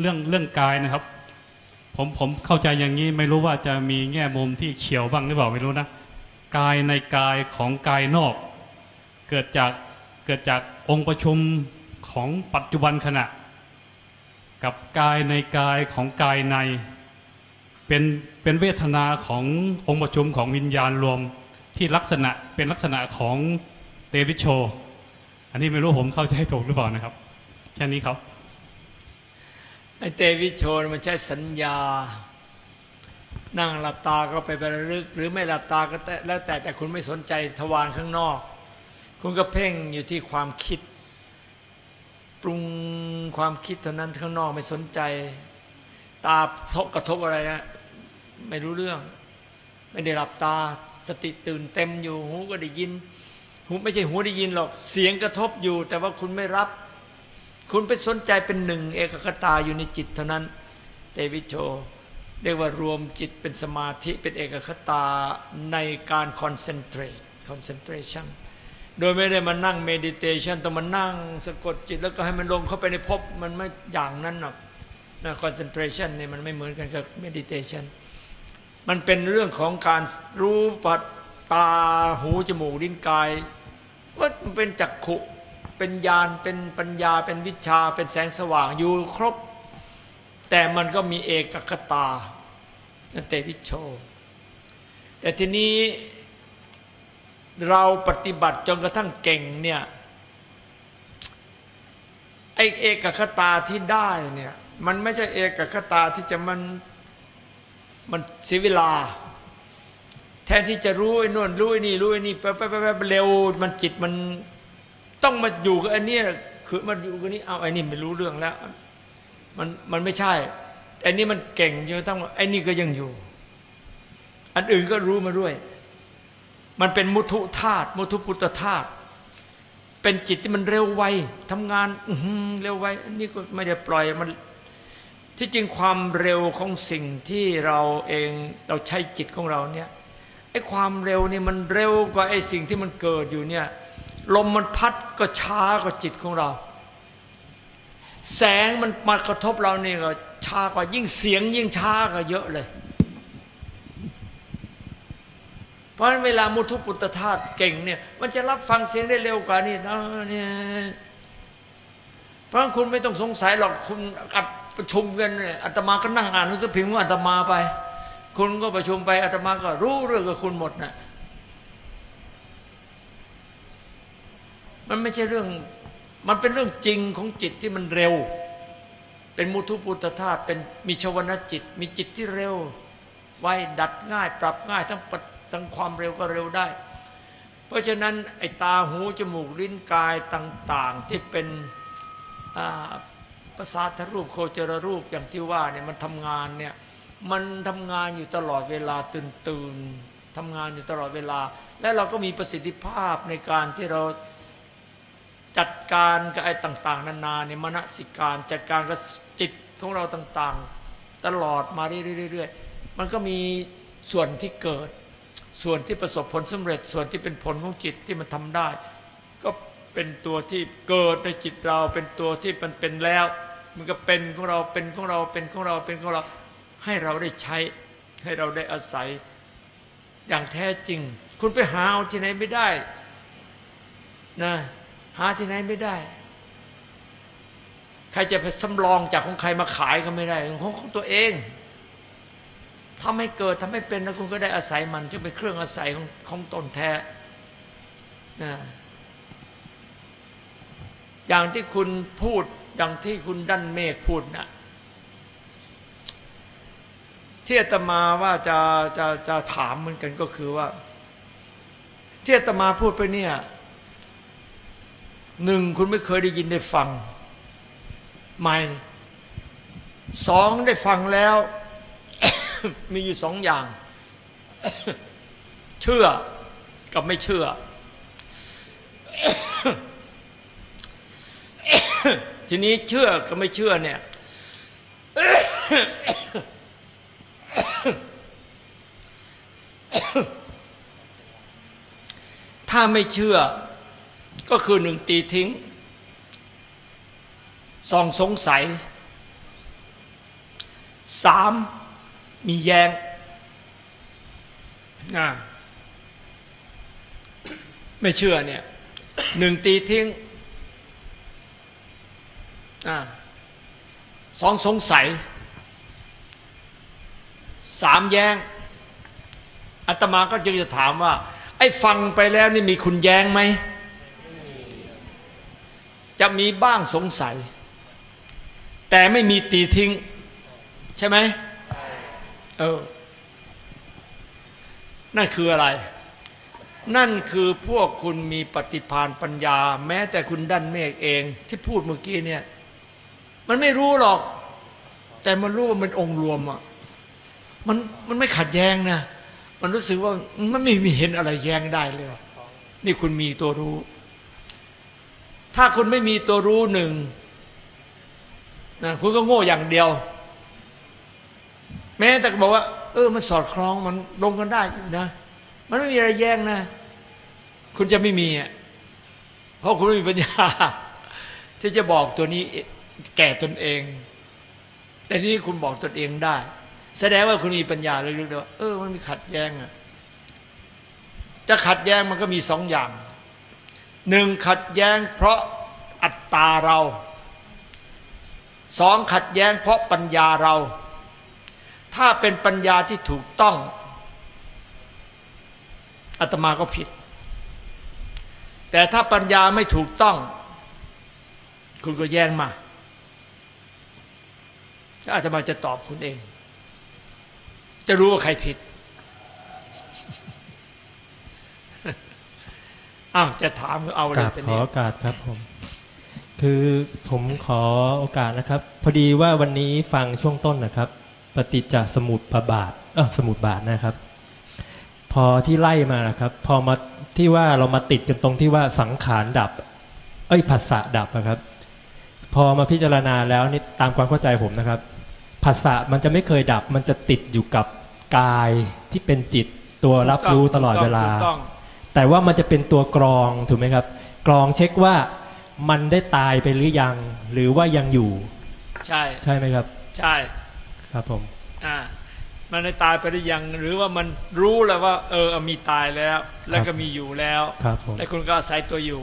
เรื่องเรื่องกายนะครับ ผมผมเข้าใจอย่างนี้ไม่รู้ว่าจะมีแง่มุมที่เขียวบ้างหรือเปล่าไม่รู้นะกายในกายของกายนอก เกิดจากเกิดจากองค์ประชุมของปัจจุบันขณะ กับกายในกายของกายในเป็นเป็นเวทนาขององค์ประชุมของวิญญาณรวมที่ลักษณะเป็นลักษณะของเตวิชโช อันนี้ไม่รู้ผมเข้าใจถูกหรือเปล่านะครับ แค่นี้ครับ เตวิโชนมันใช้สัญญา นั่งหลับตาก็ไปประลึก หรือไม่หลับตาก็แต่แล้วแต่แต่คุณไม่สนใจทวารข้างนอก คุณก็เพ่งอยู่ที่ความคิด ปรุงความคิดเท่านั้นข้างนอกไม่สนใจ ตาทบกระทบอะไรนะไม่รู้เรื่อง ไม่ได้หลับตาสติตื่นเต็มอยู่หูก็ได้ยินหูไม่ใช่หูได้ยินหรอกเสียงกระทบอยู่ แต่ว่าคุณไม่รับ คุณไปสนใจเป็นหนึ่งเอกคตาอยู่ในจิตเท่านั้น เตวิชโชเรียกว่ารวมจิตเป็นสมาธิเป็นเอกัคคตาในการ concentrate concentration โดยไม่ได้มานั่ง meditation ต้องมานั่งสะกดจิตแล้วก็ให้มันลงเข้าไปในภพมันไม่อย่างนั้นหรอกนะ concentration เนี่ยมันไม่เหมือนกันกับ meditation มันเป็นเรื่องของการรู้ปัดตาหูจมูกลิ้นกายว่ามันเป็นจักขุ เป็นญาณเป็นปัญญาเป็นวิชชาเป็นแสงสว่างอยู่ครบ แต่มันก็มีเอกคตานั่นเตวิชโช แต่ทีนี้เราปฏิบัติจนกระทั่งเก่งเนี่ยไอเอกคตาที่ได้เนี่ยมันไม่ใช่เอกคตาที่จะมันมันเสียเวลา แทนที่จะรู้ไอ้นู่นรู้ไอ้นี่รู้ไอ้นี่ไปไปไปไปเร็วมันจิตมัน ต้องมาอยู่กับอันนี้คือมันอยู่กับนี้เอาไอ้นี่ไม่รู้เรื่องแล้ว มันมันไม่ใช่ไอ้นี่มันเก่งจนต้องไอ้นี่ก็ยังอยู่ อันอื่นก็รู้มาด้วย มันเป็นมุทุธาตุมุทุพุทธธาตุเป็นจิตที่มันเร็วไวทำงานอืเร็วไวอันนี้ก็ไม่ได้ปล่อยมัน ที่จริงความเร็วของสิ่งที่เราเองเราใช้จิตของเราเนี่ยไอ้ความเร็วนี่มันเร็วกว่าไอ้สิ่งที่มันเกิดอยู่เนี่ย ลมมันพัดก็ช้ากว่าจิตของเรา แสงมันมากระทบเราเนี่ยก็ช้ากว่ายิ่งเสียงยิ่งช้าก็เยอะเลย เพราะฉะนั้นเวลามุทุปุตตธาตุเก่งเนี่ยมันจะรับฟังเสียงได้เร็วกว่านี่นะเนี่ยเพราะฉะนั้นคุณไม่ต้องสงสัยหรอกคุณอัดประชุมกันเนี่ยอาตมาก็นั่งอ่านหนังสือพิมพ์ของอาตมาไป คุณก็ประชุมไปอาตมาก็รู้เรื่องกับคุณหมดน่ะ มันไม่ใช่เรื่อง มันเป็นเรื่องจริงของจิตที่มันเร็ว เป็นมุทุปุตธาตุเป็นมีชวนาจิต มีจิตที่เร็ว ไวดัดง่าย ปรับง่ายทั้งทั้งความเร็วก็เร็วได้ เพราะฉะนั้นไอ้ตาหูจมูกลิ้นกายต่าง ๆ ที่เป็นภาษาทรูปโคจรรูปอย่างที่ว่าเนี่ยมันทำงานเนี่ยมันทำงานอยู่ตลอดเวลาตื่นตื่นทำงานอยู่ตลอดเวลา และเราก็มีประสิทธิภาพในการที่เรา จัดการกับไอ้ต่าง ๆ นานาเนี่ยมนสิการจัดการกับจิตของเราต่าง ๆ ตลอดมาเรื่อยๆมันก็มีส่วนที่เกิด ส่วนที่ประสบผลสำเร็จส่วนที่เป็นผลของจิตที่มันทำได้ ก็เป็นตัวที่เกิดในจิตเราเป็นตัวที่มันเป็นแล้ว มันก็เป็นของเราเป็นของเราเป็นของเราเป็นของเราให้เราได้ใช้ให้เราได้อาศัยอย่างแท้จริง คุณไปหาเอาที่ไหนไม่ได้นะ หาที่ไหนไม่ได้ ใครจะไปสำรองจากของใครมาขายก็ไม่ได้ ของของตัวเองทำให้เกิดทำให้เป็นแล้วคุณก็ได้อาศัยมันจะเป็นเครื่องอาศัยของของตนแท้นะอย่างที่คุณพูดอย่างที่คุณดันเมฆพูดนะ่ะที่อาตมาว่าจะจะจะถามเหมือนกันก็คือว่า ที่อาตมาพูดไปเนี่ย หนึ่งคุณไม่เคยได้ยินได้ฟัง ใหม่สองได้ฟังแล้ว มีอยู่สองอย่าง เชื่อกับไม่เชื่อ ทีนี้เชื่อกับไม่เชื่อเนี่ยถ้าไม่เชื่อ ก็คือหนึ่งตีทิ้งสองสงสัยสามมีแยงนะไม่เชื่อเนี่ยหนึ่งตีทิ้งสองสงสัยสามแย้งอาตมาก็จึงจะถามว่า ไอ้ฟังไปแล้วนี่มีคุณแย้งไหม จะมีบ้างสงสัย แต่ไม่มีตีทิ้ง ใช่ไหมเออนั่นคืออะไร นั่นคือพวกคุณมีปฏิพานปัญญา แม้แต่คุณดันเมฆเองที่พูดเมื่อกี้เนี่ย มันไม่รู้หรอก แต่มันรู้ว่ามันองค์รวมอะมันมันไม่ขัดแย้งนะ มันรู้สึกว่ามันไม่มีเห็นอะไรแย้งได้เลย นี่คุณมีตัวรู้ ถ้าคุณไม่มีตัวรู้หนึ่งนะคุณก็โง่อย่างเดียว แม้แต่บอกว่า เออ มันสอดคล้องมันลงกันได้อยู่นะ มันไม่มีอะไรแย้งนะ คุณจะไม่มีอะเพราะคุณไม่มีปัญญา ที่จะบอกตัวนี้แก่ตนเอง แต่ทีนี้คุณบอกตนเองได้ แสดงว่าคุณมีปัญญาเลยรู้ว่าเออ มันมีขัดแย้งอะจะขัดแย้งมันก็มีสองอย่าง หนึ่งขัดแย้งเพราะอัตตาเราสองขัดแย้งเพราะปัญญาเรา ถ้าเป็นปัญญาที่ถูกต้องอาตมาก็ผิด แต่ถ้าปัญญาไม่ถูกต้อง คุณก็แย้งมาอาตมาจะตอบคุณเอง จะรู้ว่าใครผิด อ้าวจะถามก็เอากเลยราบแต่ขอนี้โอกาสครับผม คือผมขอโอกาสนะครับ พอดีว่าวันนี้ฟังช่วงต้นนะครับ ปฏิจจสมุปบาทเออสมุปบาทนะครับ พอที่ไล่มานะครับ พอมาที่ว่าเรามาติดกันตรงที่ว่าสังขารดับ เอ้ยผัสสะดับนะครับ พอมาพิจารณาแล้วนี่ตามความเข้าใจผมนะครับผัสสะมันจะไม่เคยดับ มันจะติดอยู่กับกายที่เป็นจิตตัวรับรู้ตลอดเวลาถูกต้อง แต่ว่ามันจะเป็นตัวกรองถูกไหมครับ กรองเช็คว่ามันได้ตายไปหรือยัง หรือว่ายังอยู่ ใช่ใช่ไหมครับ ใช่ครับผมอ่ามันได้ตายไปหรือยัง หรือว่ามันรู้แล้วว่า เออมีตายแล้ว แล้วก็มีอยู่แล้วครับผมแต่คุณก็อาศัยตัวอยู่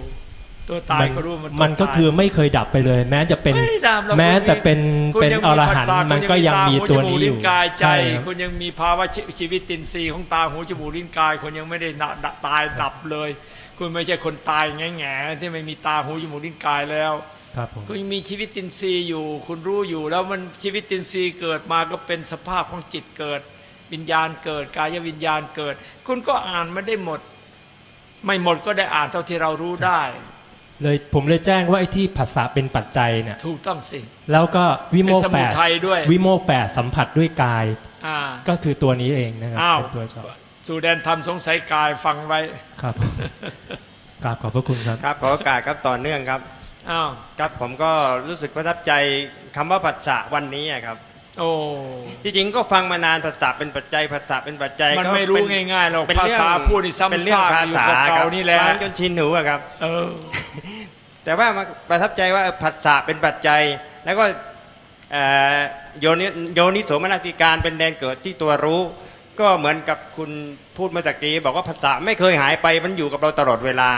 ตัวตายมันก็รู้มันมันก็ตายคือไม่เคยดับไปเลย แม้จะเป็นไม่ดับหรอกแม้คุณแต่เป็นคุณเป็นยังอมีรผัหัสนสะต์มันก็ยังมีคุณตัวหูจมูนี้กอลิ้ยู่นกายใจช่ครับคุณยังมีภาวะชีชีวิตตินทรีย์ของตาหูจมูกลิ้นกายคุณยังไม่ได้นะดะตายดับเลย คุณไม่ใช่คนตายแง่แง่ๆที่ไม่มีตาหูจมูกลิ้นกายแล้วครับผมคุณยังมีชีวิตตินทรีย์อยู่ คุณรู้อยู่แล้วมันชีวิตตินทรีย์เกิดมาก็เป็นสภาพของจิตเกิด วิญญาณเกิดกายวิญญาณเกิด คุณก็อ่านไม่ได้หมด ไม่หมดก็ได้อ่านเท่าที่เรารู้ได้ เลยผมเลยแจ้งว่าไอ้ที่ผัสสะเป็นปัจจัยเนี่ยถูกต้องสิแล้วก็วิโมกเป็นสมุแปดทัยด้วยวิโมกแปดสัมผัสด้วยกายอ่าก็คือตัวนี้เองนะครับอ้าวเป็นตัวชอบสู่แดนธรรมสงสัยกายฟังไว้ครับผมกราบขอบพระคุณครับครับขอโอกาสครับต่อเนื่องครับอ้าวครับผมก็รู้สึกประทับใจคำว่าผัสสะวันนี้อะครับ โอ้ที่จริงก็ฟังมานานผัสสะเป็นปัจจัยผัสสะเป็นปัจจัยมันก็ไม่รู้เป็นง่ายๆหรอกเป็นภาเรื่องษาพูดนี่เป็นซ้ำเรื่องซากภาอยู่ษากับครัเก่าบนี่แหละฟังจนชินหูอะครับ เออ แต่ว่ามาประทับใจว่าผัสสะเป็นปัจจัย แล้วก็โยนิโยนิโสมนสิการเป็นแดนเกิดที่ตัวรู้ ก็เหมือนกับคุณพูดเมื่อกี้บอกว่าผัสสะไม่เคยหายไปมันอยู่กับเราตลอดเวลา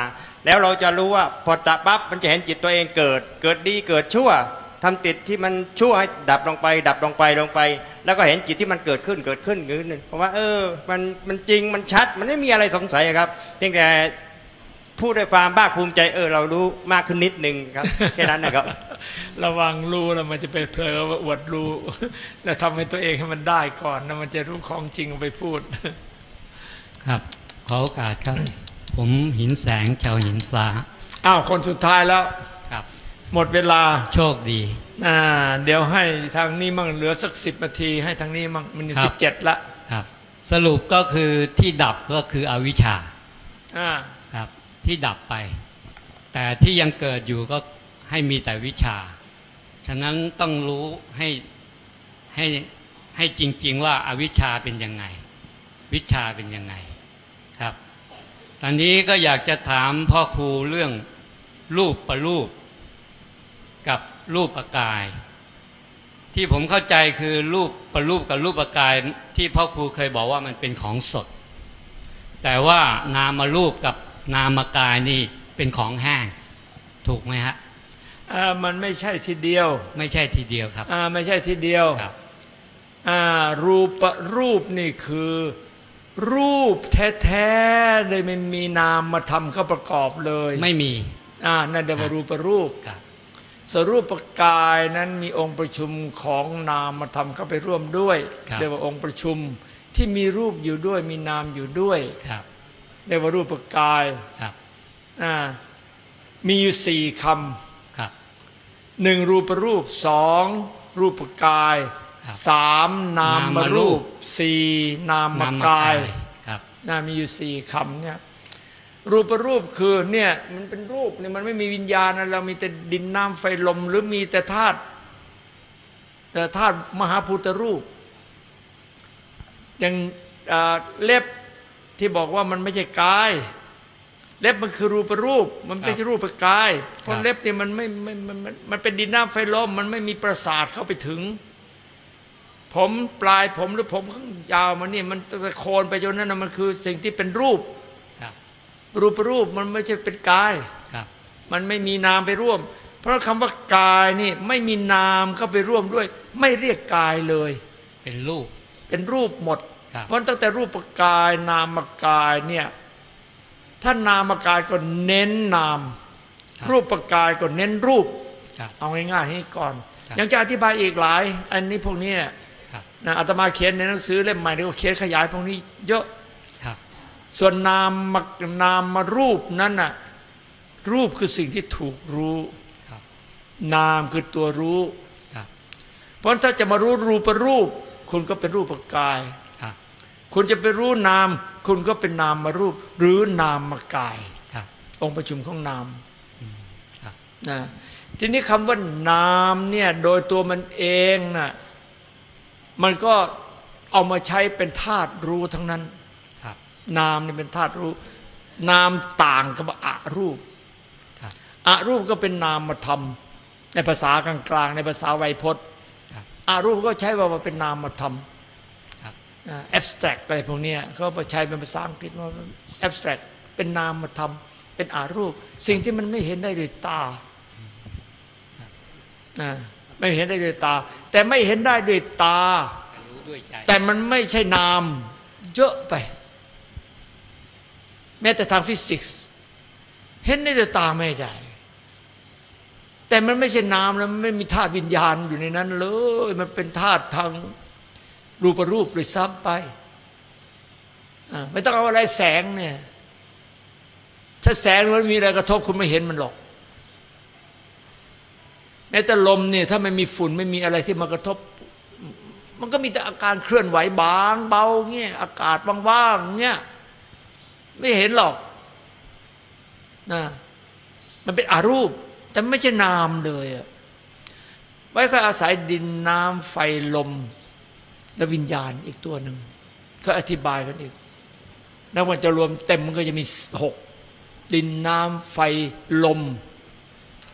แล้วเราจะรู้ว่าพอจะปั๊บมันจะเห็นจิตตัวเองเกิด เกิดดีเกิดชั่วทำจิตที่มันชั่วให้ดับลงไป ดับลงไปลงไป แล้วก็เห็นจิตที่มันเกิดขึ้นเกิดขึ้นเกิดขึ้นเพราะว่าเออมันมันจริงมันชัดมันไม่มีอะไรสงสัยครับเพียงแต่ พูดด้วยความภาคภูมิใจเออเรารู้มากขึ้นนิดนึงครับแค่นั้นนะครับ ระวังรู้แล้วมันจะไปเผลอว่าอวดรู้ แล้วทำให้ตัวเองให้มันได้ก่อนนะมันจะรู้ของจริงเอาไปพูด ครับขอโอกาสครับ ผมหินแสงชาวหินฟ้าอ้าวคนสุดท้ายแล้วครับ หมดเวลาโชคดีอ่าเดี๋ยวให้ทางนี้มั่งเหลือสักสิบนาที ให้ทางนี้มั่งมันครัสิบบเจ็ดละครับ สรุปก็คือที่ดับก็คืออวิชชาอ่าครับ ที่ดับไป แต่ที่ยังเกิดอยู่ก็ให้มีแต่วิชา ฉะนั้นต้องรู้ให้ให้ให้จริง ๆ ว่าอาวิชชาเป็นยังไง วิชาเป็นยังไงครับ ตอนนี้ก็อยากจะถามพ่อครูเรื่องรูปประรูป กับรูปประกาย ที่ผมเข้าใจคือรูปประรูปกับรูปประกาย ที่พ่อครูเคยบอกว่ามันเป็นของสด แต่ว่านามารูปกับ นามกายนี่เป็นของแห้ง ถูกไหมฮะอ่ามันไม่ใช่ทีเดียว ไม่ใช่ทีเดียวครับอ่าไม่ใช่ทีเดียวครับอ่ารูปรูปนี่คือ รูปแท้ๆเลยไม่มีนามมาทำเข้าประกอบเลย ไม่มีอ่านั่นเรียกว่ารูปรูปครับสรูปกายนั้นมีองค์ประชุมของนามมาทำเข้าไปร่วมด้วยครับเรียกว่าองค์ประชุมที่มีรูปอยู่ด้วยมีนามอยู่ด้วยครับ เรียกว่ารูปกายครับอ่ามีอยู่สี่คครับำหนึ่งรูปรูปสองรูปกายครับสามนามนามรูรูปปสี่นามนามกายครับนะมีอยู่สี่คำเนี่ยรูปรูปคือเนี่ยมันเป็นรูปเนี่ยมันไม่มีวิญญาณนะเรามีแต่ดินน้ำไฟลมหรือมีแต่ธาตุแต่ธาตุมหาพุทธรูปอย่างอ่าเล็บ ที่บอกว่ามันไม่ใช่กาย เล็บมันคือรูปรูป มันไม่ใช่รูปกาย เพราะเล็บเนี่ยมันไม่ไม่มันมันมันเป็นดินน้ำไฟลมมันไม่มีประสาทเข้าไปถึง ผมปลายผมหรือผมข้างยาวมันนี่มันตะโคนไปจนนั้นนะมันคือสิ่งที่เป็นรูปครับรูปรูปมันไม่ใช่เป็นกายครับมันไม่มีนามไปร่วม เพเพราะคำว่ากายนี่ไม่มีนามเข้าไปร่วมด้วย ไม่เรียกกายเลย เป็นรูป เป็นรูปหมดครับ เพราะตั้งแต่รูปกายนามกายเนี่ยถ้านามกายก็เน้นนามครับรูปกายก็เน้นรูปครับเอาง่ายๆให้ก่อนครับยังจะอธิบายอีกหลาย อันนี้พวกนี้เนี่ยครับนะอาตมาเขียนในหนังสือเล่มใหม่ที่ก็เขียนขยายพวกนี้เยอะครับส่วนนามมนามมารูปนั้นน่ะรูปคือสิ่งที่ถูกรู้ครับนามคือตัวรู้ครับเพราะถ้าจะมารู้รูปรูป คุณก็เป็นรูปกาย ครับคุณจะไปรู้นาม คุณก็เป็นนามมารูป หรือนามมากายครับองค์ประชุมของนามครับนะทีนี้คำว่านามเนี่ยโดยตัวมันเองน่ะมันก็เอามาใช้เป็นธาตุรู้ทั้งนั้นครับนามนี่เป็นธาตุรู้ นามต่างกับอารูปครับอารูปก็เป็นนามธรรมในภาษากลางๆในภาษาไวยพจน์ครับอารูปก็ใช้ว่าเป็นนามธรรมครับ แอบสแตรกอะไรพวกเนี้ยเขาไปใช้เป็นภาษาอังกฤษว่าแอบสแตรกเป็นนามธรรมเป็นอารูป สิ่งที่มันไม่เห็นได้ด้วยตานะไม่เห็นได้ด้วยตา แต่ไม่เห็นได้ด้วยตารู้ด้วยใจแต่มันไม่ใช่นาม เยอะไป แม้แต่ทางฟิสิกส์ เห็นได้ด้วยตาไม่ได้ แต่มันไม่ใช่นามแล้วมันไม่มีธาตุวิญญาณอยู่ในนั้นเลย มันเป็นธาตุทาง รูปรูปเลยซ้ำไป ไม่ต้องเอาอะไรแสงเนี่ย ถ้าแสงมันมีอะไรกระทบคุณไม่เห็นมันหรอกแม้แต่ลมเนี่ยถ้าไม่มีฝุ่นไม่มีอะไรที่มากระทบ มันก็มีแต่อาการเคลื่อนไหวบางเบาเงี้ยอากาศว่างๆเงี้ยไม่เห็นหรอกนะมันเป็นอารูป แต่ไม่ใช่นามเลยอะไว้ค่อยอาศัยดินน้ำไฟลม และวิญญาณอีกตัวหนึ่งก็อธิบายกันอีก แล้วมันจะรวมเต็มมันก็จะมีหกดินน้ำไฟลม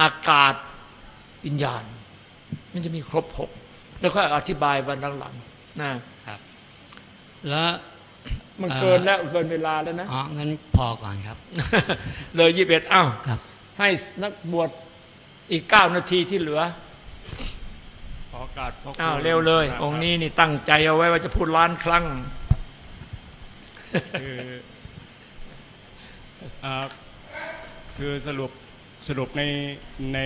อากาศวิญญาณ มันจะมีครบหกแล้วก็อธิบายวันหลังๆนะครับ แล้วมันเอ่อเกินแล้วเกินเวลาแล้วนะอ๋องั้นพอก่อนครับ เลยยี่สิบเอ็ดอ้าวครับให้นักบวชอีกเก้านาทีที่เหลือข อโอกาสพ่อคอ้าวเร็วเลย องค์นี้นี่ตั้งใจเอาไว้ว่าจะพูดล้านครั้งคืออ่าคือสรุปสรุปในใน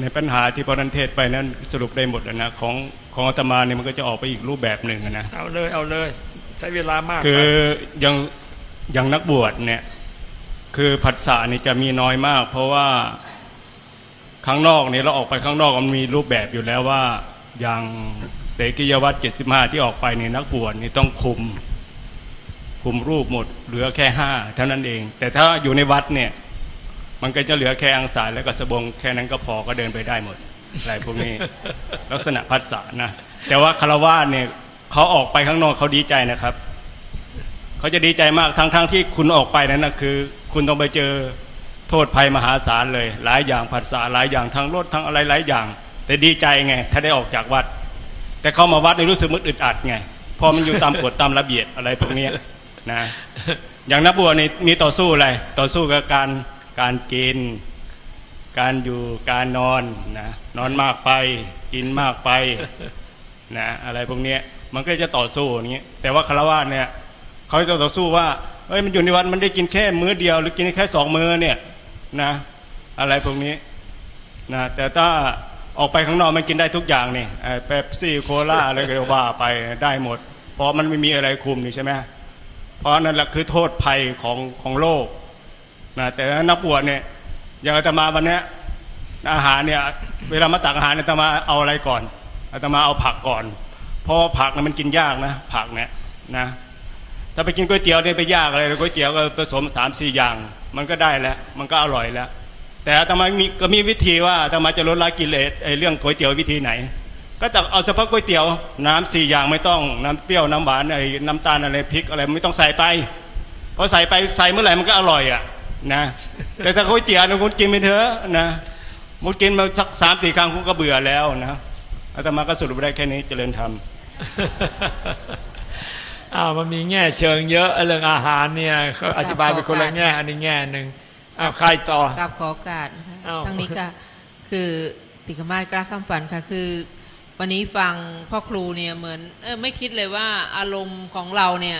ในปัญหาที่พอนันเทศไปนั้นสรุปได้หมดแล้วนะของของอาตมาเนี่ยมันก็จะออกไปอีกรูปแบบหนึ่งอะนะเอาเลยเอาเลย ใช้เวลามาก คือไปอย่างอย่างนักบวชเนี่ย คือผัสสะนี่จะมีน้อยมาก เพราะว่า ข้างนอกเนี่ยเราออกไปข้างนอกมันมีรูปแบบอยู่แล้วว่าอย่างเสกิยวัตร75 ที่ออกไปเนี่นักบวชนี่ต้องคุม คุมรูปหมดเหลือแค่ห้าเท่านั้นเอง แต่ถ้าอยู่ในวัดเนี่ย มันก็จะเหลือแค่อังสารและก็สบงแค่นั้นก็พอก็เดินไปได้หมดอะไรพวกนี้ ลักษณะพัสสะนะแต่ว่าคารวะเนี่ยเขาออกไปข้างนอกเขาดีใจนะครับ เขาจะดีใจมากทั้งทั้งที่คุณออกไปนั้นนะคือ คุณต้องไปเจอ โทษภัยมหาศาลเลย หลายอย่างผัสสะหลายอย่างทั้งรถทั้งอะไรหลายอย่าง แต่ดีใจไง ถ้าได้ออกจากวัด แต่เข้ามาวัดในรู้สึกมึดอึดอัดไงพอมันอยู่ตามกฎตามระเบียบอะไรพวกนี้นะอย่างนักบวชนี่มีต่อสู้อะไร ต่อสู้กับการการกิน การอยู่การนอนนะนอนมากไป กินมากไปนะอะไรพวกนี้มันก็จะต่อสู้อย่างนี้แต่ว่าคารวะเนี่ยเขาจะต่อสู้ว่าเอ้ยมันอยู่ในวัดมันได้กินแค่มื้อเดียว หรือกินแค่สองมื้อเนี่ย นะอะไรพวกนี้นะแต่ถ้าออกไปข้างนอกมันกินได้ทุกอย่างนี่เป๊ปซี่โคลาอะไรก็ว่าไปได้หมด เพราะมันไม่มีอะไรคุมนี่ใช่ไหมเพราะนั่นแหละคือโทษภัยของของโลกนะแต่นักบวชเนี่ยอย่างอาตมาวันนี้อาหารเนี่ยเวลามาตักอาหารอาตมาเอาอะไรก่อนอาตมาเอาผักก่อน เพราะว่าผักเนี่ยมันกินยากนะ ผักเนี่ยนะถ้าไปกินก๋วยเตี๋ยวเนี่ยไปยากอะไรก๋วยเตี๋ยวก็ผสมสามสี่อย่าง มันก็ได้แล้ว มันก็อร่อยแล้ว แต่อาตมามีก็มีวิธีว่าอาตมาจะลดละกิเลสไอ้เรื่องก๋วยเตี๋ยววิธีไหน ก็จะเอาเฉพาะก๋วยเตี๋ยวน้ำสี่อย่างไม่ต้องน้ำเปรี้ยวน้ำหวานไอ้น้ำตาลอะไรพริกอะไรไม่ต้องใส่ไปเพราะใส่ไปใส่เมื่อไหร่มันก็อร่อยอะนะแต่ถ้าก๋วยเตี๋ยวนี่ยคุณกินไปเถอะนะมุดกินมาสักสามสี่ครั้งคุณก็เบื่อแล้วนะอาตมาก็สรุปได้แค่นี้เจริญธรรม อ้าวมันมีแง่เชิงเยอะไอ้เรื่องอาหารเนี่ยเขาอธิบายไปคนละแง่อันนี้แง่หนึ่งอ้าวใครต่อกับขอโอกาสนะคะอ้าวทั้งนี้ค่ะคือติกมาศกล้าข้ามฝันค่ะคือ วันนี้ฟังพ่อครูเนี่ยเหมือนเออไม่คิดเลยว่าอารมณ์ของเราเนี่ย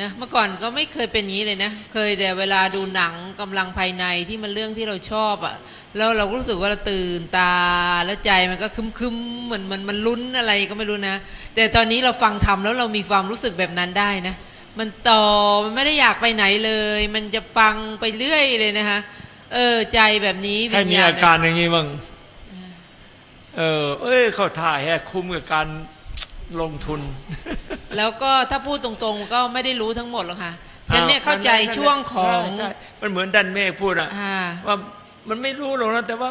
นะเมื่อก่อนก็ไม่เคยเป็นอย่างนี้เลยนะ เคยแต่เวลาดูหนังกำลังภายในที่มันเรื่องที่เราชอบอะ่ะแล้วเราก็รู้สึกว่าเราตื่นตาแล้วใจมันก็คึมคึมๆเหมือนมันมันลุ้นอะไรก็ไม่รู้นะ แต่ตอนนี้เราฟังทำแล้วเรามีความรู้สึกแบบนั้นได้นะ มันต่อมันไม่ได้อยากไปไหนเลย มันจะฟังไปเรื่อยเลยนะคะเออใจแบบนี้ใครวิญมีญณอาการอย่างนี้บ้างเออ เอ้ยเขาถ่ายแฮะคุ้มกับการ ลงทุน แล้วก็ถ้าพูดตรงๆก็ไม่ได้รู้ทั้งหมดหรอกค่ะฉันเนี่ยเข้าใจช่วงของใช่ใช่มันเหมือนดันเมฆพูดอะอ่าว่ามันไม่รู้หรอกนะแต่ว่า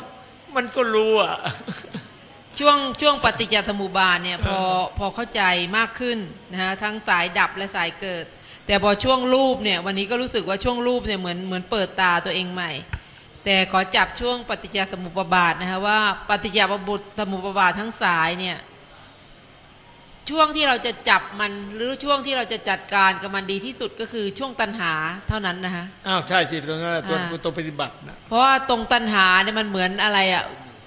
มันก็รู้อะช่วงช่วงปฏิจจสมุปบาทเนี่ยพอพอเข้าใจมากขึ้นนะฮะทั้งสายดับและสายเกิด แต่พอช่วงรูปเนี่ยวันนี้ก็รู้สึกว่าช่วงรูปเนี่ยเหมือนเหมือนเปิดตาตัวเองใหม่ แต่ขอจับช่วงปฏิจจสมุปบาทนะฮะว่าปฏิจจสมุปบาททั้งสายเนี่ย ช่วงที่เราจะจับมันหรือช่วงที่เราจะจัดการกับมันดีที่สุดก็คือช่วงตัณหาเท่านั้นนะฮะอ้าวใช่สิตรงนั้นแหละตัวอ่าตัวปฏิบัตินะเพราะว่าตรงตัณหาเนี่ยมันเหมือนอะไรอะ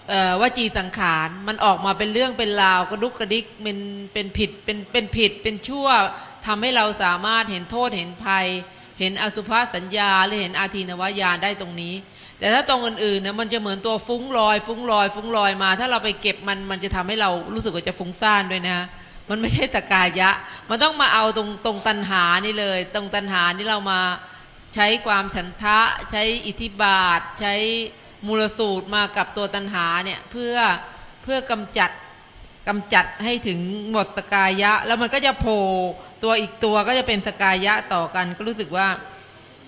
เอ่อวจีสังขารมันออกมาเป็นเรื่องเป็นราวกระดุกกระดิกเป็นเป็นผิดเป็นเป็นผิดเป็นชั่วทำให้เราสามารถเห็นโทษเห็นภัย เห็นอสุภาษสัญญาหรือเห็นอาทีนวายานได้ตรงนี้ แต่ถ้าตรงอื่นๆเนี่ยมันจะเหมือนตัวฟุ้งลอย ฟุ้งลอย ฟุ้งลอยมา ถ้าเราไปเก็บมันมันจะทำให้เรารู้สึกว่าจะฟุ้งซ่านด้วยนะ มันไม่ใช่ตะกายะ มันต้องมาเอาตรงตรงตัณหานี่เลย ตรงตัณหานี่เรามาใช้ความฉันทะ ใช้อิทธิบาท ใช้มูลสูตรมากับตัวตัณหาเนี่ยเพื่อเพื่อกำจัดกำจัดให้ถึงหมดสกายะ แล้วมันก็จะโผล่ตัวอีกตัวก็จะเป็นสกายะต่อกันก็รู้สึกว่า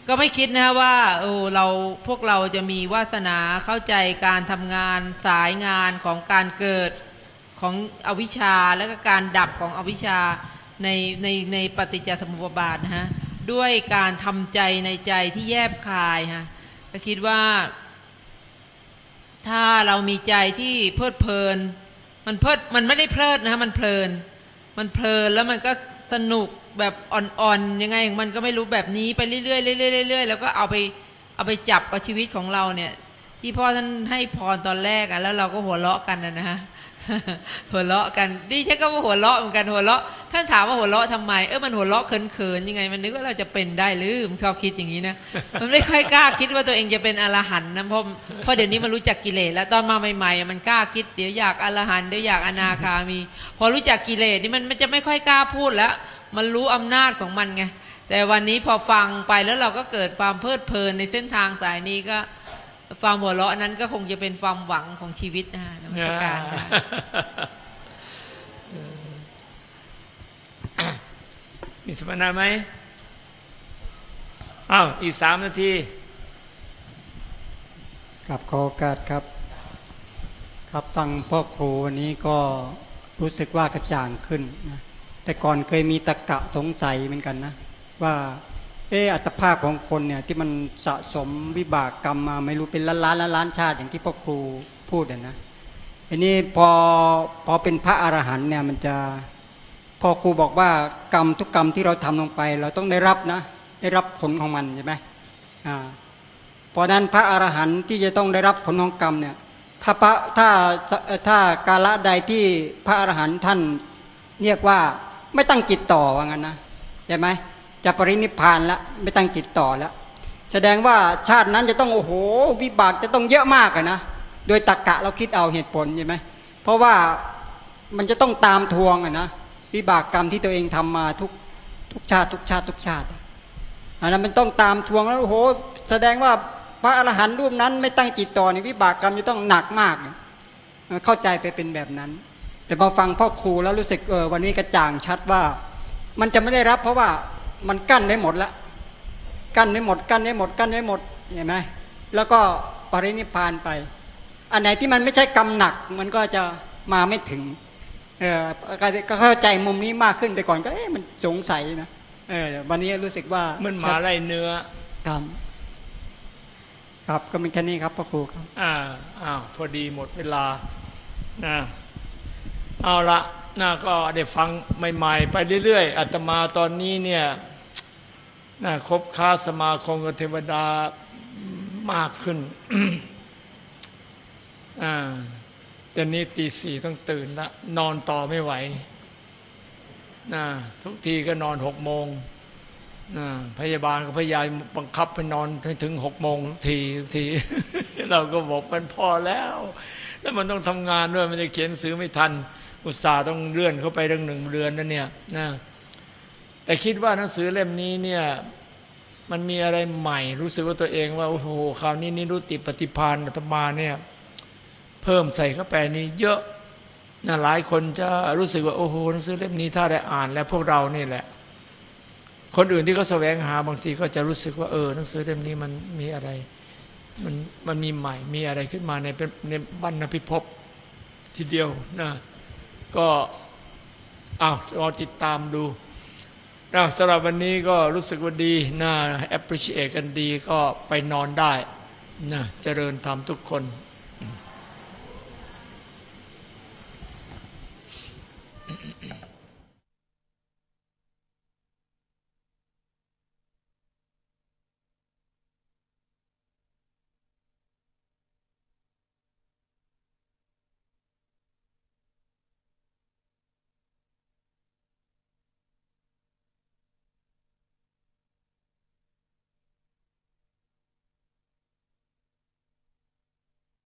ก็ไม่คิดนะว่าโอ้เราพวกเราจะมีวาสนาเข้าใจการทำงานสายงานของการเกิด ของอวิชชาและก็การดับของอวิชชาในในในปฏิจจสมุปบาทนะฮะด้วยการทำใจในใจที่แยบคายฮะก็คิดว่า ถ้าเรามีใจที่เพลิดเพลิน มันเพลิดมันไม่ได้เพลิดนะฮะมันเพลิน มันเพลินแล้วมันก็สนุกแบบอ่อนๆยังไงมันก็ไม่รู้แบบนี้ไปเรื่อยๆเรื่อยๆเรื่อยๆแล้วก็เอาไปเอาไปจับกับชีวิตของเราเนี่ย ที่พ่อท่านให้พรตอนแรกอะแล้วเราก็หัวเราะกันนะฮะ หัวเราะกันดิฉันก็หัวเราะเหมือนกันหัวเราะท่านถามว่าหัวเราะทำไมเออมันหัวเราะเขินๆยังไง มันนึกว่าเราจะเป็นได้หรือมันชอบคิดอย่างนี้นะมันไม่ค่อยกล้าคิดว่าตัวเองจะเป็นอรหันต์นะเพราะเพราะเดี๋ยวนี้มันรู้จักกิเลสแล้วตอนมาใหม่ๆมันกล้าคิดเดี๋ยวอยากอรหันต์เดี๋ยวอยากอนาคามี พอรู้จักกิเลสนี่มันมันจะไม่ค่อยกล้าพูดแล้ว มันรู้อำนาจของมันไงแต่วันนี้พอฟังไปแล้วเราก็เกิดความเพลิดเพลินในเส้นทางสายนี้ก็ ความหัวเราะนั้นก็คงจะเป็นความหวังของชีวิตนะฮะนมัสการค่ะมีสมนาไหมอ้าวอีกสามนาทีครับขอโอกาสครับ ครับฟังพ่อครูวันนี้ก็รู้สึกว่ากระจ่างขึ้นนะแต่ก่อนเคยมีตะกะสงสัยเหมือนกันนะ ว่า เอออัตภาพของคนเนี่ยที่มันสะสมวิบากกรรมมาไม่รู้เป็นล้านล้านล้านล้านชาติอย่างที่พ่อครูพูดนะทีนี้พอพอเป็นพระอรหันต์เนี่ยมันจะพ่อครูบอกว่ากรรมทุกกรรมที่เราทำลงไป เราต้องได้รับนะได้รับผลของมันใช่ไหมอ่าเพราะฉะนั้นพระอรหันต์ที่จะต้องได้รับผลของกรรมเนี่ยถ้าพระถ้าถ้ากาละใดที่พระอรหันต์ท่านเรียกว่าไม่ตั้งจิตต่อว่างั้นนะใช่ไหม จะปรินิพานแล้วไม่ตั้งจิตต่อแล้วแสดงว่าชาตินั้นจะต้องโอ้โห วิบากจะต้องเยอะมากอะนะโดยตรรกะเราคิดเอาเหตุผลใช่ไหมเพราะว่ามันจะต้องตามทวงอะนะวิบากกรรมที่ตัวเองทำมาทุกทุกชาติทุกชาติทุกชาติอันนั้นมันต้องตามทวงแล้วโอ้โห แสดงว่าพระอรหันต์รูปนั้น ไม่ตั้งจิตต่อในวิบากกรรมจะต้องหนักมาก เข้าใจไปเป็นแบบนั้น แต่พอฟังพ่อครูแล้วรู้สึกเออวันนี้กระจ่างชัดว่า มันจะไม่ได้รับเพราะว่า มันกั้นได้หมดละกั้นได้หมดกั้นได้หมดกั้นได้หมดเห็นไหมแล้วก็ปรินิพพานไป อันไหนที่มันไม่ใช่กรรมหนักมันก็จะมาไม่ถึงเออก็เข้าใจมุมนี้มากขึ้นแต่ก่อนก็เอ๊ะมันสงสัยนะเออวันนี้รู้สึกว่ามันหชัมาดไล่เนื้อครับครับก็มีแค่นี้ครับพ่อครูครับอ่าอ้าวพอดีหมดเวลานะเอาละ นะก็ได้ฟังใหม่ๆ ไปเรื่อยๆอาตมาตอนนี้เนี่ยนะคบค้าสมาคมกับเทวดามากขึ้นอ่าแต่นี้ตีสี่ต้องตื่นละนอนต่อไม่ไหวนะทุกทีก็นอนหกโมงนะพยาบาลก็พยายามบังคับให้นอนถึงหกโมงทุกทีทุกที เราก็บอกมันพอแล้ว แล้วมันต้องทำงานด้วยมันจะเขียนสือไม่ทัน อุตส่าห์ต้องเลื่อนเข้าไปเรื่องหนึ่งเดือนนั่นเนี่ยนะแต่คิดว่าหนังสือเล่มนี้เนี่ยมันมีอะไรใหม่ รู้สึกว่าตัวเองว่าโอ้โหคราวนี้นิรุตติปฏิพานอาตมาเนี่ยเพิ่มใส่เข้าไปนี่เยอะนะหลายคนจะรู้สึกว่าโอ้โหหนังสือเล่มนี้ถ้าได้อ่าน แล้วพวกเรานี่แหละ คนอื่นที่เขาแสวงหาบางทีก็จะรู้สึกว่าเออหนังสือเล่มนี้มันมีอะไร มันมันมีใหม่มีอะไรขึ้นมาในเป็นในบรรณพิภพทีเดียวนะ ก็อ้าวรอติดตามดูนะสำหรับวันนี้ก็รู้สึกว่าดีน่า appreciate กันดีก็ไปนอนได้นะเจริญธรรมทุกคน